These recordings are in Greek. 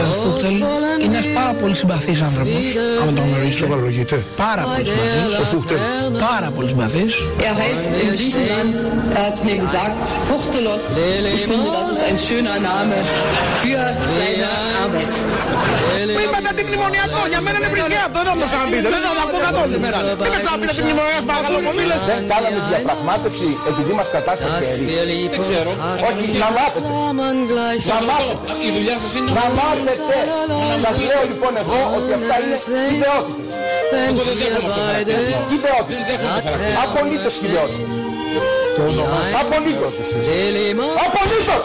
Ο Φούχτελ είναι ένας πάρα πολύ συμπαθής άνθρωπος, αν τον γνωρίζω. Σοβαρολογείται. Πάρα πολύ συμπαθής. Ο Φούχτελ. Πάρα πολύ συμπαθής. Er heißt in Griechenland, er hat mir gesagt, Fuchtelos. Ich finde, das ist ein schöner Name für seine Arbeit. Που είπατε αντιμνημονιακό, για μένα είναι βρισκιάτο, εδώ μου το ξαναπείτε. Δεν θα τα πω καθόλου σήμερα. Δεν με ξαναπείτε αντιμνημονιακό, παρακαλώ πολύ. λες. Δεν κάναμε διαπραγμάτευση επειδή μας κατάστασε χέρι. Δεν ξέρω. Όχι, να μάθετε. Να μάθετε. Η δουλειά σας είναι Να μάθετε. Σας λέω λοιπόν εγώ ότι αυτά είναι ιδεότητες. Εγώ δεν δέχομαι αυτό το χαρακτηρισμό. Ιδεότητες. Δεν δέχομαι το χαρακτηρισμό. Απολύτως ιδεότητες. Απολύτως. Απολύτως.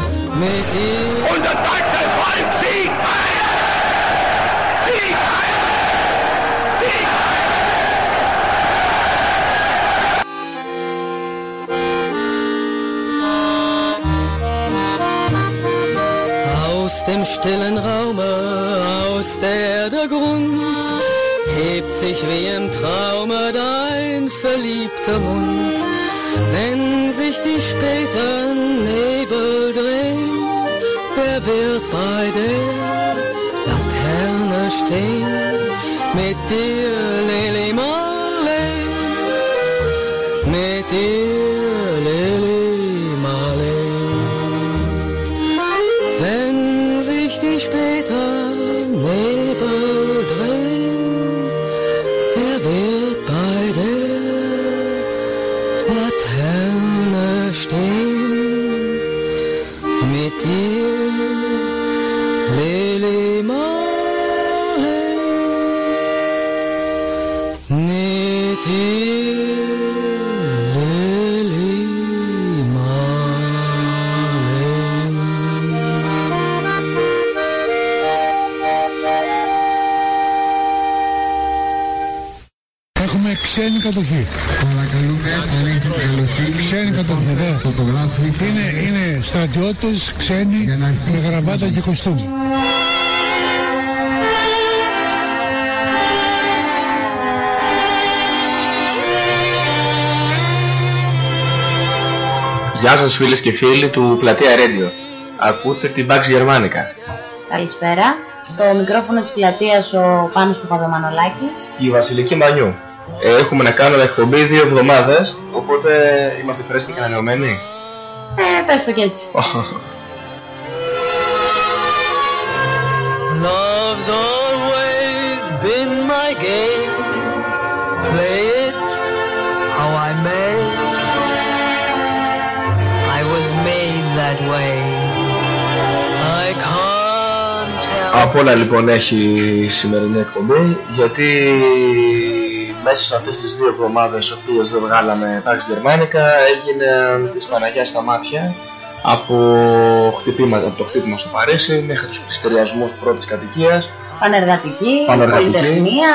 Und das deutsche Volk siegt heil! Siegt heil! Siegt heil! Aus dem stillen Raume, aus der der Grund, hebt sich wie im Traume dein verliebter Mund. Wenn sich die späten Nebel drehen, wer wird bei der Laterne stehen? Mit dir, Marley, καλοσύνη, Ξένη κατοχή, ναι. φωτογράφοι Είναι, είναι στρατιώτες ξένοι Για να αρχίσει με η γραβάτα συζήτηση. και κοστούμι. Γεια σας φίλες και φίλοι του Πλατεία Radio. Ακούτε την Bax Γερμανικά. Καλησπέρα. Στο μικρόφωνο της πλατείας ο Πάνος Παπαδομανολάκης. Και η Βασιλική Μανιού. Ε, έχουμε να κάνουμε εκπομπή δύο εβδομάδες, οπότε είμαστε φρέσκοι και ανανεωμένοι. Ε, πες το και έτσι. Love's always been my game. Play it how I may. I was made that way. I can't help Από όλα λοιπόν έχει η σημερινή εκπομπή, γιατί μέσα σε αυτές τις δύο εβδομάδες οποίες δεν βγάλαμε Pax Γερμανικά έγινε της Παναγιάς στα μάτια από, χτυπήματα, από το χτύπημα στο Παρίσι μέχρι τους πληστηριασμούς πρώτης κατοικίας Πανεργατική, Πανεργατική. πολυτεχνία,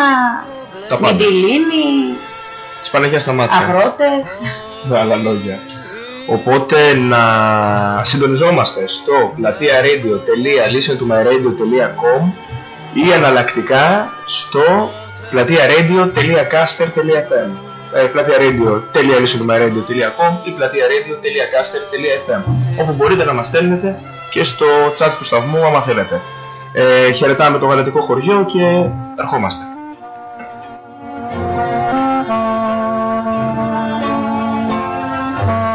Τα πάντα. Μεντιλίνη, της Παναγιάς στα μάτια αγρότες. με άλλα λόγια. Οπότε να συντονιζόμαστε στο πλατεία radio.listentomyradio.com ή εναλλακτικά στο πλατεία radio.caster.fm ε, πλατεία radio.listentomyradio.com ή πλατεία radio.caster.fm όπου μπορείτε να μας στέλνετε και στο chat του σταθμού άμα θέλετε. Ε, χαιρετάμε το γαλατικό χωριό και ερχόμαστε.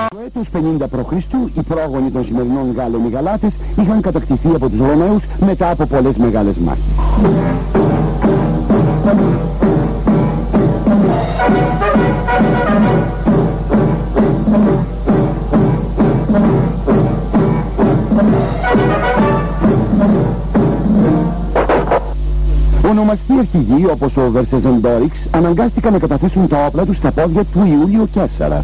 Το έτος 50 π.Χ. οι πρόγονοι των σημερινών Γάλλων οι Γαλάτες είχαν κατακτηθεί από τους Ρωμαίους μετά από πολλές μεγάλες μάχες. Ονομαστοί αρχηγοί όπως ο Βερσεζεντόριξ αναγκάστηκαν να καταθέσουν τα όπλα τους στα πόδια του Ιούλιο Κέσσαρα.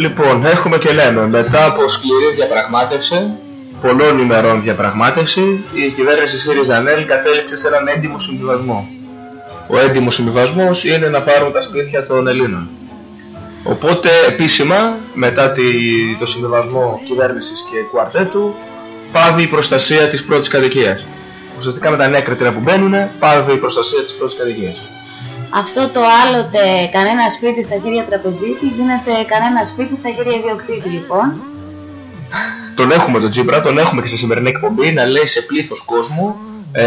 Λοιπόν, έχουμε και λέμε, μετά από σκληρή διαπραγμάτευση, πολλών ημερών διαπραγμάτευση, η κυβέρνηση ΣΥΡΙΖΑ ΝΕΛ κατέληξε σε έναν έντιμο συμβιβασμό. Ο έντιμος συμβιβασμός είναι να πάρουν τα σπίτια των Ελλήνων. Οπότε επίσημα, μετά τη, το συμβιβασμό κυβέρνησης και κουαρτέτου, πάβει η προστασία της πρώτης κατοικίας. Ουσιαστικά με τα νέα κριτήρια που μπαίνουν, πάβει η προστασία της πρώτης κατοικίας. Αυτό το άλλοτε κανένα σπίτι στα χέρια τραπεζίτη γίνεται κανένα σπίτι στα χέρια ιδιοκτήτη λοιπόν. Τον έχουμε τον Τζίπρα, τον έχουμε και σε σημερινή εκπομπή να λέει σε πλήθος κόσμου ε,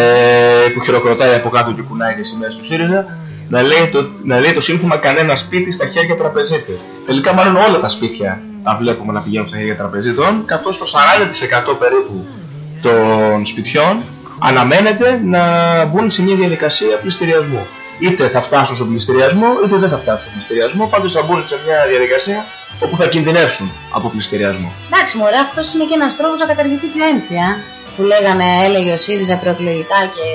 που χειροκροτάει από κάτω και κουνάει τις σημαίες του ΣΥΡΙΖΑ να λέει, το, να λέει το σύνθημα κανένα σπίτι στα χέρια τραπεζίτη. Τελικά μάλλον όλα τα σπίτια τα βλέπουμε να πηγαίνουν στα χέρια τραπεζίτων καθώς το 40% περίπου των σπιτιών αναμένεται να μπουν σε μια διαδικασία πληστηριασμού. Είτε θα φτάσουν στον πληστηριασμό είτε δεν θα φτάσουν στον πληστηριασμό, πάντως θα μπουν σε μια διαδικασία όπου θα κινδυνεύσουν από πληστηριασμό. Εντάξει μωρέ, αυτός είναι και ένας τρόπος να καταργηθεί πιο έμφυα. Που λέγανε, έλεγε ο ΣΥΡΙΖΑ προεκλογικά και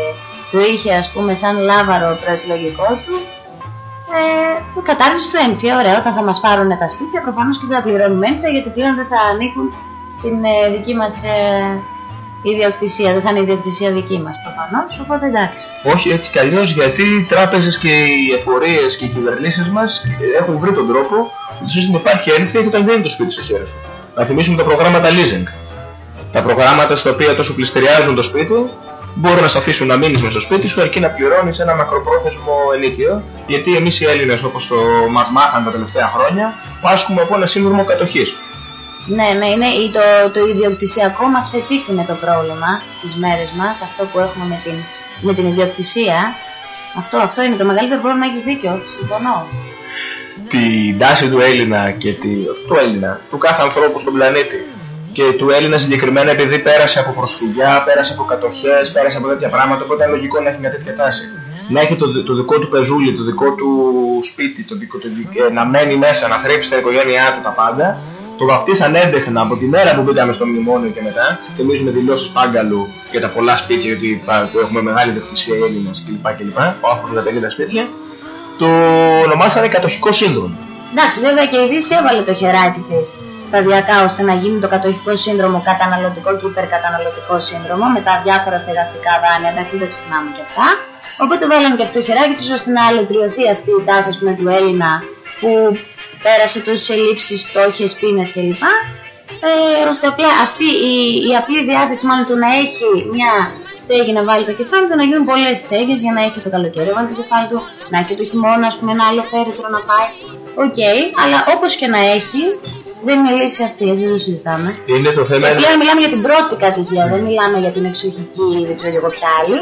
του είχε ας πούμε σαν λάβαρο προεκλογικό του. Ε, η κατάργηση του έμφυα, ωραία, όταν θα μας πάρουν τα σπίτια προφανώς και δεν θα πληρώνουμε έμφυα γιατί πλέον δεν θα ανήκουν στην ε, δική μας ε, ιδιοκτησία, δεν θα είναι ιδιοκτησία δική μας προφανώς, οπότε εντάξει. Όχι έτσι κι αλλιώς γιατί οι τράπεζες και οι εφορίες και οι κυβερνήσεις μας έχουν βρει τον τρόπο ώστε να υπάρχει ένφια και όταν δεν είναι το σπίτι στο χέρι σου. Να θυμίσουμε τα προγράμματα leasing. Τα προγράμματα στα οποία τόσο πληστηριάζουν το σπίτι μπορούν να σε αφήσουν να μείνεις μέσα στο σπίτι σου αρκεί να πληρώνεις ένα μακροπρόθεσμο ενίκιο γιατί εμείς οι Έλληνες όπως το μας μάθαν τα τελευταία χρόνια πάσχουμε από ένα σύνδρομο κατοχής. Ναι, ναι, είναι η- το, το ιδιοκτησιακό μας φετίχ είναι το πρόβλημα στις μέρες μας, αυτό που έχουμε με την, με την ιδιοκτησία. Αυτό, αυτό είναι το μεγαλύτερο πρόβλημα, έχεις δίκιο, συμφωνώ. την τάση του Έλληνα και τη, του Έλληνα, του κάθε ανθρώπου στον πλανήτη και του Έλληνα συγκεκριμένα επειδή πέρασε από προσφυγιά, πέρασε από κατοχές, πέρασε από τέτοια πράγματα, οπότε είναι λογικό να έχει μια τέτοια τάση. Να έχει το, το δικό του πεζούλι, το δικό του σπίτι, το δικό, το, ε, να μένει μέσα, να θρέψει τα οικογένειά του τα πάντα, το βαφτίσαν έντεχνα από τη μέρα που μπήκαμε στο μνημόνιο και μετά. Θυμίζουμε δηλώσεις Πάγκαλου για τα πολλά σπίτια, γιατί πα- που έχουμε μεγάλη ιδιοκτησία οι Έλληνες κλπ. κλπ. Πάνω από 50 σπίτια. το ονομάσανε κατοχικό σύνδρομο. Εντάξει, βέβαια και η Δύση έβαλε το χεράκι της σταδιακά ώστε να γίνει το κατοχικό σύνδρομο καταναλωτικό και υπερκαταναλωτικό σύνδρομο με τα διάφορα στεγαστικά δάνεια, εντάξει δεν τα ξεχνάμε και αυτά. Οπότε βάλανε και αυτό το χεράκι τους ώστε να αλωτριωθεί αυτή η τάση ας πούμε, του Έλληνα που πέρασε τόσες ελλείψεις, φτώχειε, πείνες κλπ. Ε, ώστε απλά αυτή η, η απλή διάθεση μάλλον του να έχει μια στέγη να βάλει το κεφάλι του, να γίνουν πολλές στέγες για να έχει το καλοκαίρι, βάλει το κεφάλι του, να έχει το χειμώνα, ας πούμε, ένα άλλο φέρετρο να πάει. Οκ, αλλά όπως και να έχει, δεν είναι λύση αυτή, έτσι δεν το συζητάμε. Είναι το θέμα. Και πλέον μιλάμε για την πρώτη κατοικία, δεν μιλάμε για την εξοχική, δεν ξέρω εγώ ποια άλλη.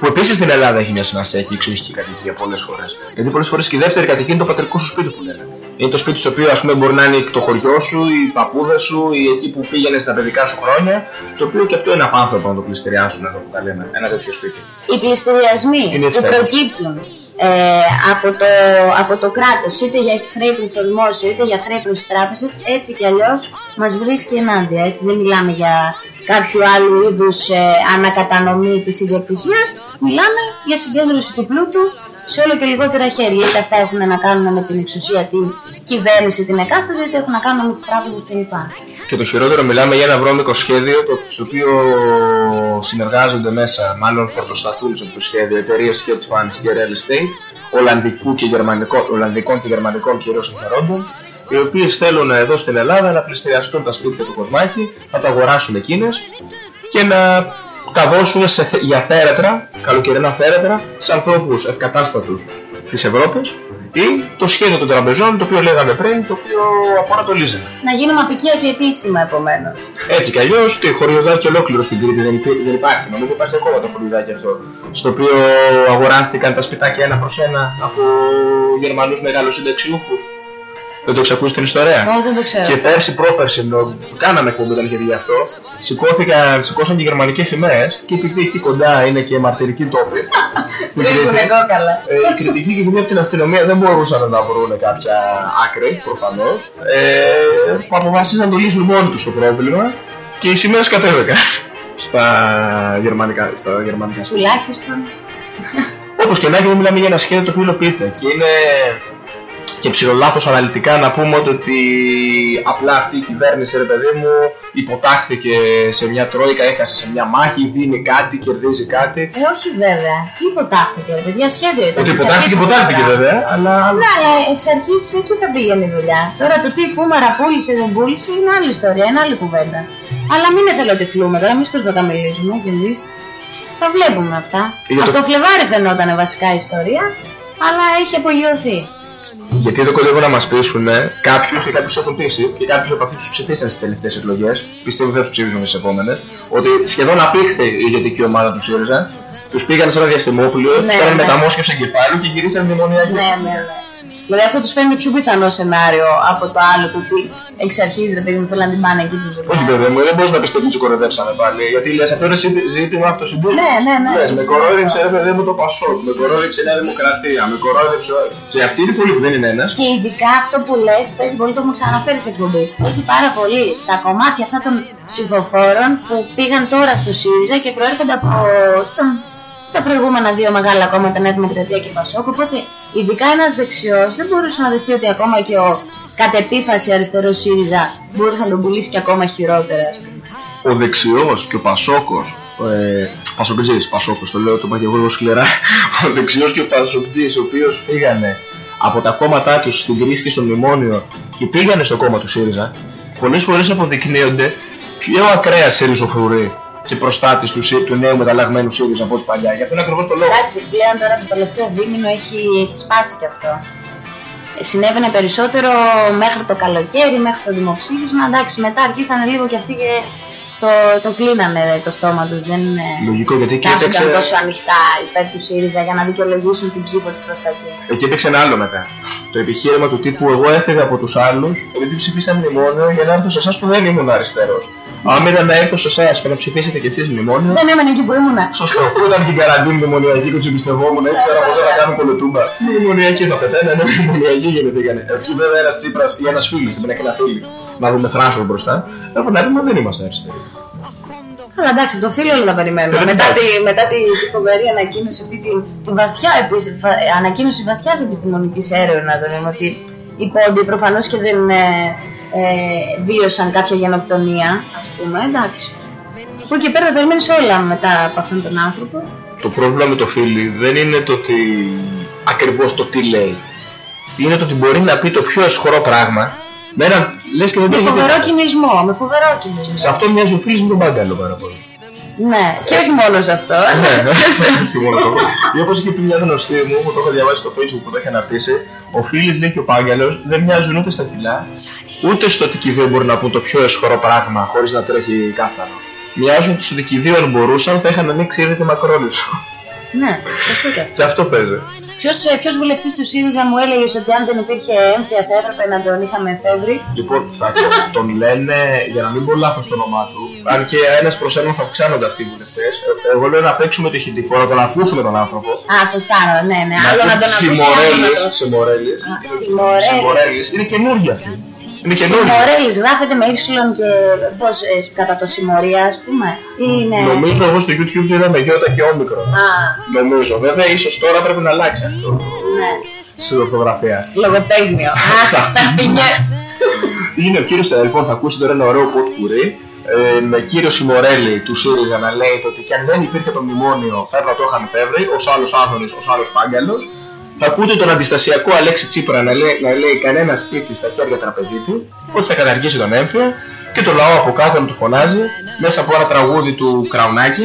Που επίσης στην Ελλάδα έχει μια σημασία, έχει εξοχική κατοικία πολλές φορές. Γιατί πολλές φορές και η δεύτερη κατοικία είναι το πατρικό σου σπίτι που λένε. Είναι το σπίτι στο οποίο ας πούμε, μπορεί να είναι το χωριό σου, η παππούδα σου, ή εκεί που πήγαινε στα παιδικά σου χρόνια. Το οποίο και αυτό είναι απάνθρωπο να το πληστηριάσουν εδώ που τα λέμε. Ένα τέτοιο σπίτι. Οι πληστηριασμοί Είναι έτσι που τα προκύπτουν ε, από, το, από το κράτος είτε για χρέη προς το δημόσιο είτε για χρέη προς τις τράπεζες έτσι κι αλλιώς μας βρίσκει ενάντια έτσι δεν μιλάμε για κάποιο άλλου είδους ε, ανακατανομή της ιδιοκτησίας μιλάμε για συγκέντρωση του πλούτου σε όλο και λιγότερα χέρια είτε αυτά έχουν να κάνουν με την εξουσία την κυβέρνηση την εκάστοτε είτε έχουν να κάνουν με τις τράπεζες κλπ. Και το χειρότερο μιλάμε για ένα βρώμικο σχέδιο το, στο οποίο συνεργάζονται μέσα, μάλλον πρωτοστατούν σε αυτό το σχέδιο εταιρείες hedge funds και real estate, Ολλανδικού και γερμανικών, Ολλανδικών και γερμανικών κυρίως συμφερόντων, οι οποίες θέλουν εδώ στην Ελλάδα να πληστηριαστούν τα σπίτια του Κοσμάκη, να τα αγοράσουν εκείνες και να τα δώσουν σε, θε- για θέρετρα, καλοκαιρινά θέρετρα, σε ανθρώπους ευκατάστατους της Ευρώπης ή το σχέδιο των τραπεζών, το οποίο λέγαμε πριν, το οποίο αφορά το leasing. Να γίνουμε απικία και επίσημα επομένως. Έτσι κι αλλιώς, το χωριουδάκι ολόκληρο στην Κρήτη δεν, υπή- δεν υπάρχει. Νομίζω υπάρχει ακόμα το χωριουδάκι αυτό. Στο οποίο αγοράστηκαν τα σπιτάκια ένα προς ένα από Γερμανούς μεγάλους συνταξιούχους. Δεν το εξακούσει την ιστορία. Ω, δεν το ξέρω. Και πέρσι, πρόπερσι, νο- κάναμε εκπομπή όταν είχε βγει αυτό. Σηκώθηκαν, σηκώσαν και γερμανικές σημαίες και επειδή εκεί κοντά είναι και μαρτυρική τόπη. στην Βρίσκουνε Κρήτη. κόκαλα. Ε, οι κριτικοί και από την αστυνομία δεν μπορούσαν να βρουν κάποια άκρη, προφανώς. Ε, που αποφάσισαν να το λύσουν μόνοι τους το πρόβλημα και οι σημαίες κατέβηκαν στα γερμανικά, στα γερμανικά σπίτια. Τουλάχιστον. Όπως και να έχει, μιλάμε για ένα σχέδιο το οποίο υλοποιείται και είναι και ψηλολάθος αναλυτικά να πούμε ότι απλά αυτή η κυβέρνηση, ρε παιδί μου, υποτάχθηκε σε μια τρόικα, έχασε σε μια μάχη, δίνει κάτι, κερδίζει κάτι. Ε, όχι βέβαια. Τι υποτάχθηκε, ρε παιδιά, σχέδιο ήταν. Ότι Εξ υποτάχθηκε, αρχής υποτάχθηκε αυτό το βέβαια, πράγμα. αλλά Ναι, αλλά εξ αρχής εκεί θα πήγαινε η δουλειά. Τώρα το τι φούμαρα πούλησε δεν πούλησε είναι άλλη ιστορία, είναι άλλη κουβέντα. Αλλά μην εθελοτυφλούμε τώρα, μην στους τα μιλήσουμε κι εμείς. Τα βλέπουμε αυτά. Για Από το- το Φλεβάρι φαινόταν βασικά η ιστορία, αλλά έχει απογειωθεί. Γιατί δεν κοντεύουν να μας πείσουν κάποιους ή κάποιους έχουν πείσει και κάποιους από αυτούς τους ψηφίσαν στις τελευταίες εκλογές. Πιστεύω δεν τους ψηφίζουν στις επόμενες. Ότι σχεδόν απήχθη η ηγετική ομάδα του ΣΥΡΙΖΑ. Τους πήγαν σε ένα διαστημόπλαιο, τους Ναι, κάνανε ναι. μεταμόσχευση εγκεφάλου και γυρίσαν μνημονιακοί. Ναι, ναι, ναι. Δηλαδή αυτό τους φαίνεται πιο πιθανό σενάριο από το άλλο του ότι εξ αρχής ρε παιδί μου θέλουν να την πάνε εκεί τους Όχι βέβαια, μου δεν μπορείς να πιστέψει ότι τους κοροϊδέψαμε πάλι. Γιατί λες, αυτό είναι ζήτη- ζήτημα αυτοσυντήρηση. Ναι, ναι, ναι. Λες, με κορόιδεψε ρε παιδί μου το Πασόκ, με κορόιδεψε η Νέα Δημοκρατία, με κορόιδεψε. ο- Και αυτή είναι πολύ που δεν είναι ένας. Και ειδικά αυτό που λες, παίζει πολύ, το έχουμε ξαναφέρει σε εκπομπή. Έτσι πάρα πολύ στα κομμάτια αυτά των ψηφοφόρων που πήγαν τώρα στο ΣΥΡΙΖΑ και προέρχονται από τον, τα προηγούμενα δύο μεγάλα κόμματα, Νέα Δημοκρατία και Πασόκ. Οπότε, ειδικά ένας δεξιός δεν μπορούσε να δεχθεί ότι ακόμα και ο κατ' επίφαση αριστερός ΣΥΡΙΖΑ μπορούσε να τον πουλήσει και ακόμα χειρότερα. ας πούμε. ο δεξιός και ο Πασόκος, ε, Πασοκτζής, Πασόκος, το λέω το είπα και εγώ λίγο σκληρά, ο δεξιός και ο Πασοκτζής, ο οποίος φύγανε από τα κόμματά τους στην κρίση και στο μνημόνιο και πήγανε στο κόμμα του ΣΥΡΙΖΑ, πολλές φορές αποδεικνύονται πιο ακραία σιριζοφρουροί και προστάτε του, ΣΥ- του νέου μεταλλαγμένου ΣΥΡΙΖΑ από ό,τι παλιά. Γι' αυτό είναι ακριβώς το λόγο. Εντάξει, πλέον τώρα το τελευταίο δίμηνο έχει, έχει σπάσει και αυτό. Ε, Συνέβαινε περισσότερο μέχρι το καλοκαίρι, μέχρι το δημοψήφισμα. Εντάξει, μετά αρχίσανε λίγο και αυτοί και το, το κλείνανε το στόμα τους. Δεν Λογικό γιατί εκεί κάθονταν έπαιξε, τόσο ανοιχτά υπέρ του ΣΥΡΙΖΑ για να δικαιολογήσουν την ψήφο τους προς τα εκεί. εκεί έπαιξε ένα άλλο μετά. Το επιχείρημα του τύπου εγώ έφυγα από τους άλλους επειδή ψηφίσαν μνημόνιο για να έρθω σε εσάς που δεν ήμουν αριστερός. Αν ήταν να έρθω σε εσάς και να ψηφίσετε κι εσείς μνημόνιο, Δεν έμενε εκεί που ήμουνα. Σωστό. Πού ήταν και η καραντίνη μνημονιακή και τους εμπιστευόμουν, ήξερα πω δεν θα κάνουν κολοτούμπα. Μνημονιακοί θα πεθαίνανε, μνημονιακοί γεννηθήκανε. Εκεί βέβαια ένας Τσίπρας ή ένας φίλο, δεν έχει ένα φίλο, να δούμε θράσο μπροστά. Θα βλέπουμε δεν είμαστε αριστεροί. Αλλά εντάξει, από το φίλο όλα τα περιμένουμε. Ε, μετά, εντάξει. τη, μετά τη, τη φοβερή ανακοίνωση, αυτή τη, τη βαθιά επισ- φα- ανακοίνωση βαθιάς επιστημονικής έρευνας, δηλαδή ότι οι πόντοι προφανώς και δεν ε, ε, βίωσαν κάποια γενοκτονία, ας πούμε, εντάξει. Που εκεί πέρα περιμένεις όλα μετά από αυτόν τον άνθρωπο. Το πρόβλημα με το φίλι δεν είναι το ότι ακριβώς το τι λέει. Είναι το ότι μπορεί να πει το πιο εσχωρό πράγμα με έναν λες και δεν Με το έχει φοβερό τίποτα. κινησμό, με φοβερό κινησμό. Σε αυτό μοιάζει ο φίλος με τον μπάγκαλο πάρα πολύ. Ναι, και όχι μόνος σε αυτό. ναι, ναι. Όχι μόνος το. Ή όπως είχε πει μια γνωστή μου που το είχα διαβάσει στο facebook που το είχε αναρτήσει, ο Φίλης λέει και ο Πάγκαλος δεν μοιάζουν ούτε στα κιλά, ούτε στο ότι και οι δύο μπορούν να πούν το πιο εσχωρό πράγμα χωρίς να τρέχει κάστανο. Μοιάζουν στο ότι και οι δύο αν μπορούσαν θα είχαν ανοίξει ήδη τη μακρόνισο. ναι, σωστό και αυτό. Και αυτό παίζει. Ποιος, ε, ποιος βουλευτής του ΣΥΡΙΖΑ μου έλεγε ότι αν δεν υπήρχε έμφυα θα έπρεπε να τον είχαμε εφεύρει; Λοιπόν, θα τον, τον λένε, για να μην πω λάθος το όνομά του, αν και ένας προς έναν θα αυξάνονται αυτοί οι βουλευτές, ε, εγώ λέω να παίξουμε το ηχητικό, να τον ακούσουμε τον άνθρωπο. Α, σωστά, ναι, ναι. Άλλο να τον ακούσει. άλλο να Σιμορέλης, το- Σιμορέλης. Α, Σιμορέλης. Σιμορέλης. Είναι καινούργια αυτή. Είναι καινούργια. Σιμορέλης γράφεται με ύψιλον και πώς, ε, κατά το συμμορία, ας πούμε. Ή Είναι... Νομίζω εγώ στο YouTube είδα με γιώτα και όμικρο. Α, Νομίζω. Βέβαια, ίσως τώρα πρέπει να αλλάξει αυτό ναι. στην ορθογραφία. Λογοπαίγνιο. Αχ, τσαχπινιές. Είναι ο κύριος, ε, λοιπόν, θα ακούσετε τώρα ένα ωραίο ποτ πουρί ε, με κύριο Σιμορέλη του ΣΥΡΙΖΑ να λέει το ότι και αν δεν υπήρχε το μνημόνιο θα έπρεπε να το είχαν φεύρει, ως άλλος Άδωνης, ως άλλος Πάγκαλος. Θα ακούτε τον αντιστασιακό Αλέξη Τσίπρα να λέει, να λέει κανένα σπίτι στα χέρια τραπεζίτη, ότι θα καταργήσει τον έμφυα και το λαό από κάτω να του φωνάζει μέσα από ένα τραγούδι του Κραουνάκη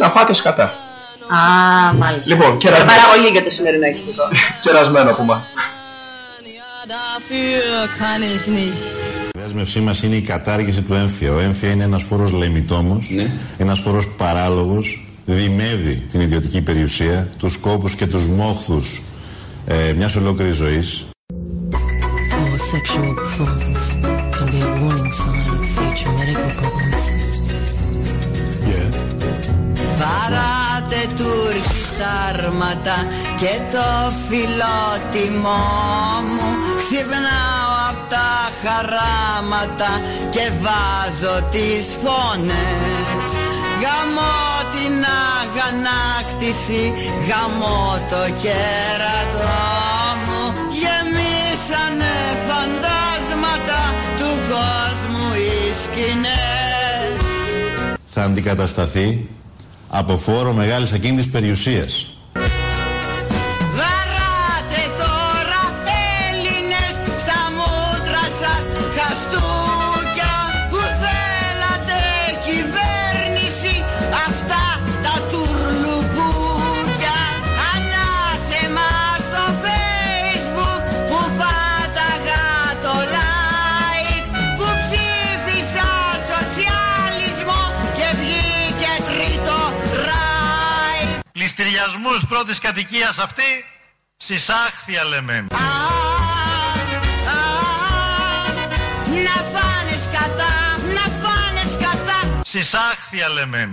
να φάτε σκατά. Α, μάλιστα. Λοιπόν, Και κερασμένο, παραγωγή για το σημερινό ηχητικό. κερασμένο που μα. Η δέσμευσή μας είναι η κατάργηση του έμφυα. Ο έμφυα είναι ένας φόρος λαιμητόμο, Ναι. ένας φόρος παράλογος, δημεύει την ιδιωτική περιουσία, τους σκόπου και τους μόχθους ε, μιας ολόκληρης ζωής. Our sexual performance can be a warning sign of future medical problems. Βάράτε Τούρκοι τα άρματα και το φιλότιμό μου Ξυπνάω απ' τα χαράματα και βάζω τις φωνές Γαμώ την αγανάκτηση, γαμώ το κέρατό μου Γεμίσανε φαντάσματα του κόσμου οι σκηνές Θα αντικατασταθεί από φόρο μεγάλης ακίνητης περιουσίας. Πληστηριασμούς πρώτης κατοικίας αυτή συσάχθια λέμε. Να φάνες σκατά, να φάνες σκατά Συσάχθια λέμε.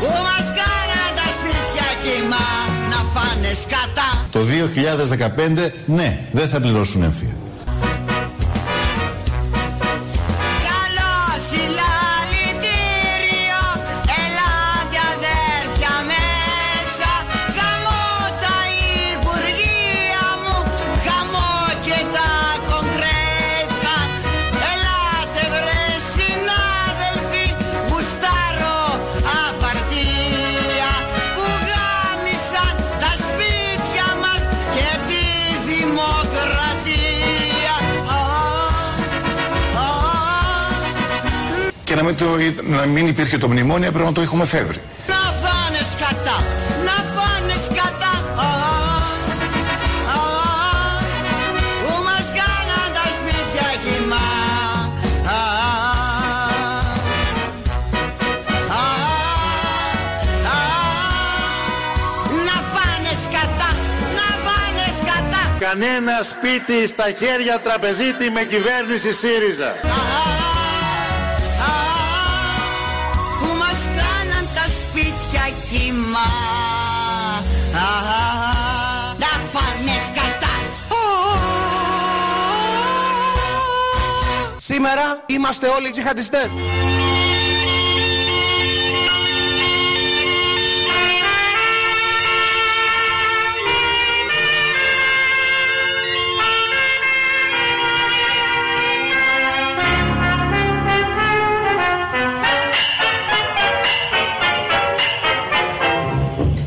Που μας κάναν τα σπίτια κύμα να φάνες σκατά Το 2015, ναι, δεν θα πληρώσουν έμφυα. Το, να μην υπήρχε το μνημόνιο πρέπει να το έχουμε φεύρει. Να φάνε σκατά, να φάνε σκατά Α, α, Που μας κάναν τα σπίτια κοιμά Α, α, α, Να φάνε σκατά, να φάνε σκατά Κανένα σπίτι στα χέρια τραπεζίτη με κυβέρνηση ΣΥΡΙΖΑ. Σήμερα είμαστε όλοι τζιχαντιστές.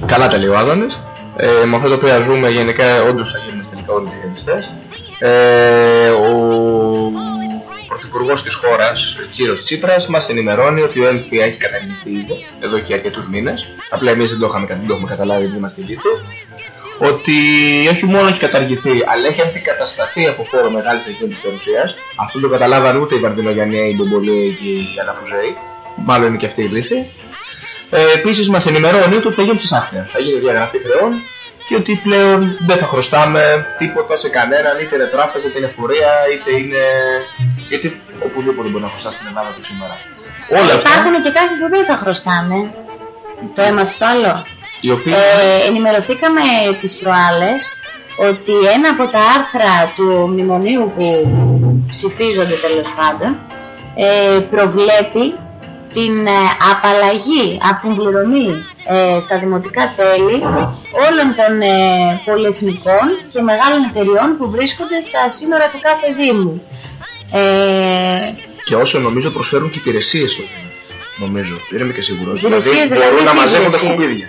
Καλά τα λέει ο Άδωνης. Ε, με αυτό το οποίο ζούμε γενικά όντως θα γίνουν τελικά όλοι τζιχαντιστές. Ε, ο Πρωθυπουργός της χώρας, ο κύριος Τσίπρας, μας ενημερώνει ότι ο ΕΛΠ έχει καταργηθεί ήδη, εδώ και αρκετούς μήνες. Απλά εμείς δεν το, είχαμε, δεν το έχουμε καταλάβει ότι είμαστε ηλίθιοι. Ότι όχι μόνο έχει καταργηθεί, αλλά έχει αντικατασταθεί από χώρο μεγάλης εκείνης περιουσίας. Αυτό δεν το καταλάβαν ούτε οι Βαρδινογιαννέοι, οι Μπομπολέοι και οι Αναφουζέοι. Μάλλον είναι και αυτοί οι ηλίθιοι. Ε, Επίσης μας ενημερώνει ότι θα γίνει συσάφεια. Θα γίνει διαγραφή χρεών και ότι πλέον δεν θα χρωστάμε τίποτα σε κανέναν, είτε είναι τράπεζα, είτε είναι εφορία, είτε είναι... γιατί οπουδήποτε μπορεί να χρωστά στην Ελλάδα του σήμερα. Όλα αυτά, Υπάρχουν και κάποιοι που δεν θα χρωστάνε. Το έμαθες το άλλο. οι οποίοι... Ε, ενημερωθήκαμε τις προάλλες ότι ένα από τα άρθρα του μνημονίου που ψηφίζονται τέλος πάντων ε, προβλέπει την ε, απαλλαγή από την πληρωμή ε, στα δημοτικά τέλη όλων των ε, πολυεθνικών και μεγάλων εταιριών που βρίσκονται στα σύνορα του κάθε Δήμου. Ε, Και όσο νομίζω προσφέρουν και υπηρεσίες στο Δήμο. Νομίζω, δεν είμαι και σίγουρος. Υπηρεσίες δηλαδή, μπορούν να τι μαζεύουν τα υπηρεσίες; σκουπίδια.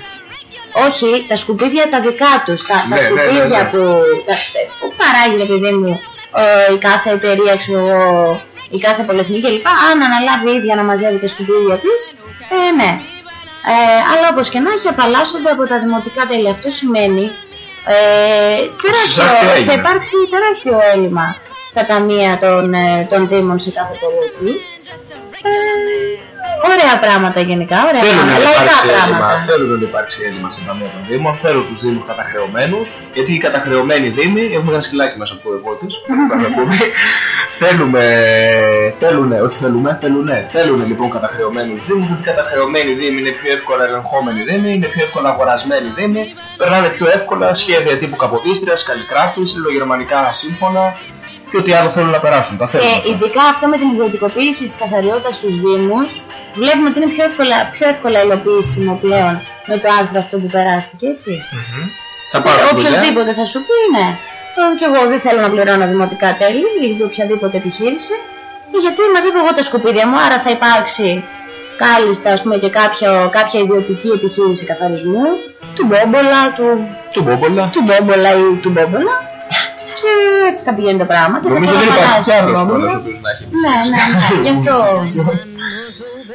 όχι, τα σκουπίδια τα δικά τους, τα, τα Ναι, ναι, σκουπίδια ναι, ναι. Που, τα, που παράγει ρε παιδί μου ε, η κάθε εταιρεία, ξέρω εγώ, η κάθε πολυεθνική κλπ. Αν αναλάβει η ίδια να μαζεύει τα σκουπίδια της, ε, ναι. Ε, αλλά όπως και να έχει απαλλάσσονται από τα δημοτικά τέλη. Αυτό σημαίνει ε, τεράστιο, Συσάφεια έγινε. θα υπάρξει τεράστιο έλλειμμα στα ταμεία των, ε, των δήμων σε κάθε περιοχή. Ε, ωραία πράγματα γενικά, ωραία Θέλουν να πράγματα, λαϊκά υπάρξει έλλειμμα, πράγματα. θέλουν να υπάρξει έλλειμμα στην ταμεία των Δήμων, θέλουν τους Δήμους καταχρεωμένους, γιατί οι καταχρεωμένοι Δήμοι, έχουμε ένα σκυλάκι μέσα από το επότης, θέλουμε, θέλουνε, όχι θέλουμε, θέλουνε, θέλουν λοιπόν καταχρεωμένους Δήμους, γιατί οι καταχρεωμένοι Δήμοι είναι πιο εύκολα ελεγχόμενοι Δήμοι, είναι πιο εύκολα αγορασμένοι Δήμοι, περνάνε πιο εύκολα σχέδια τύπου Καποδίστριας, Καλλικράτης, συλλογερμανικά σύμφωνα και ό,τι άλλο θέλουν να περάσουν. Τα θέλουν. Και αυτά. ειδικά αυτό με την ιδιωτικοποίηση της καθαριότητας στους Δήμους βλέπουμε ότι είναι πιο εύκολα, πιο εύκολα υλοποιήσιμο πλέον με το άρθρο αυτό που περάστηκε, έτσι. Θα πάρω τη δουλειά. Οποιοςδήποτε θα σου πει, ναι. Ε, Και εγώ δεν θέλω να πληρώνω δημοτικά τέλη για οποιαδήποτε επιχείρηση. Ε, Γιατί μαζεύω εγώ τα σκουπίδια μου, άρα θα υπάρξει κάλλιστα ας πούμε και κάποιο, κάποια ιδιωτική επιχείρηση καθαρισμού του Μπόμπολα, του, Του Μπόμπολα. του Μπόμπολα ή του Μπόμπολα και έτσι θα πηγαίνουν τα πράγματα. Νομίζω θα δεν υπάρχει χαλάσει κι ο άλλος Μπόμπολας. κιόλας ο οποίος να έχει Ναι, ναι, ναι, γι' αυτό.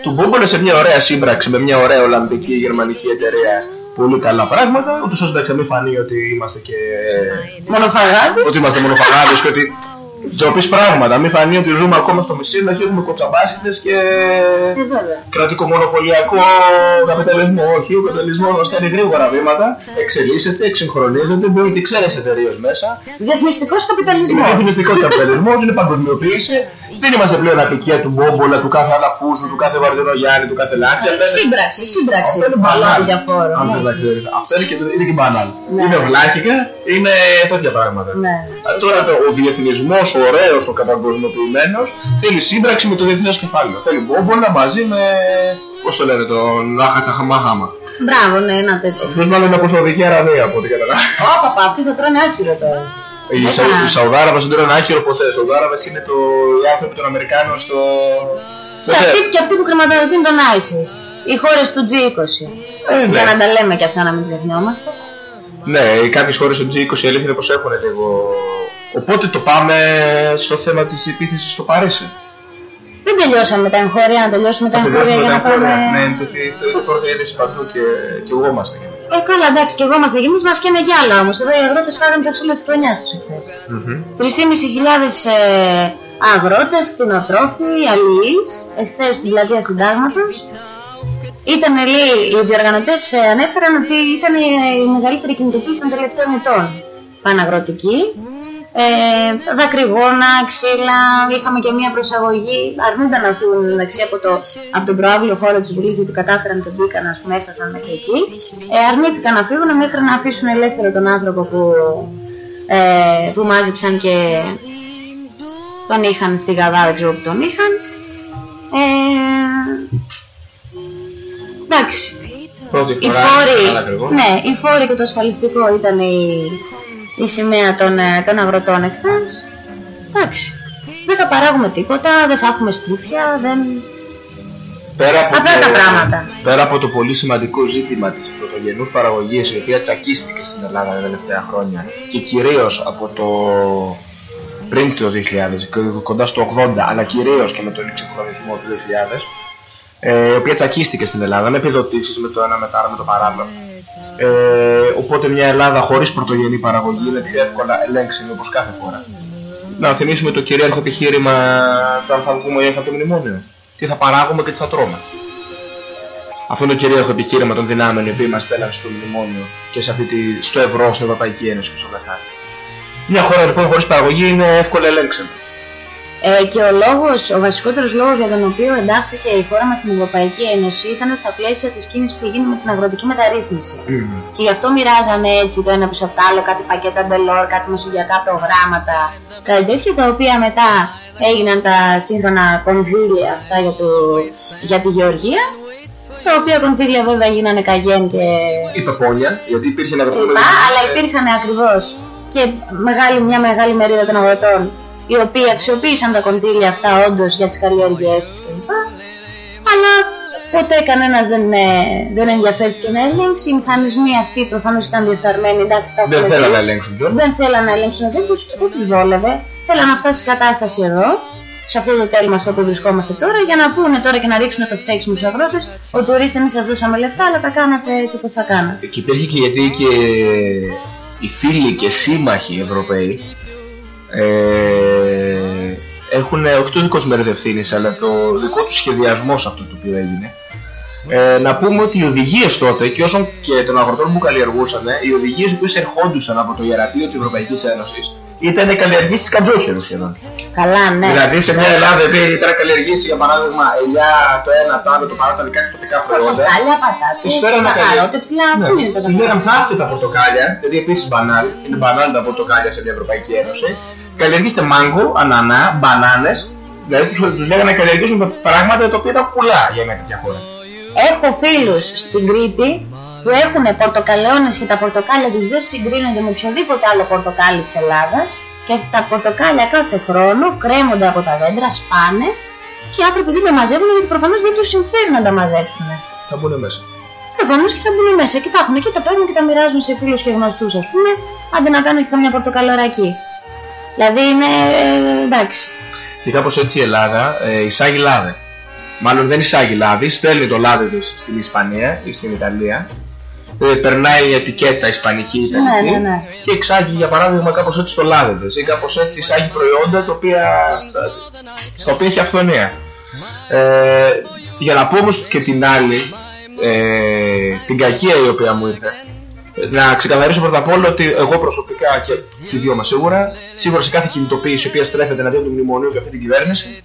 του Μπόμπολα σε μια ωραία σύμπραξη με μια ωραία Ολλανδική γερμανική εταιρεία. Πολύ καλά πράγματα, ούτως ώστε να μην φανεί ότι είμαστε και... Μονοφαγάδες. Ότι είμαστε μονοφαγάδες και ότι ντροπής πράγματα. Μην φανεί ότι ζούμε ακόμα στο μισήλο και έχουμε κοτσαμπάσιδες και Ε, βέβαια. κρατικό μονοπωλιακό καπιταλισμό. Όχι, ο καπιταλισμός μας κάνει γρήγορα βήματα, εξελίσσεται, εξυγχρονίζεται, μπαίνουν και ξένες εταιρείες μέσα. Διεθνιστικός Είναι καπιταλισμός. διαφημιστικό καπιταλισμός, είναι παγκοσμιοποίηση. Δεν είμαστε πλέον απικία του Μπόμπολα, του κάθε Αλαφούζου, του κάθε Βαρδινογιάννη, του κάθε Λάτση. Αυτά είναι- Σύμπραξη, σύμπραξη. αυτά είναι Λόγω μπανάλ. διαφόρων. Αν ναι. θες να ξέρεις. Αυτό είναι και, είναι και μπανάλ. Ναι. Είναι βλάχικα, είναι τέτοια πράγματα. Ναι. Α, Τώρα το, ο διεθνισμός, ο ωραίος, ο καταγκοσμιοποιημένο, θέλει σύμπραξη με το διεθνές κεφάλαιο. Θέλει Μπόμπολα μαζί με. Πώς το λένε, τον Αχατσαχαμάχαμα. Μπράβο, ναι, ένα τέτοιο. Αυτός μάλλον είναι από Σαουδική Αραβία από ό,τι καταλάβω. Ωπαπα, αυτοί θα τρώνε άκυρο τώρα. Οι, Έκανα. Σα, οι Σαουδάραβες δεν τρώνε άκυρο ποτέ. Οι Σαουδάραβες είναι το, οι άνθρωποι των Αμερικάνων στο... Και αυτοί, και αυτοί που χρηματοδοτούν τον ISIS. Οι χώρες του G20. Ε, ναι. Για να τα λέμε και αυτά να μην ξεχνιόμαστε. Ναι, κάποιες χώρες του G20 η αλήθεια είναι πως έχουν λίγο... Οπότε το πάμε στο θέμα της επίθεσης στο Παρίσι. Δεν τελειώσαμε με τα εγχώρια, να τελειώσουμε τα Θα εγχώρια τελειώσουμε για τα να πάμε... εγχώρια. Ναι, το ότι το είναι πρώτη είδηση παντού και, και εγώ είμαστε. Ε, καλά, εντάξει, και εγώ είμαστε και εμείς μας καίνε κι άλλα όμως. Εδώ οι αγρότες φάγανε τα ξύλα της χρονιάς τους εχθές. 3.500 ε, αγρότες, κτηνοτρόφοι, αλληλείς, εχθές στην πλατεία συντάγματος. Ήταν, λέει, οι διοργανωτές ε, ανέφεραν ότι ήταν η, η μεγαλύτερη κινητοποίηση των τελευταίων ετών. Παναγροτική. Ε, δακρυγόνα, ξύλα, είχαμε και μία προσαγωγή. Αρνούνταν να φύγουν μεταξύ από, το, από τον προάβλιο χώρο της Βουλής γιατί κατάφεραν και μπήκαν, ας πούμε, έφτασαν μέχρι εκεί. Ε, αρνήθηκαν να φύγουν μέχρι να αφήσουν ελεύθερο τον άνθρωπο που, ε, που μάζεψαν και τον είχαν στη Γαδά, δεν ξέρω που τον είχαν. Ε, εντάξει. Πρώτη Οι φορά φόροι, καλά ακριβώς. ναι, οι φόροι και το ασφαλιστικό ήταν η, η σημαία των, ε, των αγροτών εχθές. Εντάξει. Δεν θα παράγουμε τίποτα, δεν θα έχουμε σπίτια, δεν... Πέρα από, Απλά τα πράγματα. πέρα από το πολύ σημαντικό ζήτημα της πρωτογενούς παραγωγής η οποία τσακίστηκε στην Ελλάδα τα τελευταία χρόνια και κυρίως από το πριν το 2000, και κοντά στο 80 αλλά κυρίως και με τον εξυγχρονισμό του 2000 ε, η οποία τσακίστηκε στην Ελλάδα με επιδοτήσεις με το ένα με το άλλο με το παράλληλο ε, οπότε μια Ελλάδα χωρίς πρωτογενή παραγωγή είναι πιο εύκολα ελέγξιμη όπως κάθε φορά να θυμίσουμε το κυρίαρχο επιχείρημα του αν θα βγούμε ή όχι από το μνημόνιο. Τι θα παράγουμε και τι θα τρώμε. Αυτό είναι το κυρίαρχο επιχείρημα των δυνάμεων οι οποίοι μας στέλναν στο μνημόνιο και σε αυτή τη, στο ευρώ, στην Ευρωπαϊκή Ένωση και στο Λεχάρι. Μια χώρα λοιπόν χωρίς παραγωγή είναι εύκολα ελέγξιμη. Ε, και ο λόγος, ο βασικότερος λόγος για τον οποίο εντάχθηκε η χώρα μας στην Ευρωπαϊκή Ένωση ήταν στα πλαίσια της κίνησης που έγινε με την αγροτική μεταρρύθμιση. Και γι' αυτό μοιράζανε έτσι το ένα πίσω από το άλλο κάτι πακέτα ντελόρ, κάτι μεσογειακά προγράμματα, κάτι τέτοια τα οποία μετά έγιναν τα σύγχρονα κονδύλια αυτά για, το, για τη γεωργία. Τα οποία κονδύλια βέβαια γίνανε καγέν και Η πεπόνια, γιατί υπήρχε ένα αγροτικό λοιπά, αλλά υπήρχαν ακριβώς και μεγάλη, μια μεγάλη μερίδα των αγροτών οι οποίοι αξιοποίησαν τα κονδύλια αυτά όντως για τις καλλιέργειές τους κλπ. Αλλά ποτέ κανένας δεν, ε, δεν ενδιαφέρθηκε να ελέγξει. Οι μηχανισμοί αυτοί προφανώς ήταν διεφθαρμένοι, εντάξει, τα Δεν έχουμε θέλανε δει. να ελέγξουν κιόλας. Δεν θέλανε να ελέγξουν, δεν τους, δεν τους βόλευε. Θέλανε να φτάσει η κατάσταση εδώ, σε αυτό το τέλμα στο που βρισκόμαστε τώρα, για να πούνε τώρα και να ρίξουν το φταίξιμο στους αγρότες ότι ορίστε εμείς σας δώσαμε λεφτά, αλλά τα κάνατε έτσι όπως τα κάνατε. Και υπήρχε και γιατί και οι φίλοι και σύμμαχοι Ευρωπαίοι ε, έχουν όχι το δικό τους μέρος ευθύνης αλλά το δικό τους σχεδιασμός σε αυτό το οποίο έγινε. Ε, να πούμε ότι οι οδηγίες τότε και όσων και των αγροτών που καλλιεργούσαν οι οδηγίες που ερχόντουσαν από το ιερατείο της Ευρωπαϊκής Ένωσης ήταν καλλιεργήσεις κατζόχερου σχεδόν Καλά, ναι. Δηλαδή σε μια Ελλάδα που ήταν καλλιεργήσει για παράδειγμα ελιά, το ένα, το άλλο, το παράδειγμα, τα δικά της τοπικά προϊόντα. Πορτοκάλια, πατάτες, Τους φέρανε σαχαρότευτλα, Ναι. πού είναι τα Τους λέγανε θα έρθετε τα πορτοκάλια, δηλαδή επίσης μπανάλ, είναι μπανάλ τα πορτοκάλια σε μια Ευρωπαϊκή Ένωση. Καλλιεργήστε μάγκο, ανανά, μπανάνες, δηλαδή τους, τους λέγανε να καλλιεργήσουν πράγματα τα οποία ήταν πουλά για μια τέτοια χώρα. Έχω φίλους στην Κρήτη που έχουν πορτοκαλαιώνες και τα πορτοκάλια τους δεν συγκρίνονται με οποιοδήποτε άλλο πορτοκάλι της Ελλάδας και τα πορτοκάλια κάθε χρόνο κρέμονται από τα δέντρα, σπάνε και οι άνθρωποι δεν τα μαζεύουν γιατί προφανώς δεν τους συμφέρει να τα μαζέψουν. Θα μπουν μέσα. Προφανώς και θα μπουν μέσα και τα έχουν και τα παίρνουν και τα μοιράζουν σε φίλους και γνωστούς ας πούμε άντε να κάνουν και καμιά πορτοκαλωρακή. Δηλαδή είναι ε, εντάξει. Και κάπως έτσι η Ελλάδα ε, εισάγει λάδι. Μάλλον δεν εισάγει λάδι, στέλνει το λάδι της στην Ισπανία ή στην Ιταλία. Ε, περνάει η ετικέτα ισπανική ή ιταλική Ναι, ναι, ναι. και εξάγει για παράδειγμα κάπως έτσι το λάδι της ή κάπως έτσι εισάγει προϊόντα τα οποία, στα, στα οποία έχει αυθονία. Ε, για να πω όμως και την άλλη, ε, την κακία η οποία μου ήρθε, να ξεκαθαρίσω πρώτα απ' όλα ότι εγώ προσωπικά και οι δύο μας σίγουρα, σίγουρα σε κάθε κινητοποίηση η οποία στρέφεται εναντίον του μνημονίου και αυτή την κυβέρνηση,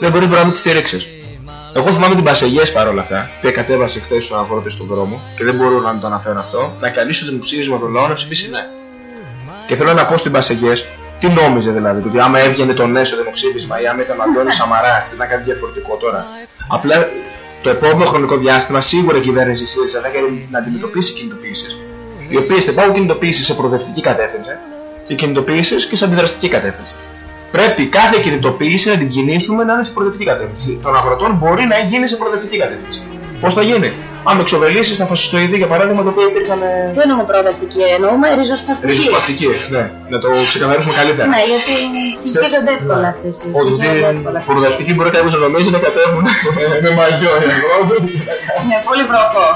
δεν μπορεί να μην τη στηρίξεις. Εγώ θυμάμαι την Πασεγιές παρόλα αυτά, που κατέβασε χθες ο αγρότης στον δρόμο και δεν μπορώ να μην το αναφέρω αυτό, να καλήσω το δημοψήφισμα των λαών να ψηφίσει ναι. Και θέλω να πω στην Πασεγιές, τι νόμιζε δηλαδή, ότι άμα έβγαινε το ναι στο δημοψήφισμα ή άμα ήταν ο Αντώνης Σαμαράς, τι να κάνει διαφορετικό τώρα. Απλά το επόμενο χρονικό διάστημα σίγουρα η κυβέρνηση ΣΥΡΙΖΑ θα έχει να αντιμετωπίσει κινητοποιήσεις, οι οποίες θα υπάρχουν κινητοποιήσεις σε προοδευτική κατεύθυνση και κινητοποιήσεις και σε αντιδραστική κατεύθυνση. Πρέπει κάθε κινητοποίηση να την κινήσουμε να είναι σε προοδευτική κατεύθυνση. Των αγροτών μπορεί να γίνει σε προοδευτική κατεύθυνση. Πώς θα γίνει, αν εξοβελήσεις τα φασιστοειδή για παράδειγμα, τα οποία υπήρχαν. ε, Δεν εννοούμε προοδευτική, εννοούμε ριζοσπαστική. Ριζοσπαστική, ναι, να το ξεκαθαρίσουμε καλύτερα. Ναι, γιατί συζητίζονται εύκολα αυτές οι Όχι, συζητίζονται εύκολα ότι αυτές οι προοδευτική μπορεί κάποιος να νομίζει να κατέβουν με μαγιό οι αγρότες. Ναι, πολύ βροχό.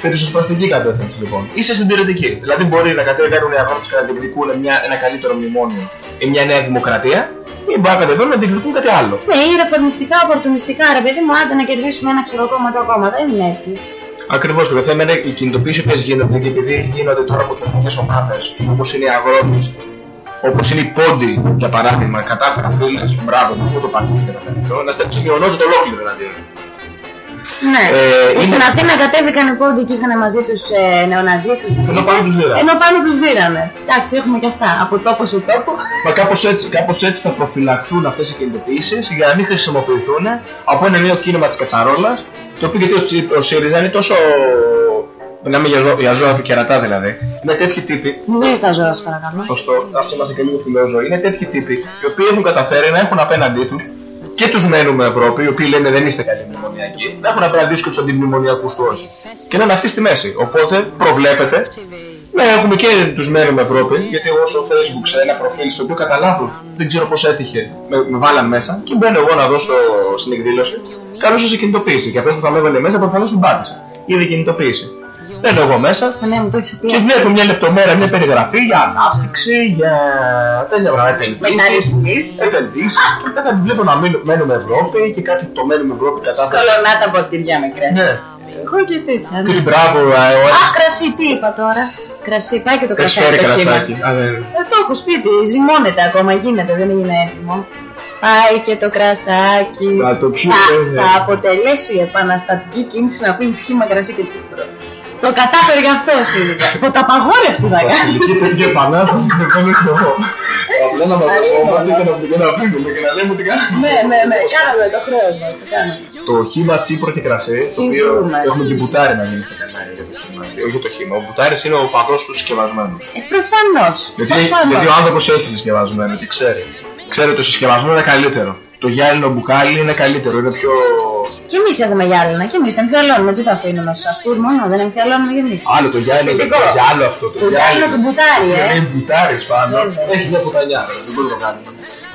Σε ριζοσπαστική κατεύθυνση λοιπόν. Ή σε συντηρητική. Δηλαδή μπορεί να κατέβουν οι αγρότε και να διεκδικούν μια, ένα καλύτερο μνημόνιο ή μια νέα δημοκρατία, ή μπορεί να κατεβαίνουν να διεκδικούν κάτι άλλο. Ναι, ή ρεφορμιστικά, οπορτουνιστικά, ρε παιδί μου, άντε να κερδίσουμε ένα ξεροκόμματο ακόμα. Δεν είναι έτσι. Ακριβώς και το θέμα είναι οι κινητοποιήσει που γίνονται και επειδή γίνονται τώρα από κοινωνικέ ομάδες όπως είναι οι αγρότες, όπως είναι οι πόντοι για παράδειγμα, κατάφεραν φίλες, μπράβο, μου το πατήσετε να αυτό, να στέψει μειονότητα ολόκληρο εναντίον. Ναι. Ε, που είναι- στην Αθήνα κατέβηκαν οι πόντοι και είχαν μαζί τους ε, νεοναζί Ενώ πάνω τους δίρανε. Ενώ πάνω τους δίρανε. Εντάξει, έχουμε και αυτά. Από τόπο σε τόπο. Μα κάπως έτσι, κάπως έτσι θα προφυλαχθούν αυτές οι κινητοποιήσεις για να μην χρησιμοποιηθούν από ένα νέο κίνημα της κατσαρόλας το οποίο γιατί ο, Τσι- ο ΣΥΡΙΖΑ είναι τόσο... Μιλάμε για, ζω, για ζώα του κερατά δηλαδή. Είναι τέτοιοι τύποι Μην στα ζώα, σας παρακαλώ. Σωστό, ας είμαστε και λίγο φιλόζωοι. Είναι τέτοιοι τύποι οι οποίοι έχουν καταφέρει να έχουν απέναντί τους και τους μένουμε Ευρώπη, οι οποίοι λένε δεν είστε καλοί μνημονιακοί, να έχουν απέναντί του και τους αντιμνημονιακούς του όχι. Και να είναι αυτοί στη μέση. Οπότε προβλέπετε να έχουμε και τους μένουμε Ευρώπη, γιατί εγώ στο Facebook σε ένα προφίλ στο οποίο καταλάβω, δεν ξέρω πώς έτυχε, με, με βάλαν μέσα και μπαίνω εγώ να δώσω στην εκδήλωση. Καλώς σε κινητοποίηση. Και αυτός που θα με έβαλε μέσα προφανώς την πάτησα. Είδε κινητοποίηση. Μπαίνω εγώ μέσα, Ναι, μου το έχεις πει. και βλέπω μια λεπτομέρεια, μια περιγραφή για ανάπτυξη, για τέτοια πράγματα. Επενδύσεις. Μεταρρυθμίσεις. Επενδύσεις. Και μετά κάτι βλέπω να μείνω- μένουμε Ευρώπη και κάτι το μένουμε Ευρώπη κατά Κολονά τα ποτήρια με κρασί. Ναι. Εγώ και τέτοια. Και ναι. την μπράβο, ε, ο Α, ένας κρασί, τι είπα τώρα. Κρασί, πάει και το κρασάκι Φέρει το χείμωνα. κρασάκι. Α, ναι. Ε, το έχω σπίτι, ζυμώνεται ακόμα, γίνεται, δεν είναι έτοιμο. Πάει και το κρασάκι. Να το πιω, θα, ε, ναι. θα αποτελέσει επαναστατική κίνηση να πίνει σχήμα κρασί και τσίπρο. Το κατάφερε γι' αυτό ο ΣΥΡΙΖΑ. Το τα απαγόρευσε θα κάνει. Βασιλική τέτοια επανάσταση δεν θέλω εγώ. Απλά να μαζευόμαστε και να και να πίνουμε και να λέμε ότι κάνουμε. Ναι, ναι, ναι, κάναμε το χρέος μας, το κάναμε. Το χήμα τσίπρο και κρασί, το Τι οποίο ζούμε. έχουμε και μπουτάρι να γίνει στα κανάλια για το χήμα. Όχι το χήμα. Ο μπουτάρις είναι ο παδός τους συσκευασμένου. Ε, προφανώς. Γιατί, προφανώς. γιατί ο άνθρωπος έχει συσκευασμένο και ξέρει. Ξέρει ότι το συσκευασμένο είναι καλύτερο. Το γυάλινο μπουκάλι είναι καλύτερο, είναι πιο. Και εμείς έχουμε γυάλινα, και εμείς τα εμφιαλώνουμε. Τι θα αφήνουμε στους ασκούς μόνο, δεν εμφιαλώνουμε κι εμείς. Άλλο το γυάλινο, το, Σπιτικό. το γυάλο αυτό. Το γυάλινο του μπουτάρι, ε. Είναι μπουτάρις πάνω. Βέβαια. Έχει μια πουτανιά, ρε, δεν μπορεί να το κάνει.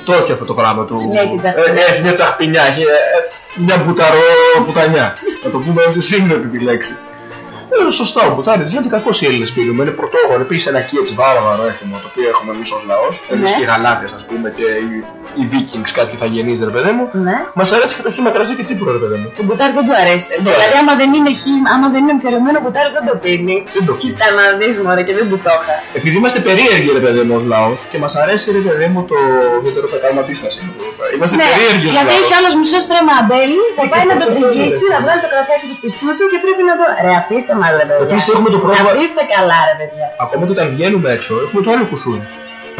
Το έχει αυτό το πράγμα του. Ναι, την τσαχπινιά. Ε, έχει μια τσαχπινιά, έχει ε, ε, μια μπουταρό πουτανιά. να το πούμε έτσι σύγχρονη τη λέξη. Ε, σωστά ο Μπουτάρης, γιατί κακώς οι Έλληνες πίνουμε. Είναι πρωτόγονο. Επίσης ένα κίετς βάρβαρο έθιμο το οποίο έχουμε εμείς ως λαός. Εμείς Ναι. και οι Γαλάτες, ας πούμε, και οι, οι Vikings, κάποιοι θα γεννήσει, ρε παιδί μου. Ναι. Μας αρέσει και το χήμα κρασί και τσίπουρο, ρε παιδί μου. Το μπουτάρι δεν του αρέσει. Ναι. Δηλαδή, άμα δεν είναι χύμα, άμα δεν είναι εμφιαλωμένο μπουτάρι, δεν το πίνει. Δεν το πίνει. Κοίτα να δεις μωρέ και δεν του το είχα. Επειδή είμαστε περίεργοι, ρε παιδί μου, ως λαός και μας αρέσει, ρε παιδί μου, το. Δεν το κάνουμε αντίσταση. Είμαστε Ναι, περίεργοι ως γιατί λαός. έχει άλλος μισός στρέμμα αμπέλι, θα πάει να το τριγγίσει, να βγάλει το κρασάκι του σπιτιού του και πρέπει να το. Ρε, αφήστε μα, ρε παιδιά. Επίσης έχουμε το πρόβλημα- Αφήστε καλά, ρε παιδιά. Ακόμα και όταν βγαίνουμε έξω, έχουμε το άλλο κουσούρι.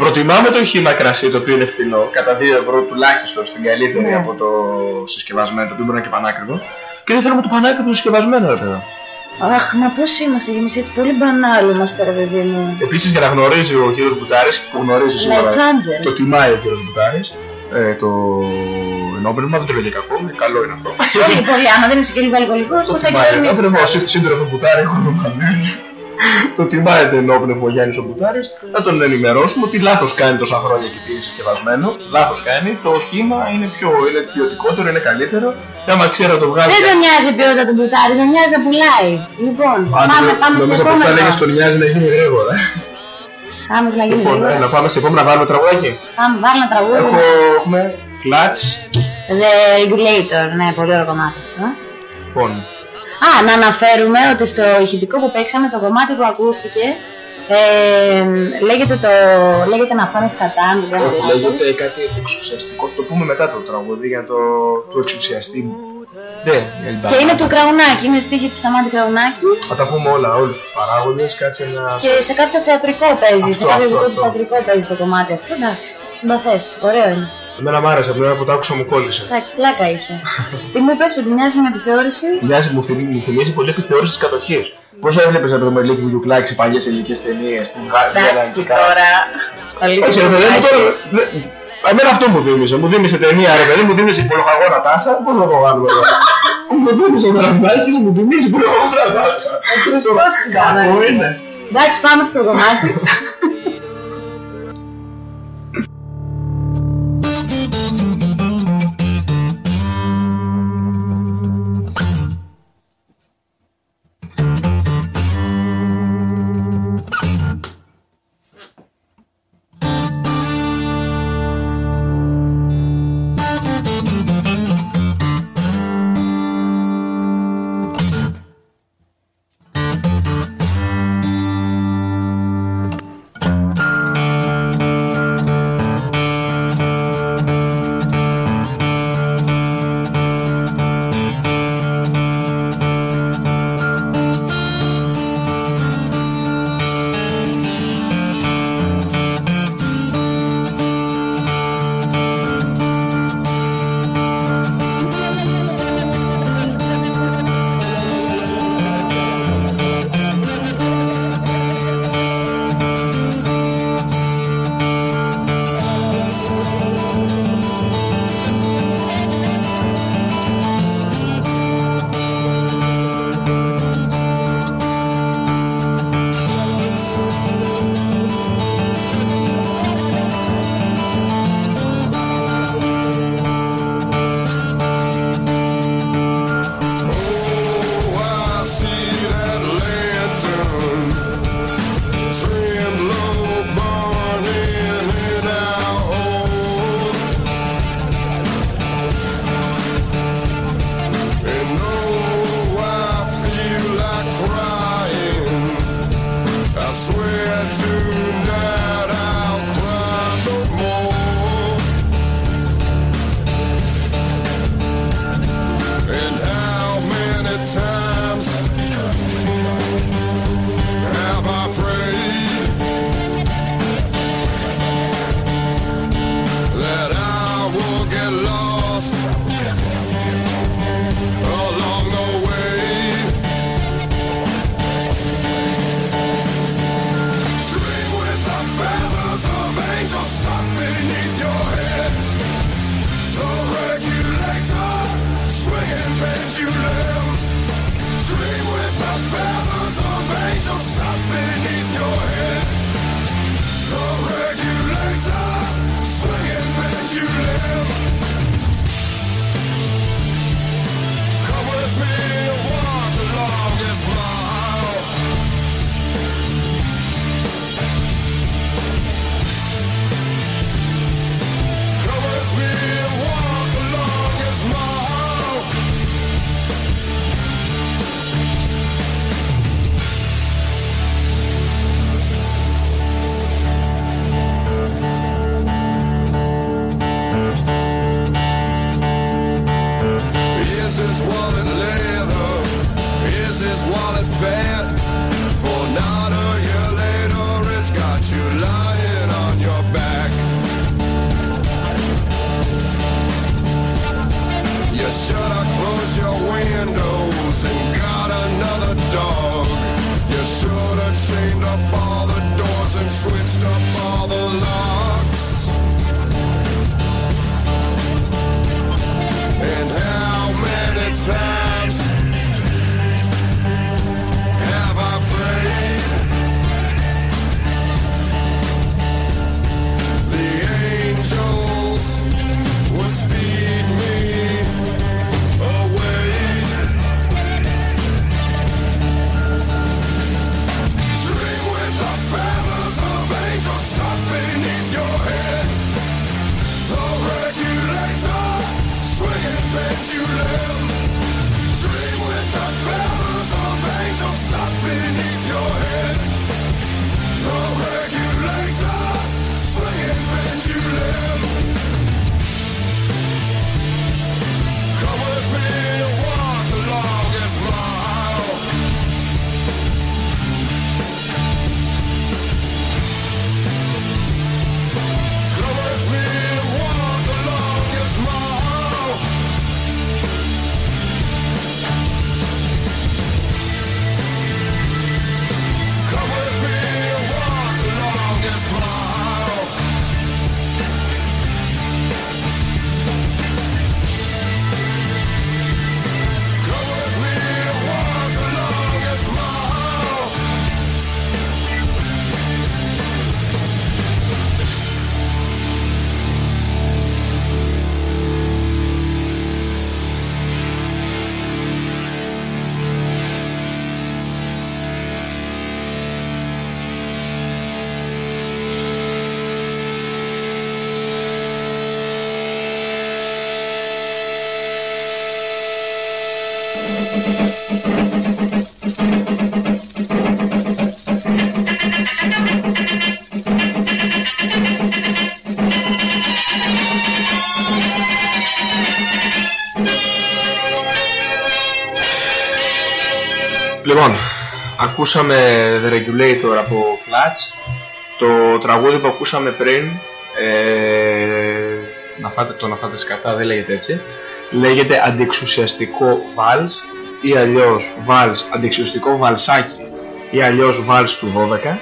Προτιμάμε το χύμα κρασί το οποίο είναι φθηνό, κατά 2 ευρώ τουλάχιστον στην καλύτερη Ναι. από το συσκευασμένο, το οποίο μπορεί να είναι και πανάκριβο. Και δεν θέλουμε το πανάκριβο συσκευασμένο, ρε παιδί. Αχ, μα πώς είμαστε κι εμείς έτσι πολύ μπανάλ είμαστε, ρε παιδί μου. Επίσης για να γνωρίζει ο κύριος Μπουτάρης, που γνωρίζει σίγουρα. Like angels. το τιμάει ο κύριος Μπουτάρης. Ε, το ενόπνευμα δεν το λέω για κακό, ε, καλό είναι αυτό. Πολύ, πολύ. Άμα δεν είσαι και λίγο αλκοολικός, Το πώ θα τιμάει. κυβερνήσει. Ενόπνευμα, όσοι σύντροφο Μπουτάρη έχουμε μαζί. το τιμάει το ενόπνευμα ο Γιάννης ο Μπουτάρης. Να τον ενημερώσουμε ότι λάθος κάνει τόσα χρόνια και πίνει συσκευασμένο. Λάθος κάνει. Το χήμα είναι πιο είναι ποιοτικότερο, είναι καλύτερο. Και άμα ξέρει να το βγάλει. Δεν τον νοιάζει η ποιότητα του μπουτάρι, τον νοιάζει να πουλάει. Λοιπόν, Αν πάμε, πάμε σε νομίζω πως θα επόμενο. λέγες στον νοιάζει να γίνει γρήγορα. Πάμε να γίνει Λοιπόν, γρήγορα. ε, να πάμε σε επόμενα, βάλουμε τραγουδάκι. Πάμε, βάλει ένα τραγούδι. Έχω, έχουμε κλατς. The Regulator, ναι, πολύ ωραίο κομμάτι αυτό. Λοιπόν, Α, να αναφέρουμε ότι στο ηχητικό που παίξαμε το κομμάτι που ακούστηκε ε, λέγεται, το, λέγεται να φάνε κατά, αν δεν κάνω όχι, λάθος. λέγεται κάτι εξουσιαστικό. Το πούμε μετά το τραγούδι για το, το εξουσιαστή. Δεν, Και είναι του Κραουνάκη, είναι στίχη του Σταμάτη Κραουνάκη Θα τα πούμε όλα, όλους τους παράγοντες, κάτσε να... και σε κάποιο θεατρικό παίζει, σε Αυτό, κάποιο αυτό, δικό του αυτό. θεατρικό παίζει το κομμάτι αυτό. Εντάξει, συμπαθές, ωραίο είναι. Εμένα μ' άρεσε, από την ώρα που το άκουσα μου κόλλησε. Εντάξει, πλάκα είχε. Τι μου είπες ότι μοιάζει με επιθεώρηση; Μοιάζει, μου, θυμ- μου θυμίζει πολύ επιθεώρησης της κατοχής. Πώς έβλεπες να πούμε λίγο Βιντουκλάκη σε παλιές ελληνικές ταινίες που βγάλουν Εντάξει τώρα. Έτσι, ρε παιδί μου, τώρα. δε- Εμένα αυτό μου θύμισε. Μου θύμισε ταινία, ρε παιδί μου, θύμισε υπολογαγόρα τάσα. Πώς να το κάνουμε τώρα. Μου θύμισε ο Δραβδάκης, μου θυμίζει υπολογαγόρα τάσα. Κακό είναι. Εντάξει, πάμε στο κομμάτι. Ακούσαμε The Regulator από Clutch. Το τραγούδι που ακούσαμε πριν, ε, να φάτε, το να φάτε σκαρτά δεν λέγεται έτσι, λέγεται αντιεξουσιαστικό Vals ή αλλιώς Vals, αντιεξουσιαστικό βαλσάκι ή αλλιώς Vals του 12.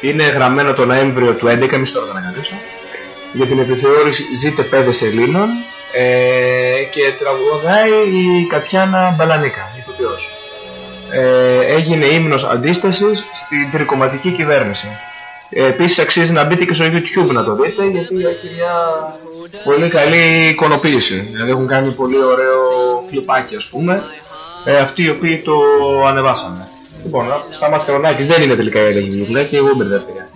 Είναι γραμμένο το Νοέμβριο του 11, μισό τώρα το ανακαλύψω, για την επιθεώρηση Ζήτε Πέδες Ελλήνων ε, και τραγουδάει η Κατιάνα Μπαλανίκα, ηθοποιός ε, έγινε ύμνος αντίστασης στην τρικοματική κυβέρνηση. Ε, επίσης αξίζει να μπείτε και στο YouTube να το δείτε γιατί έχει μια πολύ καλή εικονοποίηση. Δηλαδή έχουν κάνει πολύ ωραίο κλιπάκι ας πούμε. Ε, αυτοί οι οποίοι το ανεβάσανε. Λοιπόν, Σταμάτης Καρονάκης δεν είναι τελικά η έλεγχη βιβλία και εγώ μπερδεύτηκα.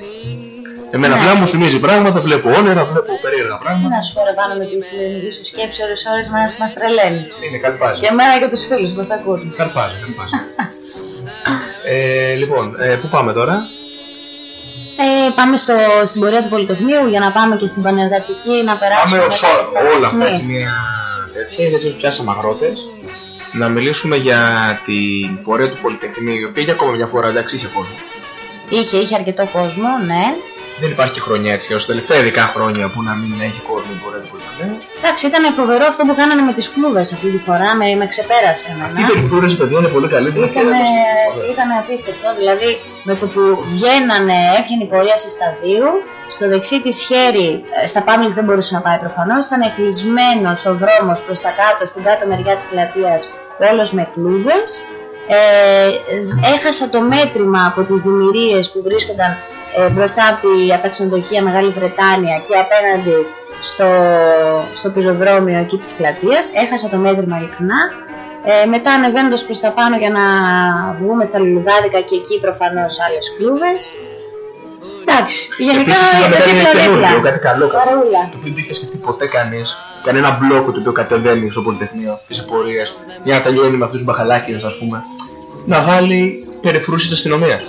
Εμένα Ναι. απλά μου θυμίζει πράγματα, βλέπω όνειρα, βλέπω περίεργα πράγματα. Να σου πω ρε πάνω με τη συνειδητή σου σκέψη ώρες ώρες μας, μας τρελαίνει. Είναι καλπάζει. Και εμένα και τους φίλους μας ακούν. Καρπάζει, καρπάζει. ε, λοιπόν, ε, πού πάμε τώρα; Ε, πάμε στο, στην πορεία του Πολυτεχνείου για να πάμε και στην Πανεργατική να περάσουμε. Πάμε ως μετά όλα, στα όλα αυτά Ναι. έτσι μια τέτοια, έτσι όσο πιάσαμε αγρότες. Να μιλήσουμε για την πορεία του Πολυτεχνείου, η οποία για ακόμα μια φορά εντάξει είχε κόσμο. Είχε, είχε αρκετό κόσμο, ναι. Δεν υπάρχει και χρονιά έτσι, ως τελευταία ειδικά χρόνια που να μην έχει κόσμο η πορεία που ήταν. Εντάξει, ήταν φοβερό αυτό που κάνανε με τις κλούβες αυτή τη φορά, με, με ξεπέρασε εμένα. Αυτή η περιφρούρηση παιδιά είναι πολύ καλή. την Ήταν, αφιέρωσα στην πορεία. ήταν απίστευτο, δηλαδή με το που βγαίνανε, έβγαινε η πορεία σε σταδίου, στο δεξί της χέρι, ε, στα Πάμλικ δεν μπορούσε να πάει προφανώς, ήταν κλεισμένο ο δρόμος προς τα κάτω, στην κάτω μεριά της πλατείας, όλος με κλούβες. Ε, έχασα το μέτρημα από τις δημιουργίες που βρίσκονταν ε, μπροστά από τη από τα ξενοδοχεία Μεγάλη Βρετάνια και απέναντι στο, στο πεζοδρόμιο εκεί της πλατείας. Έχασα το μέτρημα ειλικρινά. Ε, μετά ανεβαίνοντας προς τα πάνω για να βγούμε στα λουλουδάδικα και εκεί προφανώς άλλες κλούβες. Εντάξει, γενικά Επίσης είδαμε κάτι δίπλα καινούργιο, δίπλα. κάτι καλό, κάτι Παρούλα. το οποίο δεν είχες σκεφτεί ποτέ κανείς. Κανένα μπλόκο το οποίο κατεβαίνει στο Πολυτεχνείο και σε πορείες για να τελειώνει με αυτούς τους μπαχαλάκιδες ας πούμε. Να βάλει περιφρούσεις της αστυνομίας.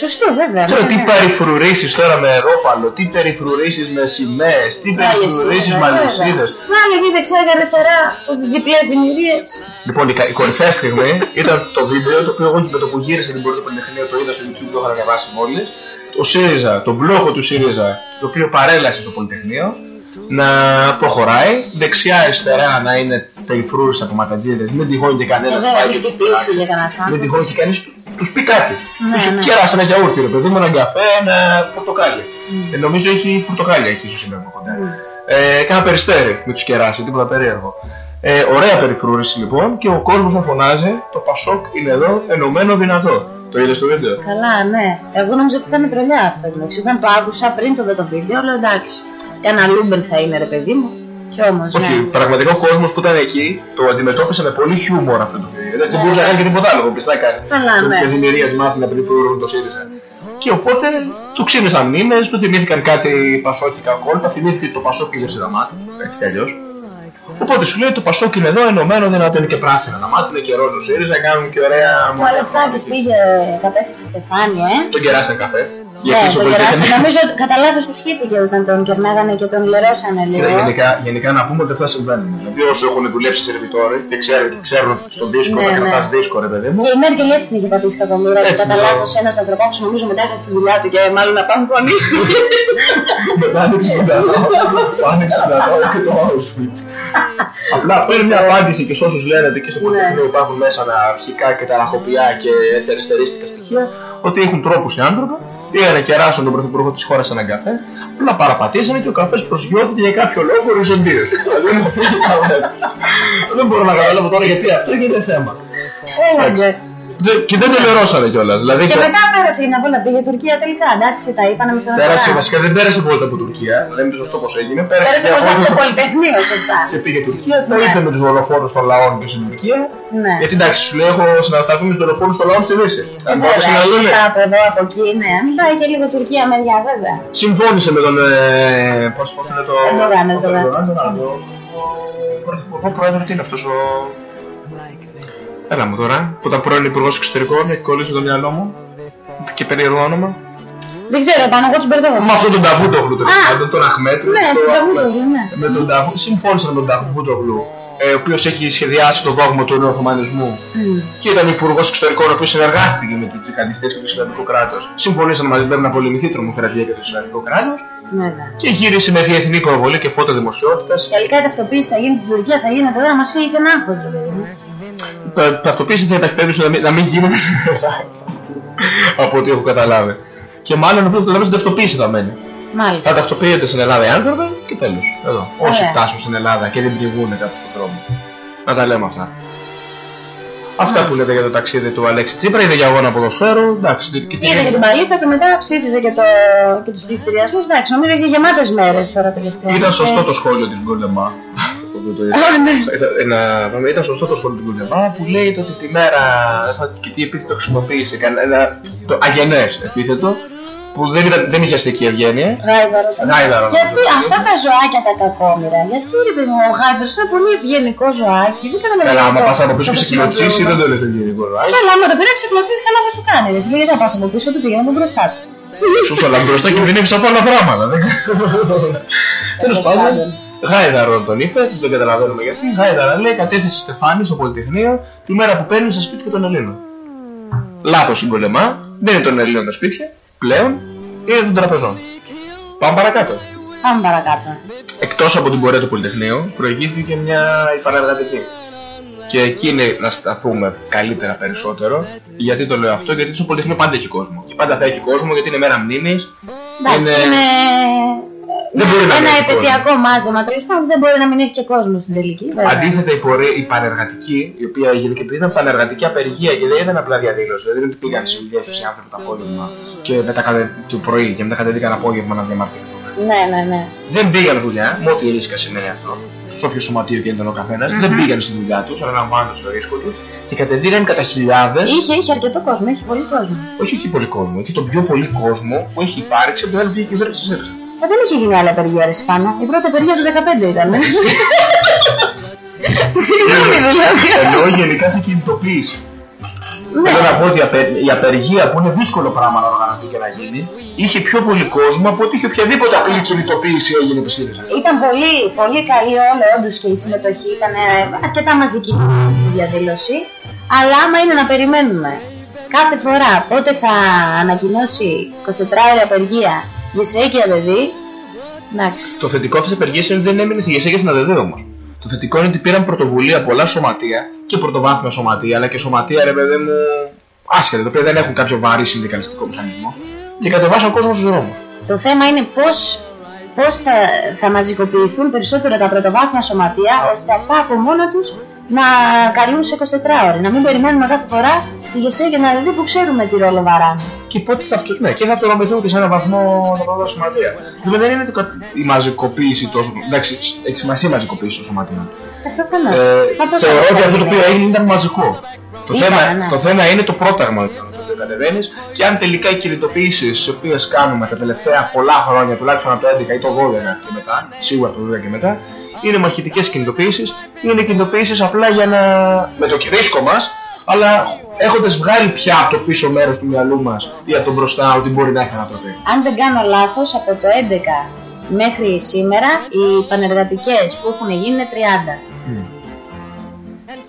Σωστό βέβαια. Ξέρω ναι, τι ναι. περιφρουρήσεις τώρα με ρόπαλο, τι περιφρουρήσεις με σημαίες, τι Βάλε περιφρουρήσεις εσύ, με βέβαια. αλυσίδες. Βάλε εκεί δεξιά και αριστερά διπλές δημιουργίες. Λοιπόν, η, κα- η κορυφαία στιγμή ήταν το βίντεο το οποίο εγώ με το που γύρισα την πορεία του Πολυτεχνείου το είδα στο YouTube, το είχα ανεβάσει μόλις. Το ΣΥΡΙΖΑ, τον μπλόκο του ΣΥΡΙΖΑ, το οποίο παρέλασε στο Πολυτεχνείο, να προχωράει. Δεξιά-αριστερά να είναι περιφρούρες από ματατζίδες, μην τυχόν και Ε, κανένα βέβαια, πάει έχει και τους χτυπήσει για κανένας μην άνθρωπο. τυχόν και κανείς τους πει κάτι. Ναι, Τους ναι. κέρασε ένα γιαούρτι, ρε παιδί μου, ένα καφέ, ένα πορτοκάλι. Ε, νομίζω έχει πορτοκάλια εκεί στο σύνταγμα κοντά. Ε, κάνα περιστέρι με τους κεράσει, τίποτα περίεργο. Ε, ωραία περιφρούρηση λοιπόν και ο κόσμος να φωνάζει το Πασόκ είναι εδώ ενωμένο δυνατό. Το είδες στο βίντεο; Καλά, ναι. Εγώ νόμιζα ότι ήταν τρολιά αυτό. εντάξει. Όταν το άκουσα πριν το δω το βίντεο, λέω εντάξει. Κάνα λούμπερ θα είναι, ρε παιδί μου. Κι όμως, Όχι, ναι. πραγματικά ο κόσμος που ήταν εκεί το αντιμετώπισε με πολύ χιούμορ αυτό το παιδί. Δεν Ναι. μπορούσε να κάνει και τίποτα άλλο, πιστά κάνει. Καλά, ναι. Και δημιουργίας μάθει να περιφρουρούν το ΣΥΡΙΖΑ. Και οπότε του ξύμισαν μήνες, του θυμήθηκαν κάτι πασόκικα κόλπα, θυμήθηκε ότι το Πασόκ είναι σε δαμάτι, έτσι κι αλλιώς. Οπότε σου λέει το Πασόκ είναι εδώ ενωμένο, δυνατό είναι και πράσινα δαμάτι, είναι και ρόζο ΣΥΡΙΖΑ, κάνουν και ωραία. Ο Αλεξάκης πήγε κατέθεσε στη Στεφάνη, ε. Τον κεράσαν καφέ. Ναι, πίσω τον από κεράσανε. την- Νομίζω ότι κατά λάθος τους σχήθηκε όταν τον κερνάγανε και τον λερώσανε λίγο. Κοίτα, γενικά, γενικά να πούμε ότι αυτά συμβαίνουν. Δηλαδή, όσοι έχουν δουλέψει σε σερβιτόροι και ξέρουν, ξέρουν ότι στον δίσκο Ναι, να ναι. κρατά δίσκο, ρε παιδί μου. Και η Μέρκελ έτσι την είχε πατήσει κακομοίρα και Έτσι, κατά ναι. λάθος ένας ανθρωπάκο νομίζω μετά έκανε στη δουλειά του και μάλλον να πάμε πονίστηκε. Μετά άνοιξε τον καλό. Άνοιξε τον καλό και το Auschwitz. Απλά αυτό είναι μια απάντηση και σε όσους λένε ότι και στο Πολυτεχνείο υπάρχουν μέσα τα αρχικά και τα ραχοποιιά και έτσι αριστερίστικα στοιχεία, ότι έχουν τρόπους οι άνθρωποι. Πήγανε και ράσουν τον πρωθυπουργό της χώρας έναν καφέ, απλά παραπατήσανε και ο καφές προσγειώθηκε για κάποιο λόγο οριζοντίως. Δεν μπορώ να καταλάβω τώρα γιατί αυτό γίνεται θέμα. Έλεγε. Δεν- Και δεν το λερώσανε κιόλας. Δηλαδή, Και μετά πέρασε η Ναβόλα πήγε Τουρκία τελικά. Εντάξει, τα είπανε με τον Πέρασε, Αθηνά. βασικά δεν πέρασε βόλτα από Τουρκία. Δεν είναι το σωστό πώς έγινε. Πέρασε, Πέρασε μια κοντά βόλτα στο στο- Πολυτεχνείο, σωστά. και πήγε Τουρκία. Τα Ναι. είπε με τους δολοφόνους των λαών και στην Τουρκία. Ναι. Γιατί εντάξει, σου λέω, έχω συνασταθεί με τους δολοφόνους των λαών στη Δύση. Αν Ε, μπορούσε να Βέβαια, λένε. ήρθα από εδώ, από εκεί, ναι. Μην πάει και λίγο Τουρκία μεριά, βέβαια. Συμφώνησε με τον. Ε, πώς, πώς είναι το. Ερντογάν, Ερντογάν. Ερντογάν, το- Ο πρωθυπουργό πρόεδρος τι είναι αυτός ο. Έλα μου τώρα, που ήταν πρώην υπουργός εξωτερικών, έχει κολλήσει το μυαλό μου. Και περίεργο όνομα. Δεν ξέρω, πάνω εγώ του μπερδεύω. Με αυτόν τον Ταβούτογλου τέλος Α, πάντων, τον Αχμέτ. Ναι, το τον Αχμέτ. Ταβούτογλου, ναι. Με τον Ταβού, συμφώνησαν με τον Ταβούτογλου, ε, ο οποίος έχει σχεδιάσει το δόγμα του νεοοθωμανισμού Μμ. και ήταν υπουργός εξωτερικών, ο οποίος συνεργάστηκε με τους τζιχαντιστές και το Ισλαμικό κράτος. Συμφωνήσαν μαζί πρέπει να πολεμηθεί η τρομοκρατία και το Ισλαμικό κράτος Βέβαια. και γύρισε με διεθνή προβολή και φώτα δημοσιότητας. Τελικά η ταυτοποίηση θα γίνει στην Τουρκία, θα γίνεται εδώ να μας φύγει και ένα άγχο, ρε παιδί μου. Τα ταυτοποίηση θα υπάρχει περίπτωση να μην, να μην γίνεται στην Ελλάδα. Από ό,τι έχω καταλάβει. Και μάλλον από ό,τι καταλαβαίνω στην ταυτοποίηση θα μένει. Μάλιστα. Θα ταυτοποιείται στην Ελλάδα οι άνθρωποι και τέλος. Εδώ. Όσοι Ωραία. φτάσουν στην Ελλάδα και δεν πληγούν κάπου στον δρόμο. Να τα λέμε αυτά. Αυτά που λέτε για το ταξίδι του Αλέξη Τσίπρα, είδε για αγώνα ποδοσφαίρου. Εντάξει, και τι Είδε και την παλίτσα του, μετά ψήφιζε και, το... και τους πληστηριασμούς. Εντάξει, νομίζω έχει γεμάτες μέρες τώρα τελευταία. Ήταν σωστό Ε, το σχόλιο της Γκολεμά. Αυτό που το είδα. Α, ναι. Ήταν- ένα- Ήταν σωστό το σχόλιο της Γκολεμά που λέει το ότι τη μέρα. και τι επίθετο χρησιμοποίησε. Κανένα. Το αγενές επίθετο που δεν, ήταν, δεν είχε αστική ευγένεια. Γάιδαρο. το- Γάιδαρο, Γιατί νομίζω. αυτά τα ζωάκια τα κακόμοιρα, γιατί ρε παιδί μου, ο Γάιδαρος είναι πολύ ευγενικό ζωάκι. Δεν κάναμε Καλά, άμα λίγο πας από πίσω το και σε κλωτσίσει, δεν το λες ευγενικό. Καλά, άμα το πήρα ξεκλωτσίσει, καλά θα σου κάνει. ρε. Γιατί θα πας από πίσω, του πηγαίνω από μπροστά του. Σωστό, αλλά μπροστά κινδυνεύει από άλλα πράγματα. Τέλος πάντων, Γάιδαρο τον είπε, δεν καταλαβαίνουμε γιατί. Γάιδαρα λέει κατέθεσε Στεφάνης στο Πολυτεχνείο τη μέρα που παίρνεις στα σπίτια των Ελλήνων. Λάθος συγκολεμά, δεν είναι των Ελλήνων τα σπίτια πλέον. είναι των τραπεζών. Πάμε παρακάτω. Πάμε παρακάτω. Εκτός από την πορεία του Πολυτεχνείου, προηγήθηκε μια υπανεργατική. Και εκεί είναι να σταθούμε καλύτερα περισσότερο. Γιατί το λέω αυτό, γιατί στο Πολυτεχνείο πάντα έχει κόσμο. Και πάντα θα έχει κόσμο γιατί είναι μέρα μνήμης. Εντάξει, είναι Δεν μπορεί να ένα μην έχει επαιτειακό μάζεμα τέλος πάντων. Δεν μπορεί να μην έχει και κόσμο στην τελική. βέβαια. Αντίθετα, η, πορεία, η πανεργατική, η οποία έγινε και πριν ήταν πανεργατική απεργία και δεν ήταν απλά διαδήλωση. Δηλαδή δεν πήγαν στι δουλειές τους οι άνθρωποι το απόγευμα και μετά κατε, το πρωί και μετά κατεβήκαν απόγευμα να διαμαρτυρηθούν. Ναι, ναι, ναι. Δεν πήγαν δουλειά, με ό,τι ρίσκα σημαίνει αυτό. Στο όποιο σωματείο και ήταν ο καθενα δεν πήγαν στη δουλειά τους, αναλαμβάνοντας το ρίσκο τους και κατεβήκαν κατά χιλιάδες. Είχε, είχε αρκετό κόσμο, έχει πολύ κόσμο. Όχι, έχει πολύ κόσμο. Έχει τον πιο πολύ κόσμο που έχει υπάρξει από την άλλη βγήκε η κυβέρνηση της ΣΥΡΙΖΑ. Ε, δεν είχε γίνει άλλη απεργία ρε πάνω. Η πρώτη απεργία του 15 ήταν. Συγγνώμη δηλαδή. Ενώ γενικά σε κινητοποίηση. Ναι. Θέλω να πω ότι η απε- η απεργία που είναι δύσκολο πράγμα να οργανωθεί και να γίνει, είχε πιο πολύ κόσμο από ότι είχε οποιαδήποτε απλή κινητοποίηση έγινε επί ΣΥΡΙΖΑ. Ήταν πολύ, πολύ καλή όλο όντως και η συμμετοχή. Ήταν ε, αρκετά μαζική η διαδήλωση. Αλλά άμα είναι να περιμένουμε κάθε φορά πότε θα ανακοινώσει 24 ώρη απεργία ΓΕΣΕ και ΑΔΔ, εντάξει. Το θετικό αυτής της απεργίας είναι ότι δεν έμεινε στη ΓΕΣΕ και στην ΑΔΔ όμως. Το θετικό είναι ότι πήραν πρωτοβουλία πολλά σωματεία και πρωτοβάθμια σωματεία, αλλά και σωματεία ρε παιδί μου άσχετα, τα οποία δεν έχουν κάποιο βαρύ συνδικαλιστικό μηχανισμό και κατεβάσαν κόσμος στου δρόμους. Το θέμα είναι πώς, πώς θα, θα μαζικοποιηθούν περισσότερο τα πρωτοβάθμια σωματεία ώστε αυτά από μόνα τους να καλούν σε 24 ώρες. Να μην περιμένουμε κάθε φορά τη ΓΕΣΕ και να δει που ξέρουμε τι ρόλο βαράνε. Και πότε θα αυτό, ναι, και θα αυτονομηθούν και σε έναν βαθμό τα πρώτα σωματεία. Δηλαδή δεν είναι το κα- η μαζικοποίηση τόσο. Εντάξει, έχει σημασία η μαζικοποίηση των σωματείων. Ε, προφανώς. Ε, Θα το θεωρώ πω. ότι αυτό το οποίο έγινε ήταν μαζικό. Το, Ήταν, θέμα, ναι. το θέμα είναι το πρόταγμα το οποίο κατεβαίνεις και αν τελικά οι κινητοποιήσεις τις οποίες κάνουμε τα τελευταία πολλά χρόνια, τουλάχιστον από το 11 ή το 12 και μετά, σίγουρα το 12 και μετά, είναι μαχητικές κινητοποιήσεις ή είναι κινητοποιήσεις απλά για να. με το ρίσκο μας, αλλά έχοντας βγάλει πια από το πίσω μέρος του μυαλού μας ή από το μπροστά ότι μπορεί να έχει ανατροπή. Αν δεν κάνω λάθος, από το 11 μέχρι σήμερα οι πανεργατικές που έχουν γίνει είναι 30.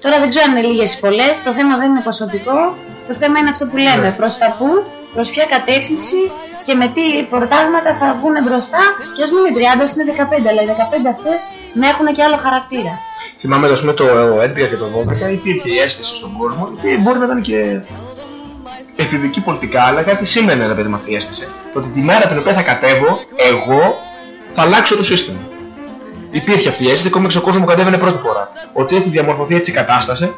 Τώρα δεν ξέρω αν είναι λίγες ή πολλές, το θέμα δεν είναι ποσοτικό, το θέμα είναι αυτό που λέμε, προς τα πού, προς ποια κατεύθυνση και με τι πορτάγματα θα βγουν μπροστά και ας μην είναι 30, ας είναι 15, αλλά οι 15 αυτές να έχουν και άλλο χαρακτήρα. Θυμάμαι ας πούμε, το 11 και το 12 υπήρχε η αίσθηση στον κόσμο και μπορεί να ήταν και εφηβική πολιτικά, αλλά κάτι σήμαινε ρε παιδί με αυτή η αίσθηση. Το ότι τη μέρα την οποία θα κατέβω, εγώ θα αλλάξω το σύστημα. Υπήρχε αυτή η αίσθηση, ακόμα και στον κόσμο που κατέβαινε πρώτη φορά. Ότι έχει διαμορφωθεί έτσι η κατάσταση,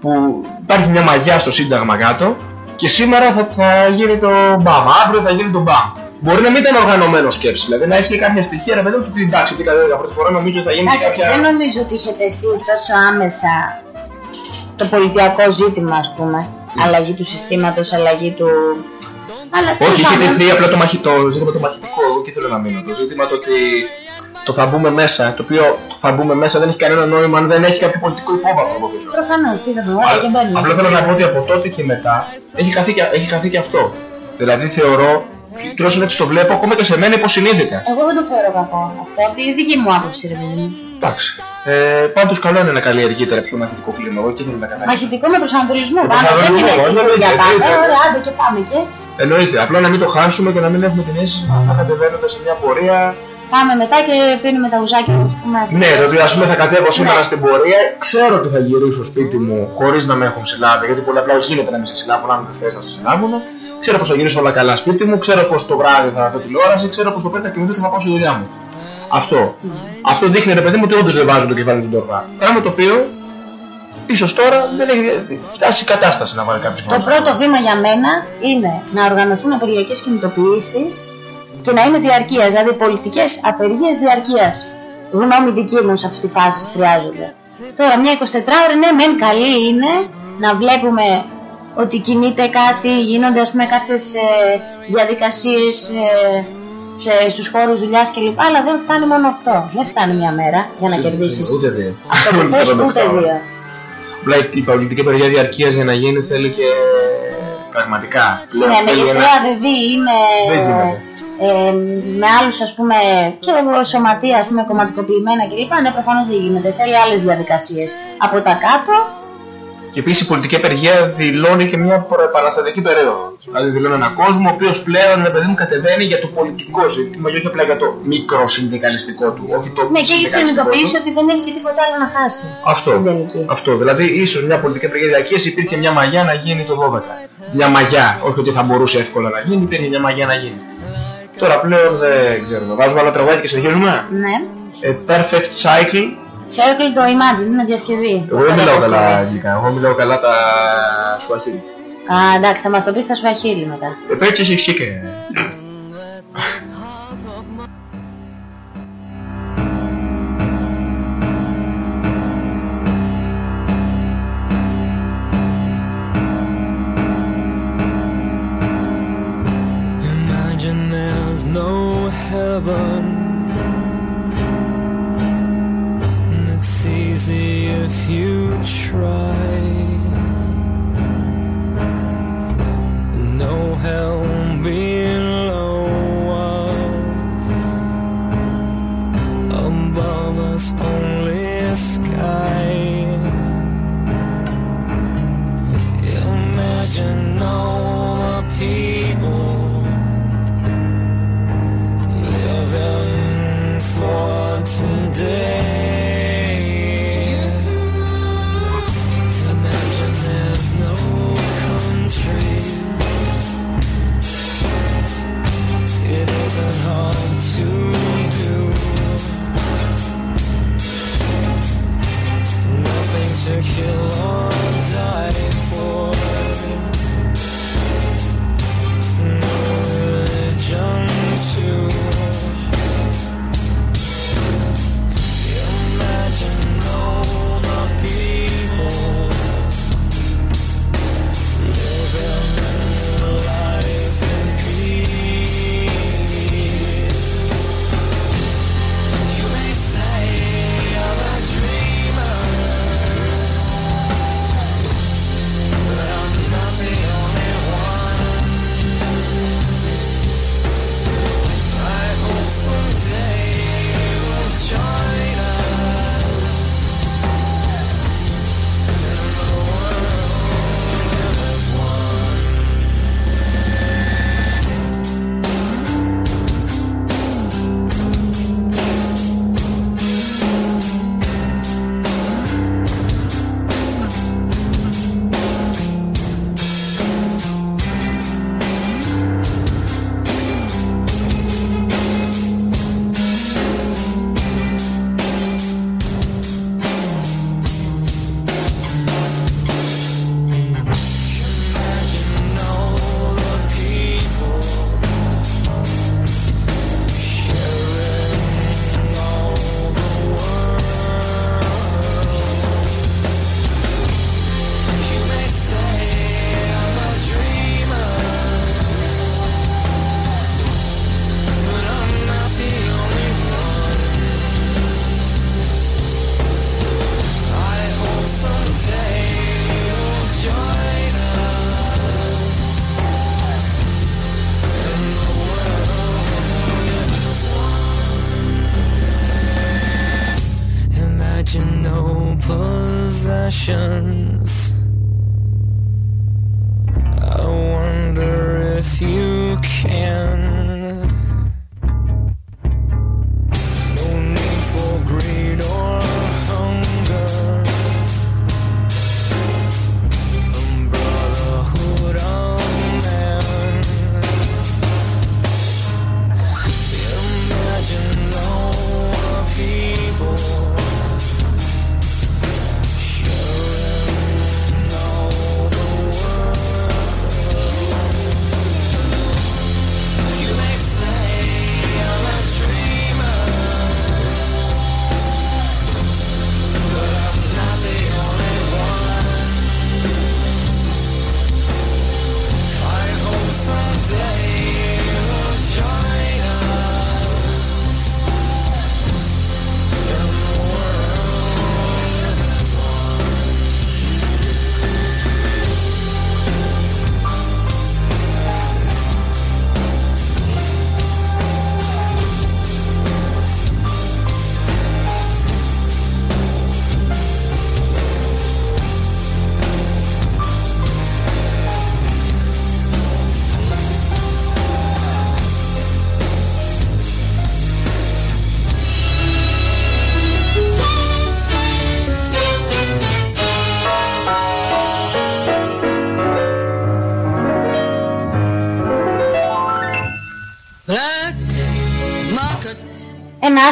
που υπάρχει μια μαγιά στο Σύνταγμα κάτω και σήμερα θα, θα γίνει το μπαμ, αύριο θα γίνει το μπαμ. Μπορεί να μην ήταν οργανωμένο σκέψη, δηλαδή να έχει κάποια στοιχεία ρε παιδί μου ότι εντάξει, τι κατέβηκα πρώτη φορά, νομίζω ότι θα γίνει Εντάξει, κάποια. δεν νομίζω ότι είχε τεθεί τόσο άμεσα το πολιτιακό ζήτημα, ας πούμε. Αλλαγή του συστήματος, αλλαγή του... Αλλά Όχι, τέλος είχε πάντων, τεθεί απλά το, μαχη... το ζήτημα το μαχητικό, εγώ εκεί θέλω να μείνω. Το ζήτημα το ότι το θα μπούμε μέσα, το οποίο θα μπούμε μέσα δεν έχει κανένα νόημα αν δεν έχει κάποιο πολιτικό υπόβαθρο από πίσω. Προφανώς, τι θα πούμε, όλα και μπαίνουμε. Απλά θέλω να πω ότι από τότε και μετά έχει χαθεί και, έχει χαθεί και αυτό. Δηλαδή θεωρώ, τουλάχιστον έτσι το βλέπω, ακόμα και σε μένα υποσυνείδητα. Εγώ δεν το θεωρώ κακό αυτό, από τη δική μου άποψη, ρε παιδί μου. Εντάξει. Ε, Πάντως καλό είναι να καλλιεργείται ένα πιο μαχητικό κλίμα. Εγώ εκεί θέλω να καταλήξω. Μαχητικό με προσανατολισμό. Με Πάμε, δεν είναι έτσι προσανατολισμό, για εννοείται, πάντα. εννοείται. Ωραία, άντε και πάμε και. Εννοείται. Απλά να μην το χάσουμε και να μην έχουμε την αίσθηση να κατεβαίνουμε σε μια πορεία Πάμε μετά και πίνουμε τα ουζάκια μας, πούμε. Ναι, δηλαδή ας πούμε θα κατέβω σήμερα στην πορεία, ξέρω ότι θα γυρίσω σπίτι μου χωρίς να με έχουν συλλάβει, γιατί πολύ απλά γίνεται να με σε συλλάβουν, αν δεν θες να σε συλλάβουν. Ξέρω πω θα γυρίσω όλα καλά σπίτι μου, ξέρω πω το βράδυ θα δω τηλεόραση, ξέρω πω το πρωί θα κοιμηθώ να πάω στη δουλειά μου. Αυτό. Αυτό δείχνει ρε παιδί μου ότι όντως δεν βάζω το κεφάλι του ντορβά. Πράγμα το οποίο ίσως τώρα δεν έχει φτάσει η κατάσταση να βάλει κάποιος Το πρώτο βήμα για μένα είναι να οργανωθούν απεργιακές κινητοποιήσεις και να είναι διαρκείας, δηλαδή πολιτικές απεργίες διαρκείας. Γνώμη δική μου σε αυτή τη φάση χρειάζονται. Τώρα μια 24 ώρη, ναι, μεν καλή είναι να βλέπουμε ότι κινείται κάτι, γίνονται ας πούμε κάποιες ε, διαδικασίες ε, σε, στους χώρους δουλειάς κλπ. Αλλά δεν φτάνει μόνο αυτό. Δεν φτάνει μια μέρα για να κερδίσεις. Ούτε δύο. Αυτό που θες ούτε δύο. Απλά η πολιτική παιδιά διαρκείας για να γίνει θέλει και πραγματικά. πλέον Ναι, με θέλει γεσαία ένα- δηλαδή ή με, Δεν γίνεται. Ε, με άλλους ας πούμε και σωματεία ας πούμε κομματικοποιημένα κλπ. Ναι, προφανώς δεν γίνεται. Θέλει άλλες διαδικασίες. Από τα κάτω Και επίσης η πολιτική απεργία δηλώνει και μια προεπαναστατική περίοδο. Δηλαδή δηλώνει έναν κόσμο ο οποίος πλέον ρε παιδί μου κατεβαίνει για το πολιτικό ζήτημα και όχι απλά για το μικρό συνδικαλιστικό του. Όχι το Ναι, και έχει συνδικαλιστικό συνειδητοποιήσει του. ότι δεν έχει και τίποτα άλλο να χάσει. Στην Αυτό. τελική. Αυτό. Δηλαδή, ίσως μια πολιτική απεργία διαρκείας υπήρχε μια μαγιά να γίνει το 12. Μια μαγιά. Όχι ότι θα μπορούσε εύκολα να γίνει, υπήρχε μια μαγιά να γίνει. Τώρα πλέον δεν ξέρουμε. Βάζουμε άλλο τραγούδι και συνεχίζουμε. Ναι. A perfect cycle. Circle το Imagine είναι διασκευή. Εγώ δεν Ωραία μιλάω διασκευή. καλά αγγλικά. Εγώ μιλάω καλά τα σουαχίλ. Α, εντάξει, θα μας το πεις στα Σουαχίλη μετά. Επέτυχε σιξίκε. Imagine no heaven. It's easy if you try. No hell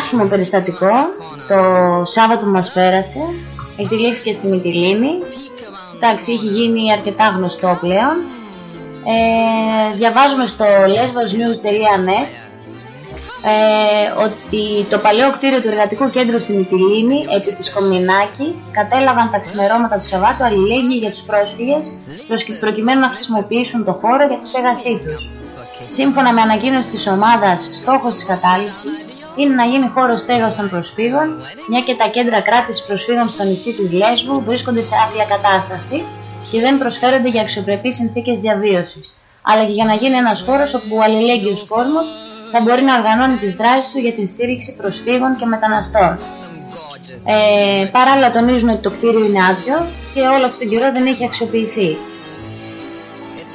άσχημο περιστατικό το Σάββατο που μας πέρασε. Εκτελήθηκε στη Μυτιλίνη. Εντάξει, έχει γίνει αρκετά γνωστό πλέον. Ε, διαβάζουμε στο lesbosnews.net ε, ότι το παλαιό κτίριο του εργατικού κέντρου στη Μυτιλίνη επί της Κομινάκη κατέλαβαν τα ξημερώματα του Σαββάτου αλληλέγγυοι για τους πρόσφυγες προσ- προκειμένου να χρησιμοποιήσουν το χώρο για τη στέγασή τους. Σύμφωνα με ανακοίνωση της ομάδας, στόχος της κατάληψης είναι να γίνει χώρος στέγας των προσφύγων, μια και τα κέντρα κράτησης προσφύγων στο νησί της Λέσβου βρίσκονται σε άθλια κατάσταση και δεν προσφέρονται για αξιοπρεπείς συνθήκες διαβίωσης, αλλά και για να γίνει ένας χώρος όπου ο αλληλέγγυος κόσμος θα μπορεί να οργανώνει τις δράσεις του για την στήριξη προσφύγων και μεταναστών. Ε, παράλληλα τονίζουν ότι το κτίριο είναι άδειο και όλο αυτόν τον καιρό δεν έχει αξιοποιηθεί.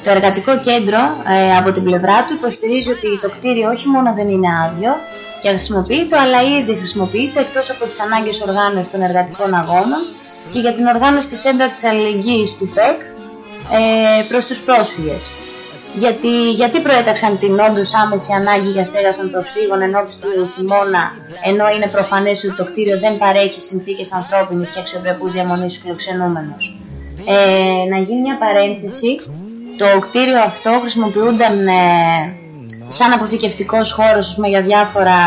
Το εργατικό κέντρο ε, από την πλευρά του υποστηρίζει ότι το κτίριο όχι μόνο δεν είναι άδειο και χρησιμοποιείται, αλλά ήδη χρησιμοποιείται εκτός από τις ανάγκες οργάνωσης των εργατικών αγώνων και για την οργάνωση της ένταξης αλληλεγγύης του ΠΕΚ ε, προς τους πρόσφυγες. Γιατί, γιατί προέταξαν την όντως άμεση ανάγκη για στέγαση των προσφύγων εν ώψη του χειμώνα, ενώ είναι προφανές ότι το κτίριο δεν παρέχει συνθήκες ανθρώπινης και αξιοπρεπούς διαμονής στους φιλοξενούμενους. Ε, να γίνει μια παρένθεση. Το κτίριο αυτό χρησιμοποιούνταν ε, σαν αποθηκευτικός χώρος ας πούμε, για διάφορα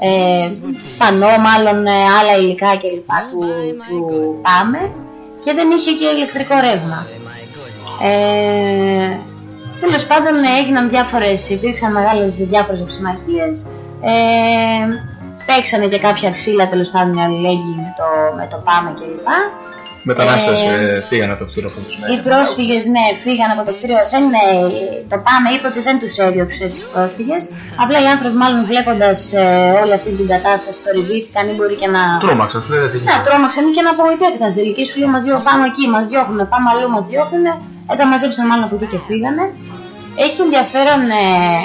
ε, πανό, μάλλον ε, άλλα υλικά κλπ. Του, του ΠΑΜΕ και δεν είχε και ηλεκτρικό ρεύμα. Ε, Τέλος πάντων ε, έγιναν διάφορες, υπήρξαν μεγάλες διάφορες εξημαρχίες, ε, παίξανε και κάποια ξύλα τέλος πάντων οι αλληλέγγυοι με το, με το ΠΑΜΕ κλπ. Μετανάστες Ε, ε, φύγαν από το κτίριο από τους Οι πρόσφυγες, ναι, φύγαν από το κτίριο. Δεν, ε, το ΠΑΜΕ είπε ότι δεν τους έδιωξε τους πρόσφυγες. Απλά οι άνθρωποι, μάλλον βλέποντας ε, όλη αυτή την κατάσταση, το ριβήθηκαν ή μπορεί και να. Τρόμαξαν, σου λέει τι Ναι, τρόμαξαν και να απογοητεύτηκαν στην τελική. Σου λέει μας διώχνουν, πάμε εκεί, μας διώχνουν, πάμε αλλού, μας διώχνουν. Ε, τα μαζέψαν μάλλον από εκεί και φύγανε. Έχει ενδιαφέρον ε,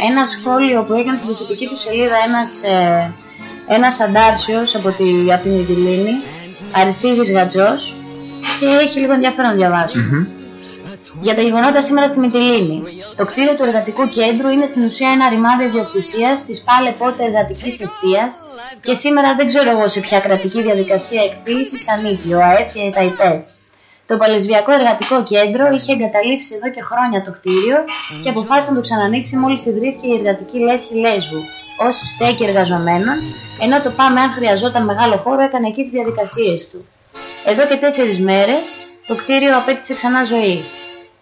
ένα σχόλιο που έκανε στην προσωπική του σελίδα ένας, ε, ένας αντάρσιος από, τη, από την Ιτηλίνη, Αριστίδης Γατζός, και έχει λίγο ενδιαφέρον να διαβάσω. Για τα γεγονότα σήμερα στη Μυτιλίνη. Το κτίριο του εργατικού κέντρου είναι στην ουσία ένα ρημάδι ιδιοκτησίας της πάλε πότε εργατικής αιστείας και σήμερα δεν ξέρω εγώ σε ποια κρατική διαδικασία εκποίηση ανήκει ο ΑΕΠ και τα ΙΠΕΔ. Το Παλαισβιακό Εργατικό Κέντρο είχε εγκαταλείψει εδώ και χρόνια το κτίριο και αποφάσισε να το ξανανοίξει μόλις ιδρύθηκε η Εργατική Λέσχη Λέσβου ω στέκη εργαζομένων, ενώ το ΠΑΜΕ, αν χρειαζόταν μεγάλο χώρο, έκανε εκεί τις διαδικασίες του. Εδώ και τέσσερις μέρες το κτίριο απέκτησε ξανά ζωή.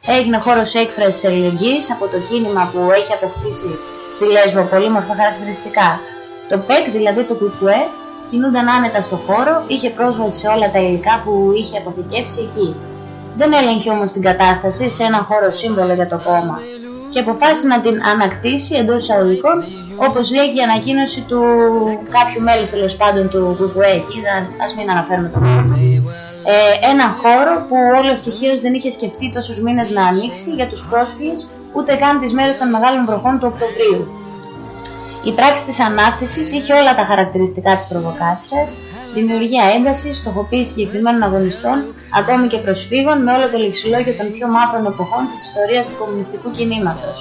Έγινε χώρος έκφρασης αλληλεγγύης από το κίνημα που έχει αποκτήσει στη Λέσβο πολύμορφα χαρακτηριστικά. Το ΠΕΚ, δηλαδή το ΚΚΕ, κινούνταν άνετα στο χώρο, είχε πρόσβαση σε όλα τα υλικά που είχε αποθηκεύσει εκεί. Δεν έλεγχε όμως την κατάσταση σε ένα χώρο σύμβολο για το κόμμα και αποφάσισε να την ανακτήσει εντός εισαγωγικών, όπως λέει και η ανακοίνωση του κάποιου μέλους τέλος πάντων του ΚΚΕ. Α μην αναφέρουμε το όνομα ε, ένα χώρο που όλο στοιχείω δεν είχε σκεφτεί τόσους μήνες να ανοίξει για τους πρόσφυγες ούτε καν τις μέρες των μεγάλων βροχών του Οκτωβρίου. Η πράξη της ανάκτησης είχε όλα τα χαρακτηριστικά της προβοκάτσιας, δημιουργία έντασης, στοχοποίηση συγκεκριμένων αγωνιστών, ακόμη και προσφύγων, με όλο το λεξιλόγιο των πιο μαύρων εποχών της ιστορίας του κομμουνιστικού κινήματος.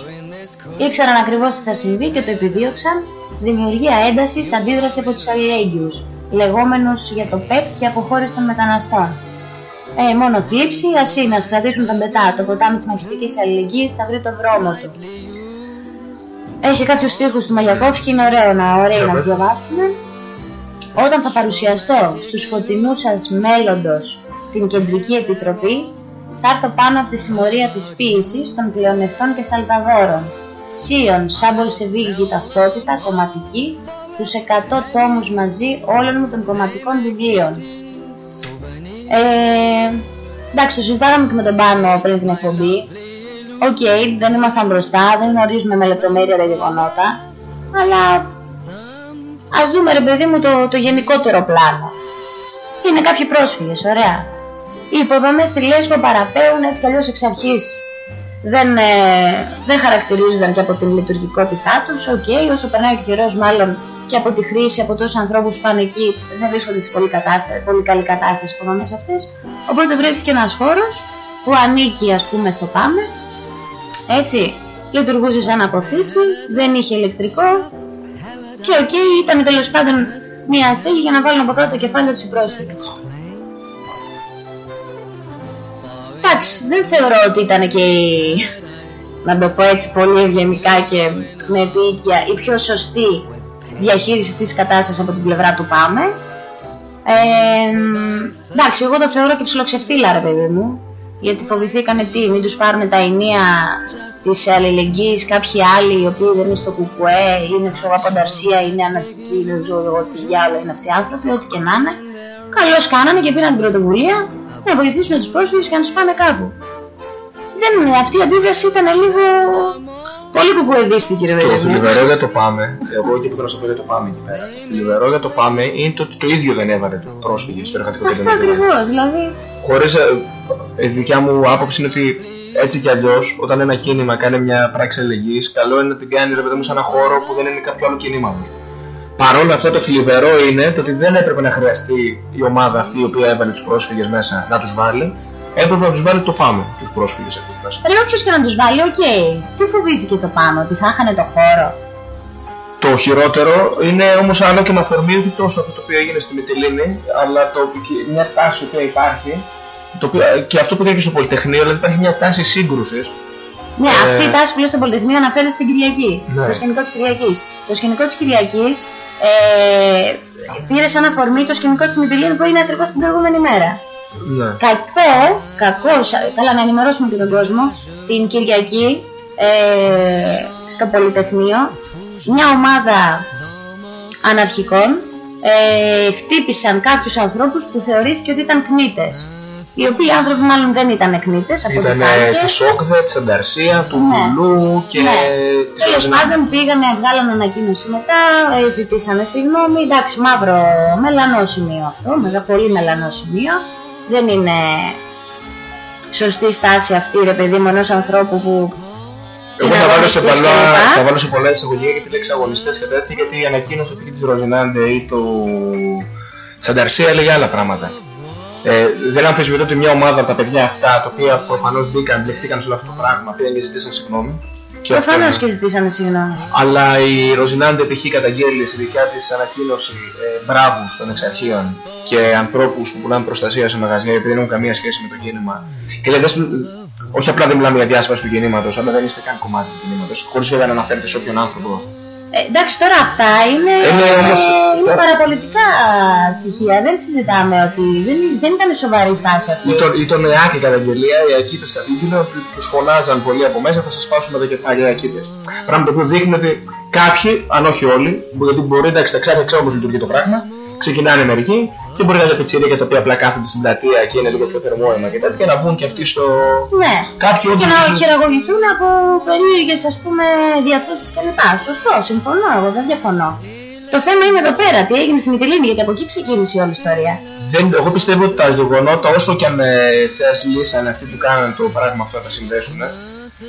Ήξεραν ακριβώς τι θα συμβεί και το επιδίωξαν, δημιουργία έντασης, αντίδραση από τους αλληλέγγυους, λεγόμενους για το ΠΕΠ και αποχώρηση των μεταναστών. Ε, μόνο θλίψη, ας είναι, ας κρατήσουν τον πετά, το ποτάμι της μαχητικής αλληλεγγύης θα βρει το δρόμο του. Έχει κάποιους στίχους του Μαγιακόφσκι, είναι ωραίο να, ωραίο να διαβάσουμε. Όταν θα παρουσιαστώ στους φωτεινούς σας μέλλοντος την Κεντρική Επιτροπή, θα έρθω πάνω από τη συμμορία της ποίησης των πλεονευτών και σαλταδόρων. Σίων, σαν πολσεβίγικη ταυτότητα, κομματική, τους 100 τόμους μαζί όλων μου των κομματικών βιβλίων. Ε, εντάξει, το συζητάγαμε και με τον Πάνο πριν την εκπομπή. Οκ, δεν ήμασταν μπροστά, δεν γνωρίζουμε με λεπτομέρεια τα γεγονότα, αλλά ας δούμε ρε παιδί μου το, το γενικότερο πλάνο. Είναι κάποιοι πρόσφυγες, ωραία. Οι υποδομές στη Λέσβο παραπαίουν έτσι κι αλλιώς εξ αρχής δεν, ε, δεν χαρακτηρίζονταν και από την λειτουργικότητά τους. Οκ, όσο περνάει ο καιρός μάλλον και από τη χρήση από τόσους ανθρώπους που πάνε εκεί δεν βρίσκονται σε πολύ, κατάσταση, πολύ καλή κατάσταση οι υποδομές αυτές. Οπότε βρέθηκε ένας χώρος που ανήκει ας πούμε στο ΠΑΜΕ, έτσι, λειτουργούσε σαν αποθήκη, δεν είχε ηλεκτρικό, Και οκ, ήταν τέλος πάντων μια στέγη για να βάλουν από κάτω το κεφάλι τους οι πρόσφυγες. Εντάξει, δεν θεωρώ ότι ήταν και η, να το πω έτσι πολύ ευγενικά και με επιείκεια, η πιο σωστή διαχείριση αυτής της κατάστασης από την πλευρά του ΠΑΜΕ. Ε, εντάξει, εγώ το θεωρώ και ψιλοξεφτίλα ρε παιδί μου, γιατί φοβηθήκανε τι, μην τους πάρουν τα ενία της αλληλεγγύης κάποιοι άλλοι οι οποίοι δεν είναι στο κουκουέ, είναι ξέρω από ανταρσία, είναι αναρχικοί, δεν ξέρω εγώ τι διάλογο είναι αυτοί οι άνθρωποι, ό,τι και να είναι. Καλώς κάνανε και πήραν την πρωτοβουλία να βοηθήσουν τους πρόσφυγες και να τους πάνε κάπου. Δεν, αυτή η αντίδραση ήταν λίγο πολύ κουκουεδίστικη ρε Το παιδί μου. θλιβερό για το πάμε, εγώ εκεί που θέλω να σα πω για το πάμε εκεί πέρα. Το θλιβερό για το πάμε είναι το ότι το ίδιο δεν έβαλε πρόσφυγε στο εργατικό Αυτό κέντρο. ακριβώς, δηλαδή Χωρίς. Η δικιά μου άποψη είναι ότι έτσι κι αλλιώς, όταν ένα κίνημα κάνει μια πράξη αλληλεγγύης, καλό είναι να την κάνει ρε παιδί μου σε ένα χώρο που δεν είναι κάποιο άλλο κινήματο. Παρ' όλα αυτά, το θλιβερό είναι το ότι δεν έπρεπε να χρειαστεί η ομάδα αυτή η οποία έβαλε τους πρόσφυγες μέσα να τους βάλει. Έπρεπε να τους βάλει το ΠΑΜΕ, τους πρόσφυγες αυτού μέσα. Ρε όποιος και να τους βάλει, οκ. Τι φοβήθηκε το ΠΑΜΕ, ότι θα είχανε το χώρο; Το χειρότερο είναι όμως άλλο και με αφορμή όχι τόσο αυτό το οποίο έγινε στη Μυτιλίνη, αλλά το, και μια τάση που υπάρχει, το οποίο, και αυτό που έγινε και στο Πολυτεχνείο, δηλαδή υπάρχει μια τάση σύγκρουσης. Ναι, Ε, αυτή η τάση που λέει στο Πολυτεχνείο αναφέρεται στην Κυριακή. Ναι. Στο σκηνικό της Κυριακής. Το σκηνικό της Κυριακής ε, πήρε σαν αφορμή το σκηνικό της Μητυλίνη που είναι ακριβώς την προηγούμενη μέρα. Ναι. Κακό, κακό, καλά να ενημερώσουμε και τον κόσμο, την Κυριακή ε, στο Πολυτεχνείο μια ομάδα αναρχικών ε, χτύπησαν κάποιους ανθρώπους που θεωρήθηκε ότι ήταν κνήτες. Οι οποίοι άνθρωποι μάλλον δεν ήταν κνήτες από ό,τι Ήταν φάνηκε. τη Σόκδε, της Ανταρσία, του Ναι. Μπουλού και Ναι. της Τέλος Ροζινά. πάντων πήγανε, βγάλανε ανακοίνωση μετά, ε, ζητήσανε συγγνώμη. Εντάξει, μαύρο μελανό σημείο αυτό, μεγα, πολύ μελανό σημείο. Δεν είναι σωστή στάση αυτή, ρε παιδί μου, ενός ανθρώπου που. Εγώ είναι θα βάλω, σε αγωνιστής πολλά, κλπ. θα βάλω σε πολλά εισαγωγικά και τη λέξη αγωνιστέ και τέτοια γιατί η ανακοίνωση π.χ. τη Ροζινάντε ή του Σανταρσία έλεγε άλλα πράγματα. Ε, δεν αμφισβητώ ότι μια ομάδα από τα παιδιά αυτά, τα οποία προφανώς μπήκαν, μπλεχτήκαν σε όλο αυτό το πράγμα, πήγαν και ζητήσαν συγγνώμη. Και αυτό Προφανώς είναι. και ζητήσανε συγγνώμη. Αλλά η Ροζινάντε π.χ. καταγγέλει στη δικιά της ανακοίνωση ε, μπράβους των εξαρχείων και ανθρώπους που πουλάνε προστασία σε μαγαζιά επειδή δεν έχουν καμία σχέση με το κίνημα. Και λέει, «Δες, όχι απλά δεν μιλάμε για διάσπαση του κινήματος, αλλά δεν είστε καν κομμάτι του κινήματος. Χωρίς βέβαια να αναφέρετε σε όποιον άνθρωπο. Ε, εντάξει, τώρα αυτά είναι, Είναι όμως- είναι παραπολιτικά στοιχεία. Δεν συζητάμε ότι δεν, δεν ήταν σοβαρή η στάση αυτή. Ή τον, ή τον ΕΑΚ η καταγγελία, οι ακίτε κατήγγειλαν ότι τους φωνάζαν πολλοί από μέσα, θα σας σπάσουμε τα κεφάλια οι ακίτε. Πράγμα το οποίο δείχνει ότι κάποιοι, αν όχι όλοι, γιατί μπορεί εντάξει, τα ξέρετε, ξέρω πώς λειτουργεί το πράγμα, ξεκινάνε μερικοί και μπορεί να είναι πιτσιρίκια τα οποία απλά κάθονται στην πλατεία και είναι λίγο πιο θερμό αίμα και τέτοια να μπουν και αυτοί στο. Ναι. Κάποιοι και όντως να ίσως- χειραγωγηθούν από περίεργες ας πούμε διαθέσεις κλπ. Σωστό, συμφωνώ, εγώ δεν διαφωνώ. Το θέμα είναι εδώ πέρα, τι έγινε στη Μητυλίνη, γιατί από εκεί ξεκίνησε η όλη ιστορία. Δεν, εγώ πιστεύω ότι τα γεγονότα, όσο και αν ε, θες λύσανε αυτοί που κάνανε το πράγμα αυτό να τα συνδέσουν,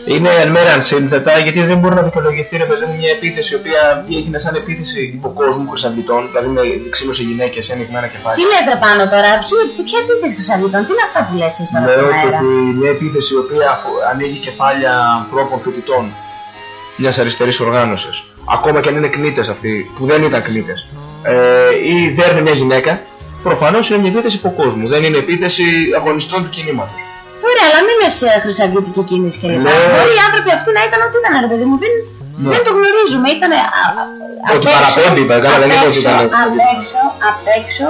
είναι εν μέρει ανσύνθετα γιατί δεν μπορεί να δικαιολογηθεί ρε παιδί μου μια επίθεση η οποία έγινε σαν επίθεση υποκόσμου χρυσαυγητών, δηλαδή με ξύλωσε γυναίκες ή ανοιγμένα Τι κεφάλια. λέτε πάνω τώρα, ποιο- τι- ποια επίθεση χρυσαυγητών, τι είναι αυτά που λες και τώρα Λέω στον ότι αέρα. μια επίθεση η οποία αφο- ανοίγει κεφάλια ανθρώπων φοιτητών μιας αριστερής οργάνωσης, ακόμα και αν είναι κνήτες αυτοί, που δεν ήταν κνήτες, ε, ή δέρνει μια γυναίκα, προφανώς είναι μια επίθεση υποκόσμου. Δεν είναι επίθεση αγωνιστών του κινήματος. Ωραία, αλλά μην λες ε, χρυσαυγητική κίνηση κλπ. Ναι. Μπορεί οι άνθρωποι αυτοί να ήταν ό,τι ήταν, ρε παιδί μου. Δεν, Ναι. δεν το γνωρίζουμε. Ήταν. Ότι παραπέμπει, βέβαια, δεν είναι ότι ήταν. Απ' έξω, απ' έξω,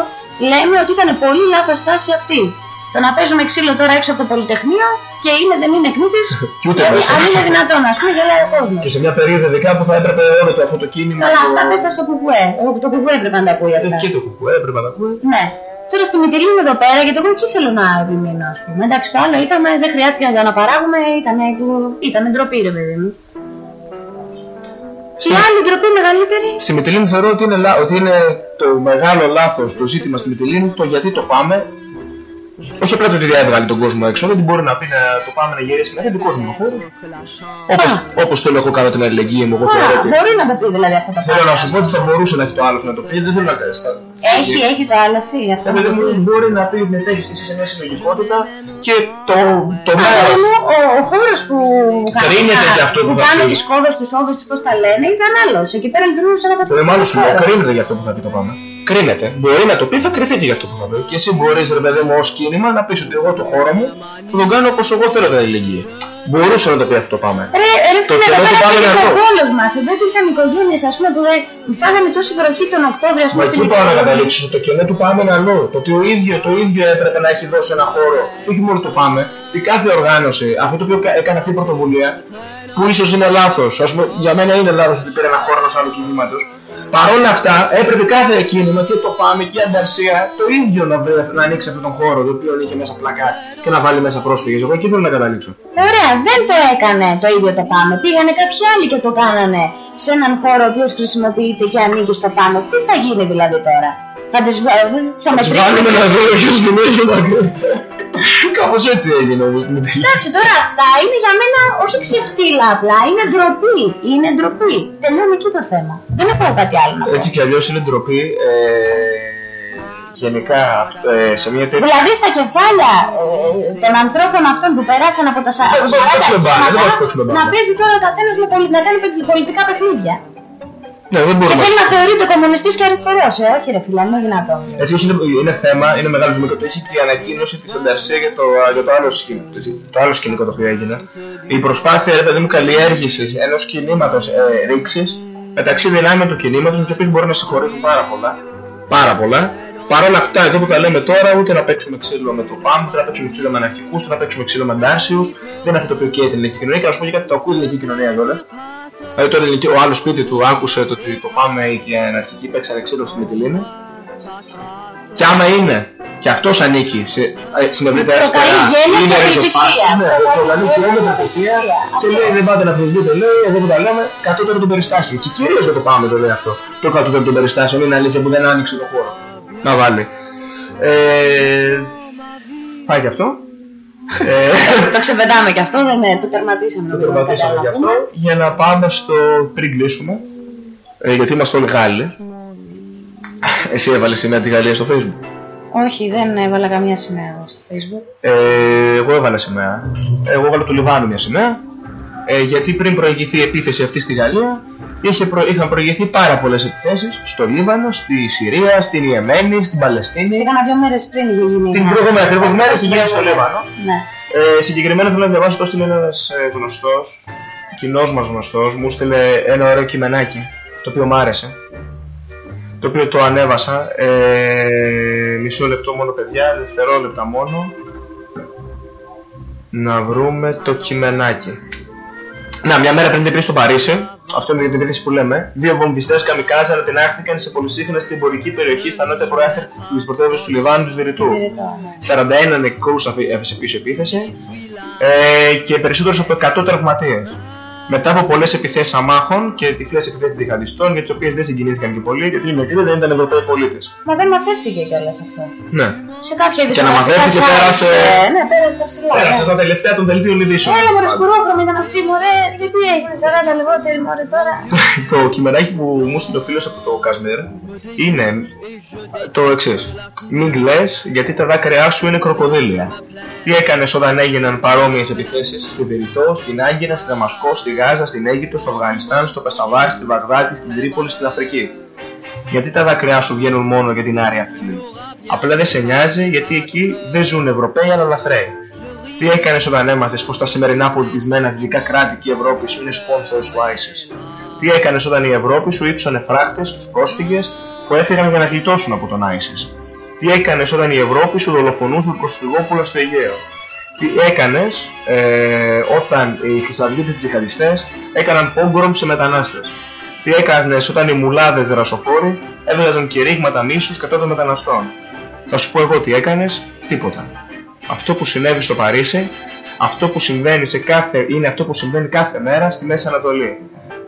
λέμε ότι ήταν πολύ λάθος στάση αυτή. Το να παίζουμε ξύλο τώρα έξω από το Πολυτεχνείο και είναι δεν είναι κνήτη. Κι ούτε μέσα. Αν είναι δυνατόν, ας πούμε, γελάει ο κόσμος. Και σε μια περίοδο ειδικά που θα έπρεπε όλο το αυτό το κίνημα. Καλά, το- αυτά πες τα στο κουκουέ. Εγώ το κουκουέ έπρεπε να τα ακούει αυτά. Και το κουκουέ έπρεπε να τα ακούει. Ναι. Τώρα στη Μητυλίνη εδώ πέρα, γιατί εγώ εκεί θέλω να επιμείνω, ας πούμε. Εντάξει, το άλλο είπαμε, δεν χρειάστηκε να το παράγουμε, ήταν, ήταν ντροπή, ρε παιδί μου. Και η άλλη ντροπή μεγαλύτερη. Στη Μυτιλίνη θεωρώ ότι είναι, λα- ότι είναι το μεγάλο λάθος το ζήτημα στη Μυτιλίνη το γιατί το πάμε Όχι απλά το ότι διέβγαλε τον κόσμο έξω, δεν μπορεί να πει να το πάμε να γυρίσει μέχρι δικό μου ο χώρο. Όπως, όπως θέλω εγώ κάνω την αλληλεγγύη μου, εγώ Α, θεωρώ ότι. μπορεί να το πει δηλαδή αυτό το Θέλω πράγμα. να σου πω ότι θα μπορούσε να έχει το άλλο να το πει, δεν θέλω να κάνει τα. Έχει, έχει το άλοθη αυτό. Ε, παιδί μου, μπορεί να πει μετέχει και εσύ σε μια συλλογικότητα και το, το Α, μέρο. παιδί μου, ο, ο χώρος που Κρίνεται κανονικά- και αυτό που που θα κάνουν πει. τις κόβες, τους όβες, τους πώς τα λένε, ήταν άλλος. Εκεί πέρα λειτουργούσε ένα Το κατοικίδιο μάλλον σου λέω, χώρο. κρίνεται για αυτό που θα πει το πάμε. Κρίνεται. Μπορεί να το πει, θα κρυθεί και για αυτό που θα πει. Και εσύ μπορείς, ρε παιδί μου, ως κίνημα να πεις ότι εγώ το χώρο μου θα τον κάνω όπως εγώ θέλω την αλληλεγγύη. Μπορούσε να το πει αυτό το πάμε. Ρε, ρε Το φίλε, κενό εδώ του πέρα πάμε είναι είναι ο αυτό. πόλος μας. Εδώ υπήρχαν οικογένειες, ας πούμε, που δεν φάγανε τόση βροχή τον Οκτώβριο, ας Μα πούμε, εκεί στην πάω να Ιταλία. καταλήξω. Το κενό του πάμε είναι αλλού. Το ότι ο ίδιο, το ίδιο έπρεπε να έχει δώσει ένα χώρο. Και όχι μόνο το πάμε. Τι κάθε οργάνωση, αυτό το οποίο κα- έκανε αυτή η πρωτοβουλία, που ίσως είναι λάθος. Α πούμε, για μένα είναι λάθος ότι πήρε ένα χώρο ενός άλλου κινήματος. Παρ' όλα αυτά, έπρεπε κάθε κίνημα και το πάμε και η ανταρσία το ίδιο να, βρε- να ανοίξει αυτόν τον χώρο, το οποίο είχε μέσα πλακά και να βάλει μέσα πρόσφυγες. Εγώ εκεί θέλω να καταλήξω. Ε, Ωραία, δεν το έκανε το ίδιο το πάμε. Πήγανε κάποιοι άλλοι και το κάνανε σε έναν χώρο ο οποίος χρησιμοποιείται και ανήκει στο πάνω. Τι θα γίνει δηλαδή τώρα; Θα τις βα- θα Τις μετρήσουμε. βάλουμε να δούμε ποιος δεν έχει να Κάπως έτσι έγινε όμως με τελείω. Εντάξει, τώρα αυτά είναι για μένα όχι ξεφτύλα απλά, είναι ντροπή. Είναι ντροπή. Τελειώνει εκεί το θέμα. Δεν έχω κάτι άλλο να πω. Έτσι κι αλλιώς είναι ντροπή ε, γενικά ε, σε μια τέτοια... Δηλαδή στα κεφάλια ε, των ανθρώπων αυτών που περάσαν από τα σα- Δεν από μπορείς να 40 παίξουμε μπάλα, δεν κύματα, μπορείς να παίξουμε μπάλα. να παίζει τώρα ο καθένας με πολι- να κάνει πολι- πολιτικά παιχνίδια. Ναι, δεν Και μπορούμε. θέλει να θεωρείται κομμουνιστής και αριστερός. Ε, όχι, ρε φίλε, είναι δυνατόν. Έτσι όπως είναι, είναι θέμα, είναι μεγάλο ζουμί και το έχει και η ανακοίνωση της Ανταρσία για το, για το, άλλο, σκηνικό, το άλλο σκηνικό το οποίο έγινε. Η προσπάθεια, ρε παιδί μου, καλλιέργησης ενός κινήματος ε, ρήξης μεταξύ δυνάμεων του κινήματος, με τους οποίους μπορεί να συγχωρήσουν πάρα πολλά. Πάρα πολλά. Παρ' όλα αυτά, εδώ που τα λέμε τώρα, ούτε να παίξουμε ξύλο με το ΠΑΜ, ούτε να παίξουμε ξύλο με αναρχικούς, ούτε να παίξουμε ξύλο με αντάρσιους. Δεν είναι αυτό το οποίο καίει την ελληνική κοινωνία. Και να σου πω και κάτι, το ακούει η ελληνική κοινωνία εδώ. Δηλαδή το ελληνική, ο άλλος σπίτι του άκουσε το ότι το πάμε και οι αναρχικοί παίξανε ξύλο στην Μυτιλίνη. Και άμα είναι και αυτός ανήκει σε, ε, στην ευρύτερη αριστερά, Προκαλεί γέλιο είναι και ριζοσπάστη, απελπισία. ναι, προκαλεί γέλιο και απελπισία και λέει δεν πάτε να φυγείτε, λέει εδώ που τα λέμε κατώτερο των περιστάσεων. Και κυρίως για το πάμε το λέει αυτό. Το κατώτερο των περιστάσεων είναι αλήθεια που δεν άνοιξε το χώρο. Να βάλει. Ε, πάει και αυτό. Ε, το ξεπετάμε και αυτό, δεν είναι, το τερματίσαμε. το τερματίσαμε γι' αυτό για να πάμε στο πριν κλείσουμε. Ε, γιατί είμαστε όλοι Γάλλοι. Εσύ έβαλες σημαία της Γαλλίας στο facebook. Όχι, δεν έβαλα καμία σημαία στο facebook. Ε, εγώ έβαλα σημαία. Εγώ έβαλα του Λιβάνου μια σημαία. Ε, γιατί πριν προηγηθεί η επίθεση αυτή στη Γαλλία, είχε προ... είχαν προηγηθεί πάρα πολλές επιθέσεις στο Λίβανο, στη Συρία, στην Ιεμένη, στην Παλαιστίνη. Και έκανα δύο μέρες πριν είχε γίνει. Την ένα- προηγούμενη ακριβώς μέρα είχε γίνει στο Λίβανο. Ναι. Ε, συγκεκριμένα θέλω να διαβάσω το στείλει ένας γνωστός, κοινός μας γνωστός, μου στείλε ένα ωραίο κειμενάκι το οποίο μου άρεσε. Το οποίο το ανέβασα. Ε, μισό λεπτό μόνο, παιδιά, δευτερόλεπτα μόνο. Να βρούμε το κειμενάκι. Να, μια μέρα πριν την επίθεση στο Παρίσι, αυτό είναι για την επίθεση που λέμε, δύο βομβιστές καμικάζα ανατινάχθηκαν σε πολυσύχναστη στην εμπορική περιοχή στα νότια προάστια της πρωτεύουσας του Λιβάνου του Βηρητού. Βηρητό, ναι. 41 νεκρούς αφή- έφεσε πίσω η επίθεση ε, και περισσότερους από 100 τραυματίες. Μετά από πολλές επιθέσεις αμάχων και τυφλές επιθέσεις διχαντιστών για τις οποίες δεν συγκινήθηκαν και πολλοί γιατί οι νεκροί δεν ήταν Ευρωπαίοι πολίτες. Μα δεν μαθεύτηκε κιόλας αυτό. Ναι. Σε κάποια Και να ειδησιογραφικά μαθεύτηκε site, πέρασε- ε, Ναι, πέρασε τα ψηλά. Πέρασε ναι. στα τελευταία των δελτίων ειδήσεων. Έλα μωρέ σκουρόχρωμη ήταν αυτή μωρέ, γιατί έγινε 40 λιγότεροι μωρέ τώρα. το κειμενάκι που μου στείλε ο φίλος από το Κασμίρ είναι το εξής. Μην κλαις γιατί τα δάκρυά σου είναι κροκοδίλια. Τι έκανες όταν έγιναν παρόμοιες επιθέσεις στη Βηρητό, στην Άγκυρα, στη Δαμασκό, στη Γάζα, στην Αίγυπτο, στο Αφγανιστάν, στο Πεσαβάρ, στη Βαγδάτη, στην Τρίπολη, στην Αφρική. Γιατί τα δάκρυά σου βγαίνουν μόνο για την Άρια Φυλή. Απλά δεν σε νοιάζει γιατί εκεί δεν ζουν Ευρωπαίοι αλλά λαθρέοι. Τι έκανες όταν έμαθες πως τα σημερινά πολιτισμένα δυτικά κράτη και η Ευρώπη σου είναι sponsors του ISIS; Τι έκανες όταν η Ευρώπη σου ύψωνε φράχτες στου πρόσφυγες που έφυγαν για να γλιτώσουν από τον ISIS; Τι έκανες όταν η Ευρώπη σου δολοφονούσε προσφυγόπουλα στο Αιγαίο; Τι έκανες ε, όταν οι χρυσαυγίτε τζιχαντιστές έκαναν πόγκρομ σε μετανάστες. Τι έκανες όταν οι μουλάδες ρασοφόροι έβγαζαν κηρύγματα μίσου κατά των μεταναστών. Θα σου πω εγώ τι έκανες, τίποτα. Αυτό που συνέβη στο Παρίσι, αυτό που συμβαίνει σε κάθε, είναι αυτό που συμβαίνει κάθε μέρα στη Μέση Ανατολή.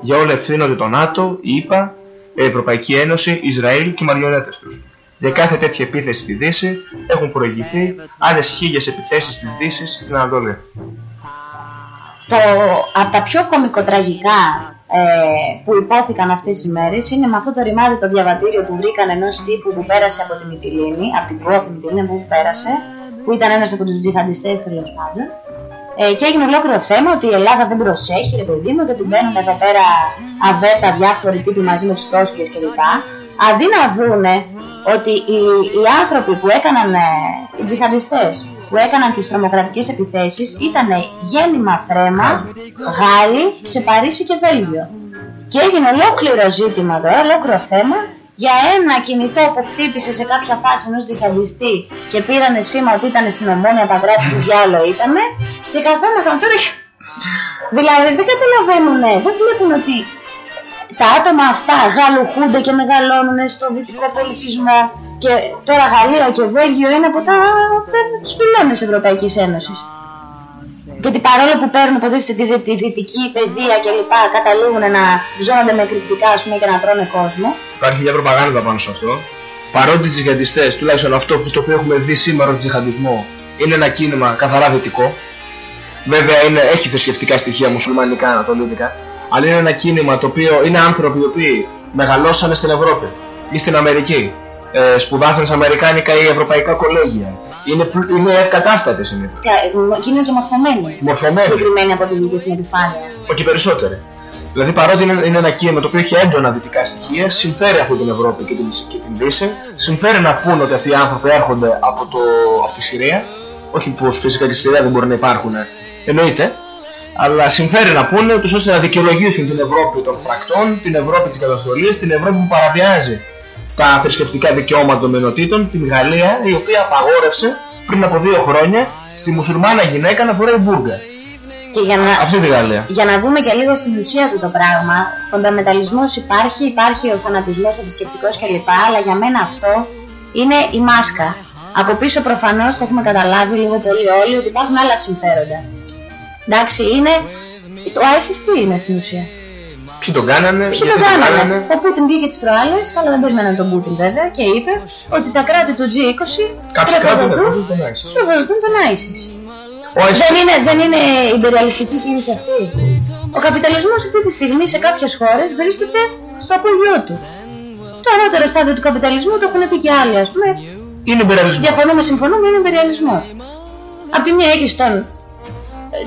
Για όλα ευθύνονται το ΝΑΤΟ, η ΕΠΑ, η Ευρωπαϊκή Ένωση, Ισραήλ και οι μαριονέτες τους. Για κάθε τέτοια επίθεση στη Δύση έχουν προηγηθεί άλλες χίλιες επιθέσεις της Δύσης στην Ανατολή. Το, από τα πιο κομικοτραγικά ε, που υπόθηκαν αυτές τις μέρες είναι με αυτό το ρημάδι το διαβατήριο που βρήκαν ενός τύπου που πέρασε από τη Μυτιλίνη, από την Κούα, από της Μυτιλίνη που πέρασε, που ήταν ένας από τους τζιχαντιστές τέλος πάντων. Ε, και έγινε ολόκληρο θέμα ότι η Ελλάδα δεν προσέχει, ρε παιδί μου, και ότι μπαίνουν εδώ πέρα αβέτα διάφοροι τύποι μαζί με τους πρόσφυγες κλπ. Αντί να δούνε ότι οι, οι άνθρωποι που έκαναν, ε, οι τζιχαντιστές που έκαναν τις τρομοκρατικές επιθέσεις ήταν γέννημα θρέμα, Γάλλοι, σε Παρίσι και Βέλγιο. Και έγινε ολόκληρο ζήτημα τώρα, ολόκληρο θέμα για ένα κινητό που χτύπησε σε κάποια φάση ενός τζιχαντιστή και πήρανε σήμα ότι ήταν στην ομόνια Παγκράτη του διάλο ήτανε και καθόμασταν τώρα Δηλαδή δεν καταλαβαίνουν, δεν βλέπουν ότι τα άτομα αυτά γαλουχούνται και μεγαλώνουν στο δυτικό πολιτισμό και τώρα Γαλλία και Βέλγιο είναι από τα, τους πυλώνες Ευρωπαϊκής Ένωσης. Και ότι παρόλο που παίρνουν υποτίθεται τη, δι- τη δυτική παιδεία και λοιπά, καταλήγουν να ζώνονται με κριτικά ας πούμε, και να τρώνε κόσμο. Υπάρχει μια προπαγάνδα πάνω σε αυτό. Παρότι οι τζιχαντιστές, τουλάχιστον αυτό που στο οποίο έχουμε δει σήμερα τον τζιχαντισμό, είναι ένα κίνημα καθαρά δυτικό. Βέβαια είναι, έχει θρησκευτικά στοιχεία μουσουλμανικά, ανατολίτικα. Αλλά είναι ένα κίνημα το οποίο είναι άνθρωποι οι οποίοι μεγαλώσανε στην Ευρώπη ή στην Αμερική. Ε, σπουδάσαν σε αμερικάνικα ή ευρωπαϊκά κολέγια. Είναι, πλου- είναι ευκατάστατοι συνήθως. Και, ε, και είναι και μορφωμένοι. Μορφωμένοι. Συγκεκριμένοι από τη δική στην επιφάνεια. Όχι περισσότεροι. Δηλαδή παρότι είναι, είναι ένα κίνημα το οποίο έχει έντονα δυτικά στοιχεία, συμφέρει αυτή την Ευρώπη και την, και την Δύση, συμφέρει να πούνε ότι αυτοί οι άνθρωποι έρχονται από, το, από τη Συρία, όχι που φυσικά και στη Συρία δεν μπορεί να υπάρχουν, εννοείται, αλλά συμφέρει να πούνε ούτως ώστε να δικαιολογήσουν την Ευρώπη των φρακτών, την Ευρώπη της καταστολής, την Ευρώπη που παραβιάζει τα θρησκευτικά δικαιώματα των μειονοτήτων, την Γαλλία, η οποία απαγόρευσε πριν από δύο χρόνια στη μουσουλμάνα γυναίκα να φοράει μπουργκα. Και για να, Αυτή τη Γαλλία. για να δούμε και λίγο στην ουσία του το πράγμα, φονταμεταλισμός υπάρχει, υπάρχει ο φανατισμός, ο θρησκευτικός κλπ. Αλλά για μένα αυτό είναι η μάσκα. Από πίσω προφανώς το έχουμε καταλάβει λίγο πολύ όλοι ότι υπάρχουν άλλα συμφέροντα. Εντάξει, είναι... Το ISIS τι είναι στην ουσία; Ποιοι τον κάνανε, Ποιοι γιατί το κάνανε; Ο Πούτιν βγήκε τις προάλλες, καλά δεν περιμέναν τον Πούτιν βέβαια, και είπε ότι τα κράτη του G20 Κάποια κράτη δεν τροφοδοτούν τον ISIS. τροφοδοτούν τον ISIS. Ο ISIS. Δεν είναι, δεν είναι υπεριαλιστική κίνηση αυτή. Ο καπιταλισμός αυτή τη στιγμή σε κάποιες χώρες βρίσκεται στο απογειό του. Το ανώτερο στάδιο του καπιταλισμού το έχουν πει και άλλοι, ας πούμε. Είναι υπεραλισμό. Διαφωνούμε, συμφωνούμε, είναι υπεριαλισμός. Απ' τη μία έχεις τον,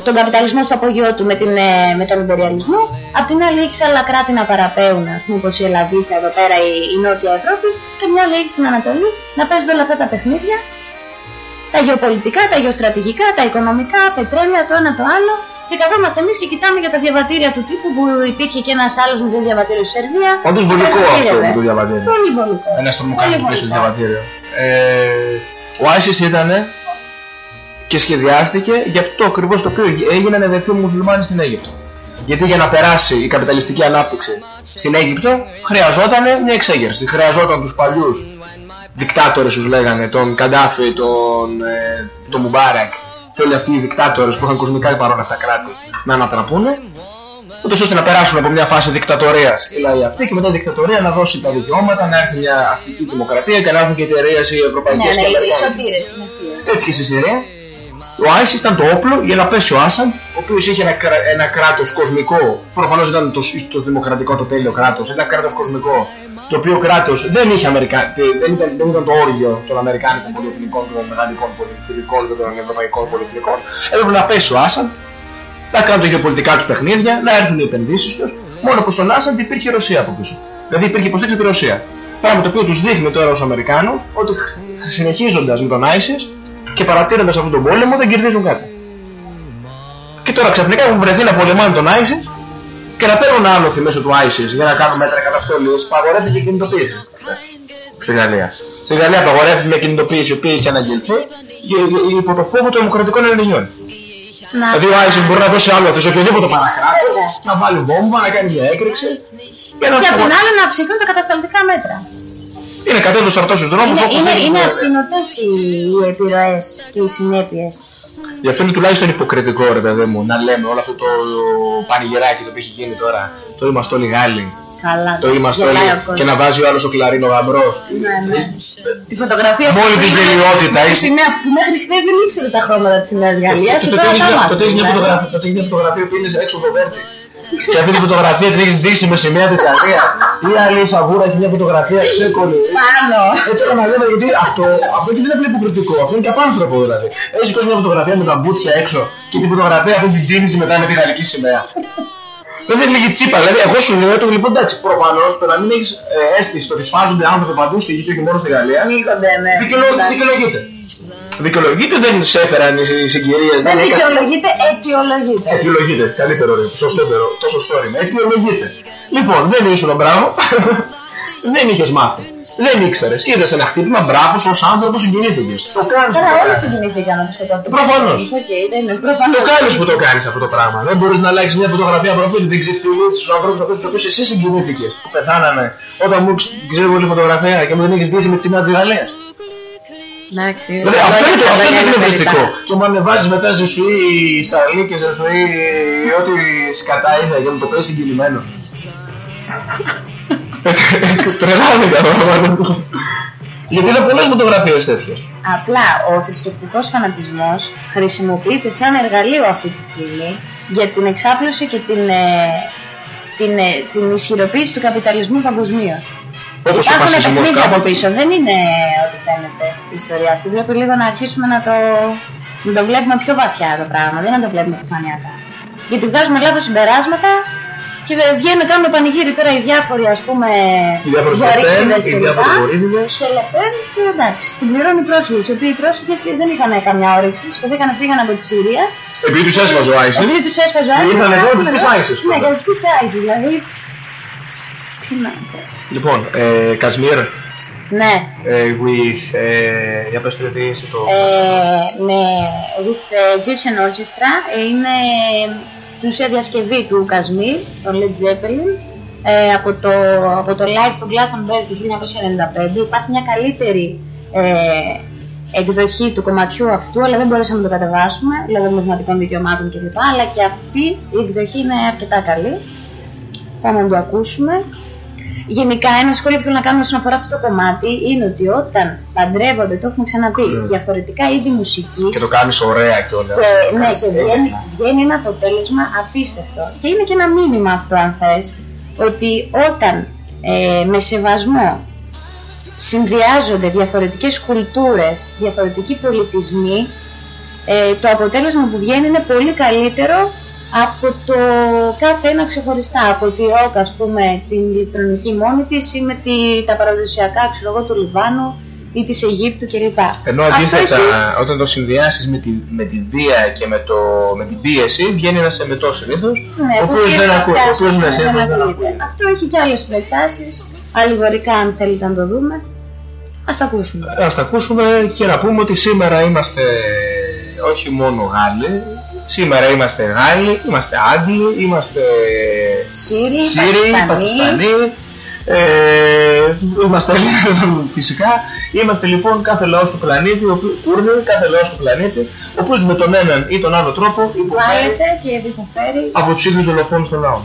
τον καπιταλισμό στο απογειό του με, την, ε, με τον υπεριαλισμό, απ' την άλλη έχεις άλλα κράτη να παραπέουν, ας πούμε, όπως η Ελλαδίτσα εδώ πέρα, η, η Νότια Ευρώπη, και μια άλλη έχεις στην Ανατολή να παίζουν όλα αυτά τα παιχνίδια τα γεωπολιτικά, τα γεωστρατηγικά, τα οικονομικά, πετρέλαια, το ένα το άλλο. Και καθόμαστε εμείς και κοιτάμε για τα διαβατήρια του τύπου που υπήρχε και ένας άλλος με δύο διαβατήριο στη Σερβία. Όντως Και βολικό τα αυτό πήρε, με το βέβαια. διαβατήριο. Πολύ βολικό. Ένας τρομοκράτη Πολύ που πέσει στο βολικό. διαβατήριο. Ε, ο ISIS ήταν και σχεδιάστηκε για αυτό ακριβώς το οποίο έγιναν αδερφοί μουσουλμάνοι στην Αίγυπτο. Γιατί για να περάσει η καπιταλιστική ανάπτυξη στην Αίγυπτο χρειαζόταν μια εξέγερση. Χρειαζόταν τους παλιούς δικτάτορες τους λέγανε, τον Καντάφη, τον, ε, τον Μουμπάρακ και όλοι αυτοί οι δικτάτορες που είχαν κοσμικά παρόν αυτά κράτη να ανατραπούνε ούτως ώστε να περάσουν από μια φάση δικτατορίας οι λαοί αυτοί και μετά η δικτατορία να δώσει τα δικαιώματα, να έρθει μια αστική δημοκρατία και να έρθουν και εταιρείες οι Ναι, ευρωπαϊκές ναι, και οι αμερικάνικες. σωτήρες, οι μεσίες. Έτσι και στη Συρία. Ο ISIS ήταν το όπλο για να πέσει ο Άσαντ, ο οποίος είχε ένα, κρα- ένα κράτος κοσμικό, προφανώς ήταν το, το δημοκρατικό το τέλειο κράτος, ένα κράτος κοσμικό, το οποίο κράτος δεν είχε Αμερικα... τε- δεν, ήταν, δεν ήταν το όργιο των Αμερικάνικων πολυεθνικών, των Μεγαλικών πολυεθνικών και των Ευρωπαϊκών πολυεθνικών. Έπρεπε να πέσει ο Άσαντ, να κάνουν τα γεωπολιτικά τους παιχνίδια, να έρθουν οι επενδύσεις τους, μόνο που στον Άσαντ υπήρχε η Ρωσία από πίσω. Δηλαδή υπήρχε υποστήριξη από τη Ρωσία. Πράγμα το οποίο τους δείχνει τώρα ως Αμερικάνους ότι συνεχίζοντας με τον ISIS και παρατήροντας αυτόν τον πόλεμο δεν κερδίζουν κάτι. Και τώρα ξαφνικά έχουν βρεθεί να πολεμάνε τον ISIS και να παίρνουν άλοθη μέσω του ISIS για να κάνουν μέτρα καταστολής, παγορεύτηκε η κινητοποίηση. Στη Γαλλία. Στη Γαλλία απαγορεύτηκε μια κινητοποίηση η οποία είχε αναγγελθεί για- για- υπό το φόβο των δημοκρατικών ενεργειών. Να... Δηλαδή ο ISIS μπορεί να δώσει άλοθη σε οποιοδήποτε παρακράτος, να βάλει βόμβα, να κάνει μια έκρηξη και να Και απ' την άλλη να αυξηθούν τα κατασταλτικά μέτρα. Είναι κατέβεις στρατό στους δρόμους Είναι, όπως είναι, θέλεις. είναι ακτινωτές οι, οι επιρροές και οι συνέπειες. Γι' αυτό είναι τουλάχιστον υποκριτικό ρε παιδί μου να λέμε όλο αυτό το πανηγυράκι το οποίο έχει γίνει τώρα. Το είμαστε όλοι Γάλλοι Καλά, Το είμαστε γελάει όλοι. ο κόσμος. Και να βάζει ο άλλος ο κλαρίνο γαμπρός. Ναι, ναι. Τη φωτογραφία Με όλη που την είναι γελιότητα, τη είσαι- σημαία που μέχρι χθες δεν ήξερε τα χρώματα της σημαίας Γαλλίας και Τότε τώρα έχεις τα μια- μάθει. τότε έχεις μια δηλαδή. φωτογραφία- τότε έχεις μια φωτογραφία που είναι έξω από το βέρτι. Και αυτή τη φωτογραφία την έχεις ντύσει με σημαία της Γαλλίας. Ή άλλη σαβούρα έχει μια φωτογραφία ξέκολλη. Πάνω. Ε, τώρα να λέμε γιατί αυτό, αυτό και δεν είναι απλό υποκριτικό, αυτό είναι και απάνθρωπο δηλαδή. Έχεις σηκώσει μια φωτογραφία με τα μπουτια έξω και τη φωτογραφία αυτή την τίνηση μετά με τη γαλλική σημαία. Δεν είναι λίγη τσίπα, δηλαδή εγώ σου λέω ότι λοιπόν εντάξει, προφανώς το να μην έχεις αίσθηση το ότι σφάζονται άνθρωποι παντού στη γη και όχι μόνο στη Γαλλία. Ανοίγονται, ναι. Δικαιολο- Δικαιολογείται. Δικαιολογείται, δεν σε έφεραν οι συγκυρίες. Δεν δικαιολογείται, αιτιολογείται. Αιτιολογείται. Καλύτερο ρήμα. Σωστότερο. Το σωστό ρήμα. Αιτιολογείται. Λοιπόν, δεν ήσουν μπράβο. δεν είχες μάθει. Δεν ήξερες. Είδες ένα χτύπημα, μπράβος, ως άνθρωπος συγκινήθηκες. Το κάνεις. Τώρα όλοι συγκινηθήκαν από το σκοτώθηκαν. Προφανώς. Οκ, δεν είναι προφανώς. Το κάνεις που το κάνεις αυτό το πράγμα. Δεν μπορείς να αλλάξεις μια φωτογραφία προφίλ, δεν ξεφτυλίσει τους ανθρώπους αυτούς τους οποίους εσύ συγκινήθηκες. Που πεθάνανε όταν μου ξέρω όλη φωτογραφία και μου δεν έχεις δει με τη σημαία τη Γαλλία. Εντάξει. Δηλαδή αυτό είναι το αυτό είναι το εκνευριστικό. Και μου ανεβάζεις μετά σε σου ή σαρλί και σε σου ή ό,τι σκατά είναι για να το πέσει συγκινημένος. Τρελάθηκα τώρα. Γιατί είναι πολλές φωτογραφίες τέτοιες. Απλά ο θρησκευτικός φανατισμός χρησιμοποιείται σαν εργαλείο αυτή τη στιγμή για την εξάπλωση και την, ε, την, ε, την ισχυροποίηση του καπιταλισμού παγκοσμίω. Όπως ο Υπάρχουν φασισμός παιχνίδια από κάποτε. πίσω, δεν είναι ό,τι φαίνεται η ιστορία αυτή. Πρέπει λίγο να αρχίσουμε να το, να το βλέπουμε πιο βαθιά το πράγμα, δεν να το βλέπουμε επιφανειακά. Γιατί βγάζουμε λάθος συμπεράσματα και βγαίνουν κάνουμε πανηγύρι τώρα οι διάφοροι ας πούμε Οι διάφορες βορείδες Λεπέν, οι και διάφοροι λοιπά. βορείδες. Και Λεπέν και εντάξει, την πληρώνει οι πρόσφυγες, οι οποίοι οι πρόσφυγες δεν είχαν καμιά όρεξη, σκεφτήκαν φύγαν από τη Συρία. Επειδή τους έσβαζε ο Άισιν. Επειδή τους έσφαζε ο Και Άισις, ήρθαν εδώ να τους ναι, πεις Άισις, Ναι, τώρα. για τους πεις Άισις, δηλαδή. Τι να πω. Λοιπόν, ε, Κασμίρ, Ναι, ε, with, ε, για πες του γιατί είσαι το... ε, με with the Egyptian Orchestra είναι στην ουσία διασκευή του Κασμίρ, τον Led Zeppelin ε, από, το, από το live στο Glastonbury του 1995 υπάρχει μια καλύτερη ε, εκδοχή του κομματιού αυτού αλλά δεν μπορέσαμε να το κατεβάσουμε λόγω πνευματικών δικαιωμάτων κλπ. Αλλά και αυτή η εκδοχή είναι αρκετά καλή. Πάμε να το ακούσουμε Γενικά, ένα σχόλιο που θέλω να κάνω όσον αφορά αυτό το κομμάτι είναι ότι όταν παντρεύονται, το έχουμε ξαναπεί, διαφορετικά είδη μουσικής. Και το κάνεις ωραία κιόλας. Και, ναι, και βγαίνει, βγαίνει ένα αποτέλεσμα απίστευτο. Και είναι και ένα μήνυμα αυτό, αν θες, ότι όταν ε, με σεβασμό συνδυάζονται διαφορετικές κουλτούρες, διαφορετικοί πολιτισμοί, ε, το αποτέλεσμα που βγαίνει είναι πολύ καλύτερο από το κάθε ένα ξεχωριστά, από τη ροκ ας πούμε την ηλεκτρονική μόνη της ή με τη, τα παραδοσιακά ξέρω εγώ του Λιβάνου ή της Αιγύπτου κλπ. Ενώ Αυτό αντίθετα, έχει- όταν το συνδυάσεις με, τη, με την βία και με, το, με την πίεση, βγαίνει ένας εμετός συνήθως, Ναι, ο που οποίος δεν κύριε ακούει, ο Καφτάς, οποίος ναι, δεν συνήθως δεν ακούγεται. ακούει. Αυτό έχει και άλλες προεκτάσεις, αλληγορικά αν θέλετε να το δούμε. Ας τα ακούσουμε. Ας τα ακούσουμε και να πούμε ότι σήμερα είμαστε όχι μόνο Γάλλοι, σήμερα είμαστε Γάλλοι, είμαστε Άγγλοι, είμαστε Σύριοι, Σύριοι, Πακιστανοί. Πακιστανοί, ε, είμαστε Έλληνες φυσικά. Είμαστε λοιπόν κάθε λαός του πλανήτη, ο οποίος- Κούρδοι, κάθε λαός του πλανήτη, ο οποίος με τον έναν ή τον άλλο τρόπο υποφέρει Βάλετε και υποφέρει. από τους ίδιους δολοφόνους των λαών.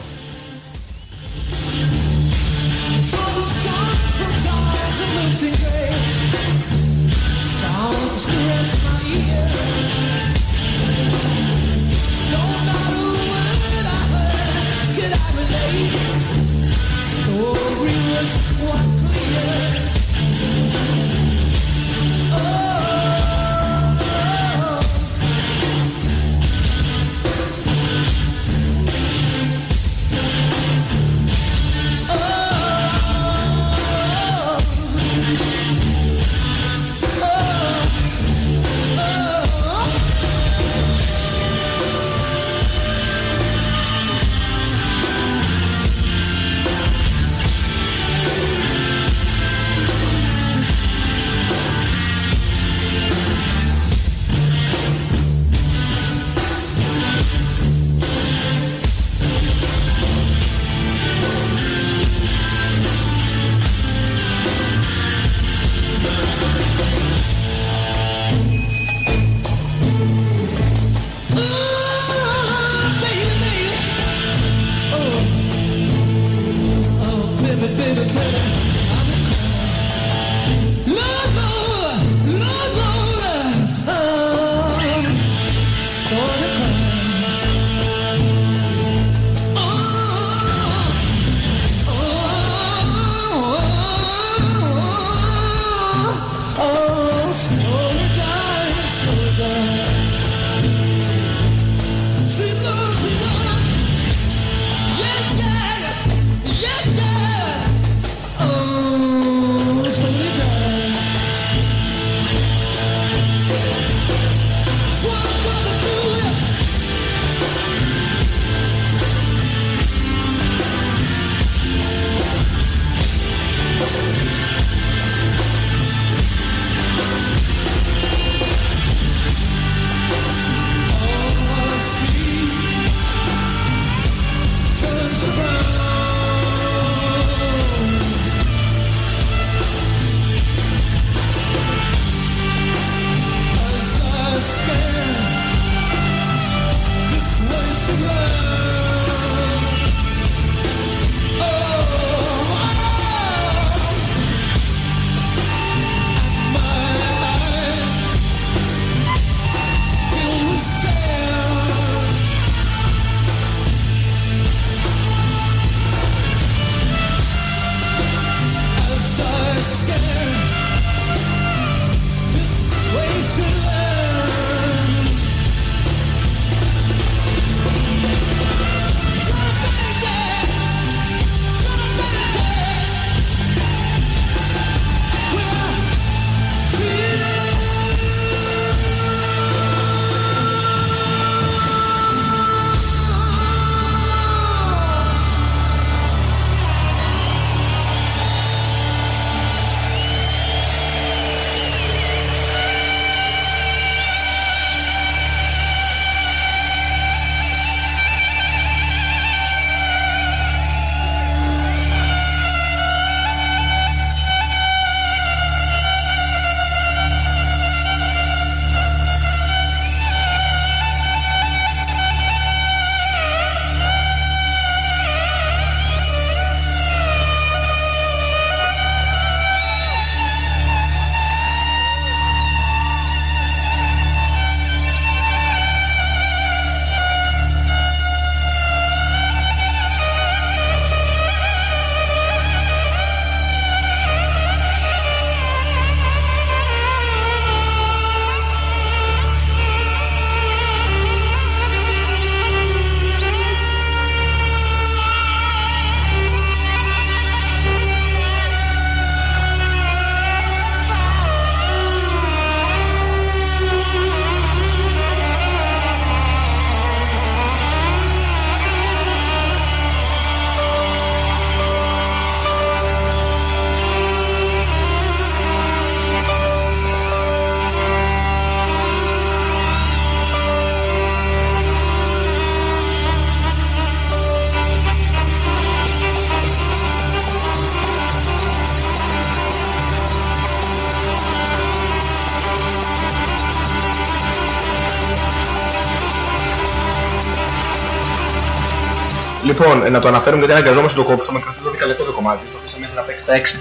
Λοιπόν, ε, να το αναφέρουμε γιατί αναγκαζόμαστε να το κόψουμε και αυτό το 10 λεπτό το κομμάτι. Το αφήσαμε μέχρι να παίξει τα 6.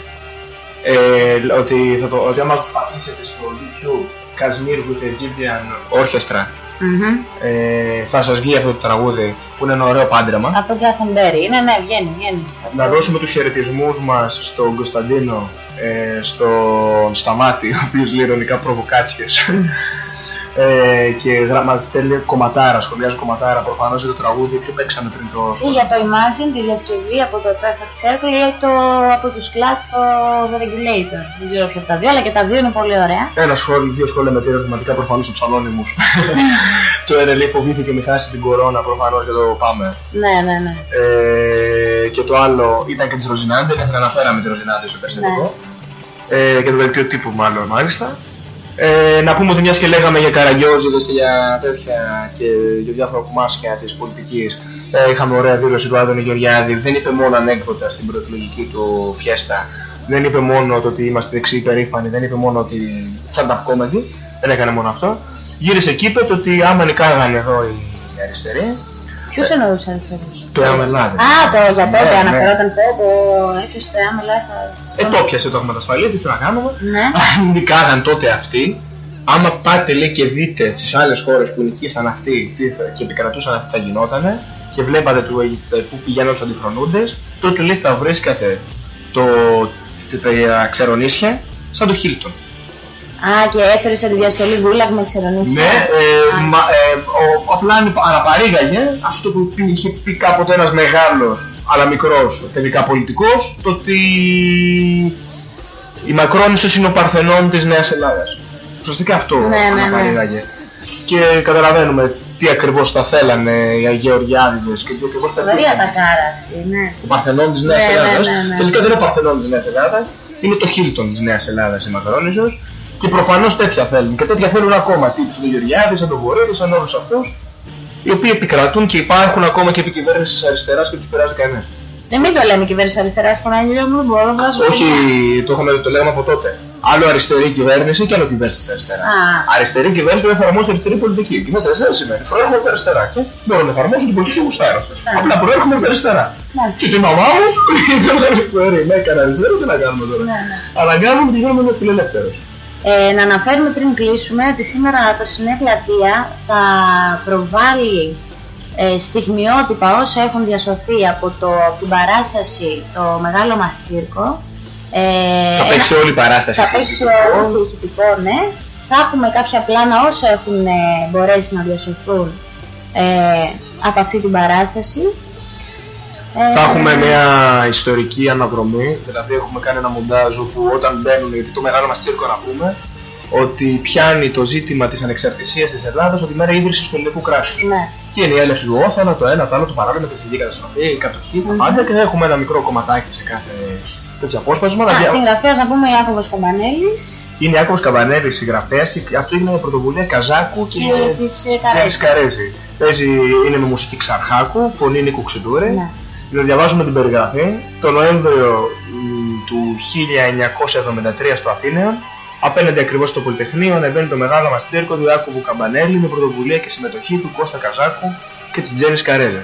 Ε, ότι, θα το, ότι άμα πατήσετε στο YouTube Kashmir with Egyptian Orchestra ε, θα σας βγει αυτό το τραγούδι που είναι ένα ωραίο πάντρεμα. Από το Glastonbury. Ναι, ναι, βγαίνει, βγαίνει. Να δώσουμε τους χαιρετισμούς μας στον Κωνσταντίνο, ε, στον Σταμάτη, ο οποίος λέει ειρωνικά προβοκάτσιες. Ε, και γρα, μας στέλνει κομματάρα, σχολιάζει κομματάρα προφανώς για το τραγούδι και παίξαμε πριν το Ή για το Imagine, τη διασκευή από το Perfect Circle ή το, από τους Clutch το The Regulator. Δεν ξέρω ποιο από τα δύο, αλλά και τα δύο είναι πολύ ωραία. Ένα σχόλιο, δύο σχόλια με ερωτηματικά προφανώς στους ψαλόνιμους. το ένα λέει φοβήθηκε μη χάσει την κορώνα προφανώς για το πάμε. Ναι, ναι, ναι. Ε, και το άλλο ήταν και της Ροζινάντε, δεν την αναφέραμε τη Ροζινάντε στο περιστατικό. Ε, και το δελτίο τύπου μάλλον μάλιστα. Ε, να πούμε ότι μιας και λέγαμε για καραγκιόζιδες και για τέτοια και για διάφορα κουμάσια της πολιτικής ε, είχαμε ωραία δήλωση του Άδωνη Γεωργιάδη. Δεν είπε μόνο ανέκδοτα στην προεκλογική του φιέστα. Δεν είπε μόνο το ότι είμαστε δεξιοί υπερήφανοι δεν είπε μόνο ότι stand-up comedy δεν έκανε μόνο αυτό. Γύρισε και είπε το ότι άμα νικάγανε εδώ οι αριστεροί Ποιος εννοούσε αριστερούς. Το Εαμελάδε Α, το για τότε Ναι, ναι. αναφερόταν το που έπιασε το άμελα στα... Ε, το πιάσε το αχματασφαλίτη, τι να κάνουμε. Ναι. Αν νικάγαν τότε αυτοί, άμα πάτε λέει και δείτε στις άλλες χώρες που νικήσαν αυτοί τι θα- και επικρατούσαν αυτοί θα γινότανε και βλέπατε του, ε, που πηγαίνουν τους αντιφρονούντες, τότε λέει θα βρίσκατε το, τα ξερονίσια σαν το Χίλτον. Α, και έφερες σε τη διαστολή γκούλαγ με ξερονίσια. Ναι, ε, μα, ε, ο, απλά ανυπα- αναπαρήγαγε αυτό που πει- είχε πει κάποτε ένας μεγάλος αλλά μικρός τελικά πολιτικός το ότι η Μακρόνισσος είναι ο Παρθενών της Νέας Ελλάδας. Ουσιαστικά αυτό Ναι, ναι, ναι. αναπαρήγαγε. Και καταλαβαίνουμε τι ακριβώς θα θέλανε οι Γεωργιάδηδες και τι ακριβώς θα Βαρία θέλανε. τα κάρα αυτή, ναι. Ο Παρθενών της Νέας Ναι, ναι, Ελλάδας. ναι, ναι. Τελικά δεν είναι ο Παρθενών της Νέας Ελλάδας, είναι το Χίλτον της Νέας Ελλάδας η Μακρόνισσος και προφανώς τέτοια θέλουν. Και τέτοια θέλουν ακόμα τύπους τους Γεωργιάδη, σαν τον Βορύδη, σαν όλους αυτούς οι οποίοι επικρατούν και υπάρχουν ακόμα και επικυβέρνηση της αριστεράς και τους πειράζει κανένας. Δεν μην το λέμε κυβέρνηση αριστεράς στον Άγγελο μου, δεν μπορώ να βγάζω. Όχι, το, είχαμε, το λέγαμε από τότε. Άλλο αριστερή κυβέρνηση και άλλο κυβέρνηση της αριστεράς. Α. Αριστερή κυβέρνηση πρέπει να εφαρμόσει αριστερή πολιτική. Η κυβέρνηση της αριστεράς σημαίνει προέρχομαι από τα αριστερά και μπορώ να εφαρμόσω την πολιτική που γουστάρω. Απλά προέρχομαι από τα αριστερά. Ναι. Και τη μαμά μου ήταν αριστερή. Με έκανε αριστερό, τι να κάνουμε τώρα. Ναι, ναι. Αναγκάζομαι και γίνομαι φιλελεύθερος. Ε, να αναφέρουμε πριν κλείσουμε ότι σήμερα το Συνέ Πλατεία θα προβάλλει ε, στιγμιότυπα όσα έχουν διασωθεί από, το, από την παράσταση το Μεγάλο Μας Τσίρκο. Ε, Θα παίξει όλη η παράσταση Θα σε παίξει ηχητικό. όλη σε ηχητικό, ναι. Θα έχουμε κάποια πλάνα όσα έχουν ε, μπορέσει να διασωθούν ε, από αυτή την παράσταση. Ε, Θα έχουμε μια ιστορική αναδρομή, δηλαδή έχουμε κάνει ένα μοντάζ όπου όταν μπαίνουν, γιατί το μεγάλο μας τσίρκο να πούμε, ότι πιάνει το ζήτημα της ανεξαρτησίας της Ελλάδας ότι μέρα ίδρυσης του ελληνικού κράτους. Ναι. Και είναι η έλευση του όθανα, το ένα, το άλλο, το παράδειγμα, τη συνδική καταστροφή, η κατοχή, τα πάντα και έχουμε ένα μικρό κομματάκι σε κάθε τέτοιο απόσπασμα. να Α, δια- συγγραφέας να πούμε Ιάκωβος Καμπανέλης Είναι Ιάκωβος Καμπανέλης συγγραφέας και αυτό έγινε με πρωτοβουλία Καζάκου και, και της ε, Τζέμις Καρέζη. Καρέζη. Παίζει, είναι με μουσική Ξαρχάκου, φωνή Νίκου Ξεντούρη. Ναι. Να διαβάζουμε την περιγραφή. Το Νοέμβριο μ, του 1973 στο Αθήνεων, απέναντι ακριβώς στο Πολυτεχνείο, ανεβαίνει το μεγάλο μας τσίρκο του Ιάκωβου Καμπανέλη με πρωτοβουλία και συμμετοχή του Κώστα Καζάκου και της Τζένης Καρέζη.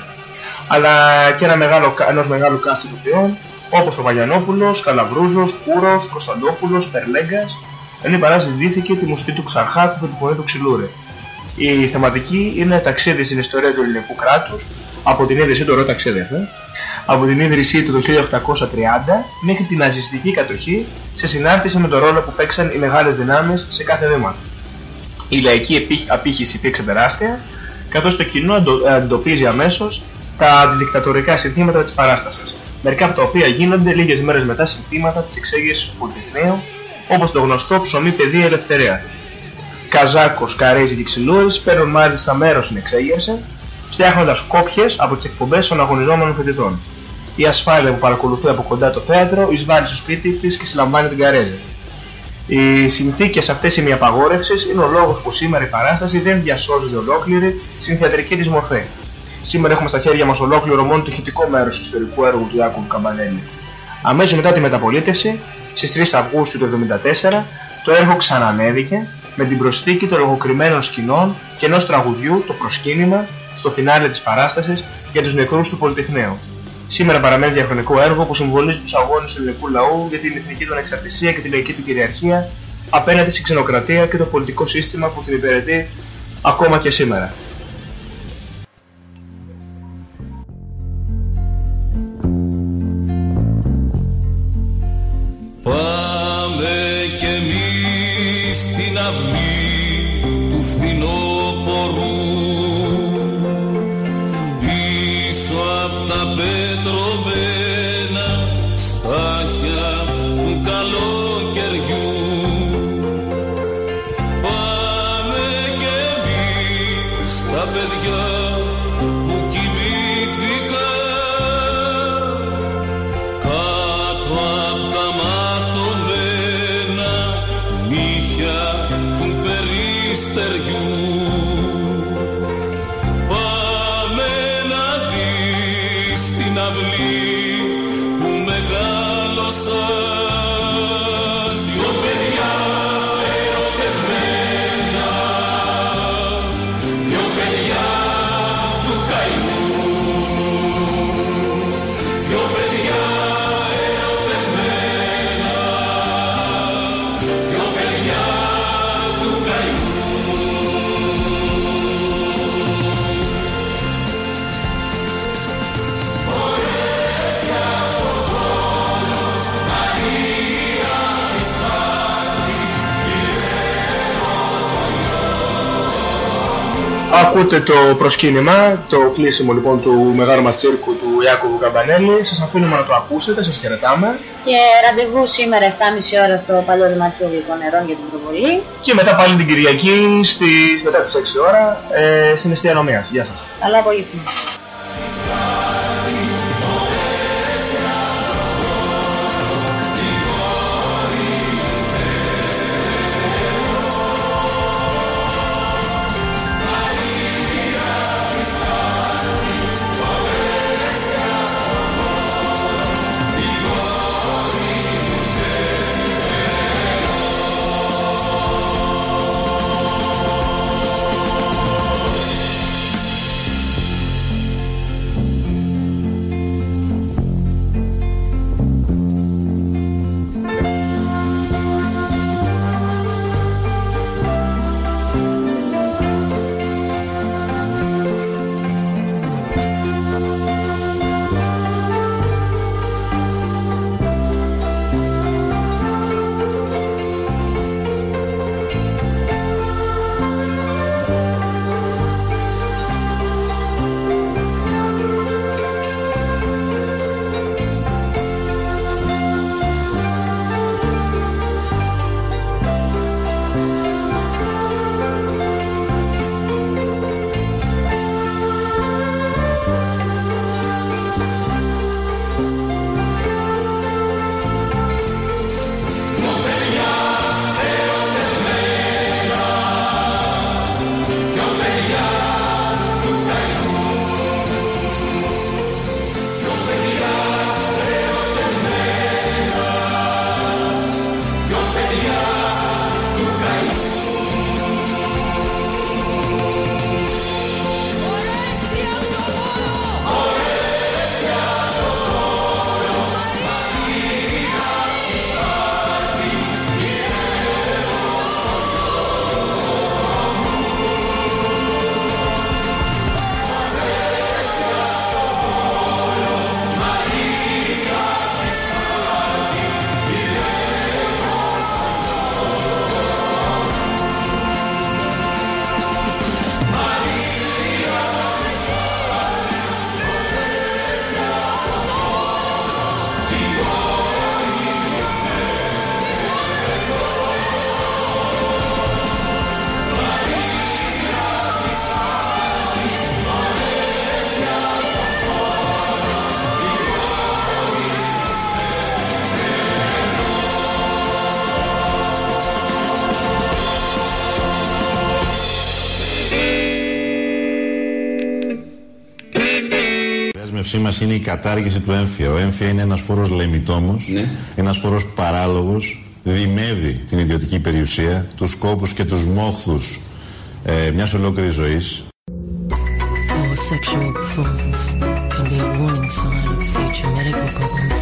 Αλλά και ένα μεγάλο, ενός μεγάλου κάστη ηθοποιών, όπως ο Βαγιανόπουλος, Καλαβρούζος, Κούρος, Κωνσταντόπουλος, Περλέγκας, ενώ η παράσταση δίθηκε τη μουσική του Ξαρχάκου και τη φωνή του Ξυλούρη. Η θεματική είναι ταξίδι στην ιστορία του ελληνικού κράτους, από την ίδρυσή του, ωραίο ταξίδι αυτό, από την ίδρυσή του το 1830 μέχρι την ναζιστική κατοχή σε συνάρτηση με τον ρόλο που παίξαν οι μεγάλες δυνάμεις σε κάθε βήμα. Η λαϊκή επί- απήχηση υπήρξε τεράστια, καθώς το κοινό εντο- εντοπίζει αμέσως τα αντιδικτατορικά συνθήματα της παράστασης, μερικά από τα οποία γίνονται λίγες μέρες μετά συνθήματα της εξέγερσης του Πολυτεχνείου, όπως το γνωστό ψωμί παιδεία ελευθερία. Καζάκος, Καρέζη και Ξυλούρης παίρνουν μάλιστα μέρος στην εξέγερση, φτιάχνοντας κόπιες από τις εκπομπές των αγωνιζόμενων φοιτητών. Η ασφάλεια που παρακολουθεί από κοντά το θέατρο εισβάλλει στο σπίτι της και συλλαμβάνει την Καρέζη. Οι συνθήκες αυτές η απαγόρευσης είναι ο λόγος που σήμερα η παράσταση δεν διασώζεται ολόκληρη στην θεατρική της μορφή. Σήμερα έχουμε στα χέρια μας ολόκληρο μόνο το ηχητικό μέρος του ιστορικού έργου του Ιάκωβου Καμπανέλη. Αμέσως μετά τη μεταπολίτευση, στις 3 Αυγούστου του 1974, το έργο ξανανέβηκε με την προσθήκη των λογοκριμένων σκηνών και ενός τραγουδιού, το προσκύνημα, στο φινάλε της παράστασης για τους νεκρούς του Πολυτεχνείου. Σήμερα παραμένει διαχρονικό έργο που συμβολίζει τους αγώνες του ελληνικού λαού για την εθνική του ανεξαρτησία και τη λαϊκή του κυριαρχία απέναντι στην ξενοκρατία και το πολιτικό σύστημα που την υπηρετεί ακόμα και σήμερα. Πάμε κι εμείς στην αυλή Ακούτε το προσκύνημα, το κλείσιμο λοιπόν του μεγάλου μας τσίρκου του Ιάκωβου Καμπανέλη. Σας αφήνουμε να το ακούσετε, σας χαιρετάμε. Και ραντεβού σήμερα 7.30 ώρα στο παλιό δωματίο γλυκών νερών για την προβολή. Και μετά πάλι την Κυριακή στις, μετά τις 6 ώρα ε, στην Εστία Νομίας. Γεια σας. Καλά απόγευμα. Είναι η κατάργηση του έμφυα. Ο έμφυα είναι ένας φόρος λαιμητόμο, Ναι. ένας φόρος παράλογος, δημεύει την ιδιωτική περιουσία, τους σκόπου και τους μόχθους ε, μιας ολόκληρης ζωής. Our sexual performance can be a warning sign of future medical problems.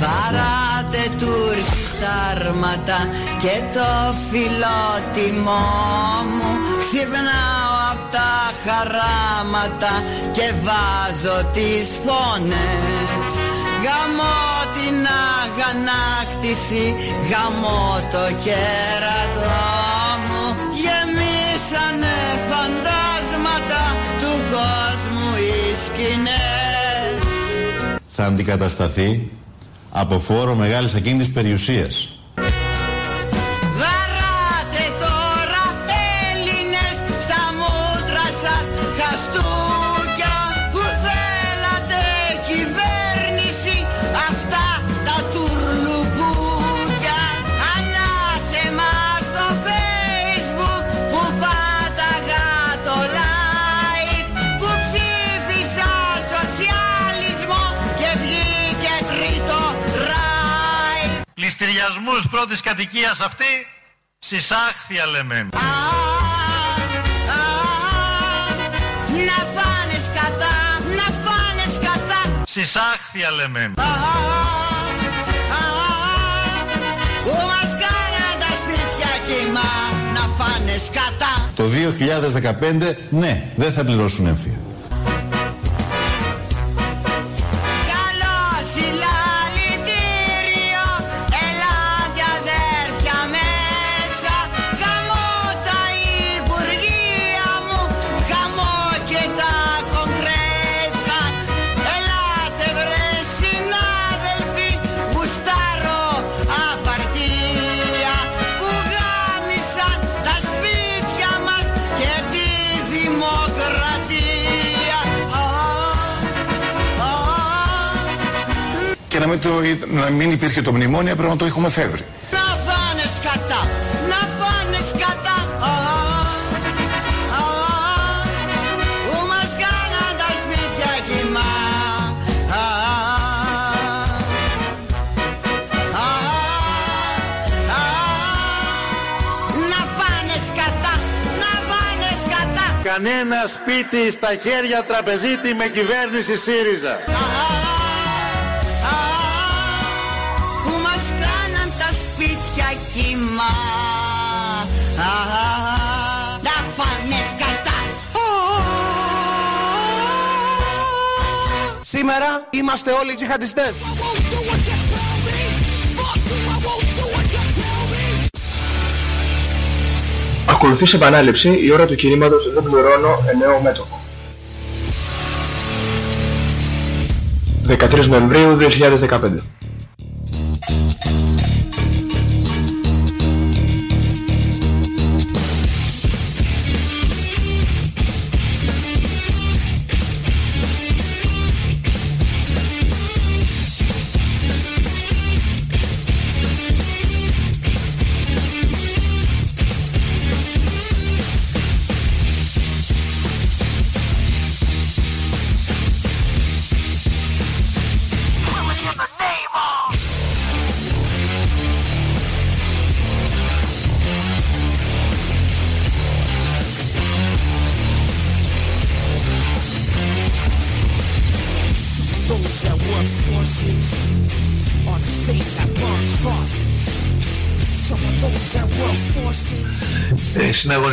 Βαράτε Τούρκοι στα άρματα και το φιλότιμό μου Ξυπνάω απ' τα χαράματα και βάζω τις φωνές. Γαμώ την αγανάκτηση, γαμώ το κέρατό μου. Γεμίσανε φαντάσματα του κόσμου οι σκηνές. Θα αντικατασταθεί από φόρο μεγάλης ακίνητης περιουσίας. Πληστηριασμούς πρώτης κατοικίας αυτή, συσάχθια λέμε. Να φάνες σκατά, να φάνες σκατά Συσάχθια λέμε. Που μας κάναν τα σπίτια κύμα να φάνες σκατά Το 2015, ναι, δεν θα πληρώσουν έμφυα. Να μην υπήρχε το μνημόνιο έπρεπε να το έχουμε φεύγει. Να φάνε σκατά, να φάνε σκατά Α, α, α, Που μας κάναν τα σπίτια κοιμά Α, α, α, Να φάνες σκατά, να φάνες σκατά Κανένα σπίτι στα χέρια τραπεζίτη με κυβέρνηση ΣΥΡΙΖΑ. Σήμερα είμαστε όλοι τζιχαντιστές. Ακολουθείς σε επανάληψη η ώρα του κινήματος «Δεν πληρώνω εννέο μέτωπο». 13 Νοεμβρίου 2015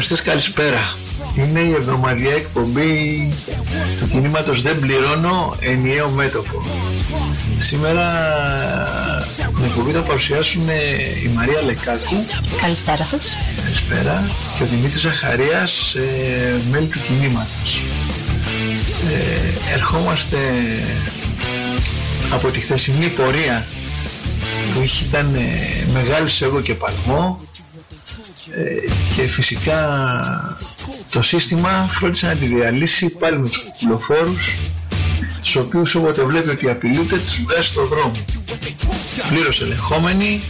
Ε, συναγωνιστές καλησπέρα. Είναι η εβδομαδιαία εκπομπή του κινήματος Δεν πληρώνω ενιαίο μέτωπο. Σήμερα την εκπομπή θα παρουσιάσουν ε, η Μαρία Λεκάκου. Καλησπέρα σας. Καλησπέρα. Και ο Δημήτρης Ζαχαρίας, ε, μέλη του κινήματος. Ε, ερχόμαστε από τη χθεσινή πορεία που είχε- ήταν ε, μεγάλη σε εγώ και παλμό ε, και φυσικά το σύστημα φρόντισε να τη διαλύσει πάλι με τους κουκουλοφόρους στους οποίους όποτε βλέπει ότι απειλούνται τους βγάζει στο δρόμο. Πλήρως ελεγχόμενοι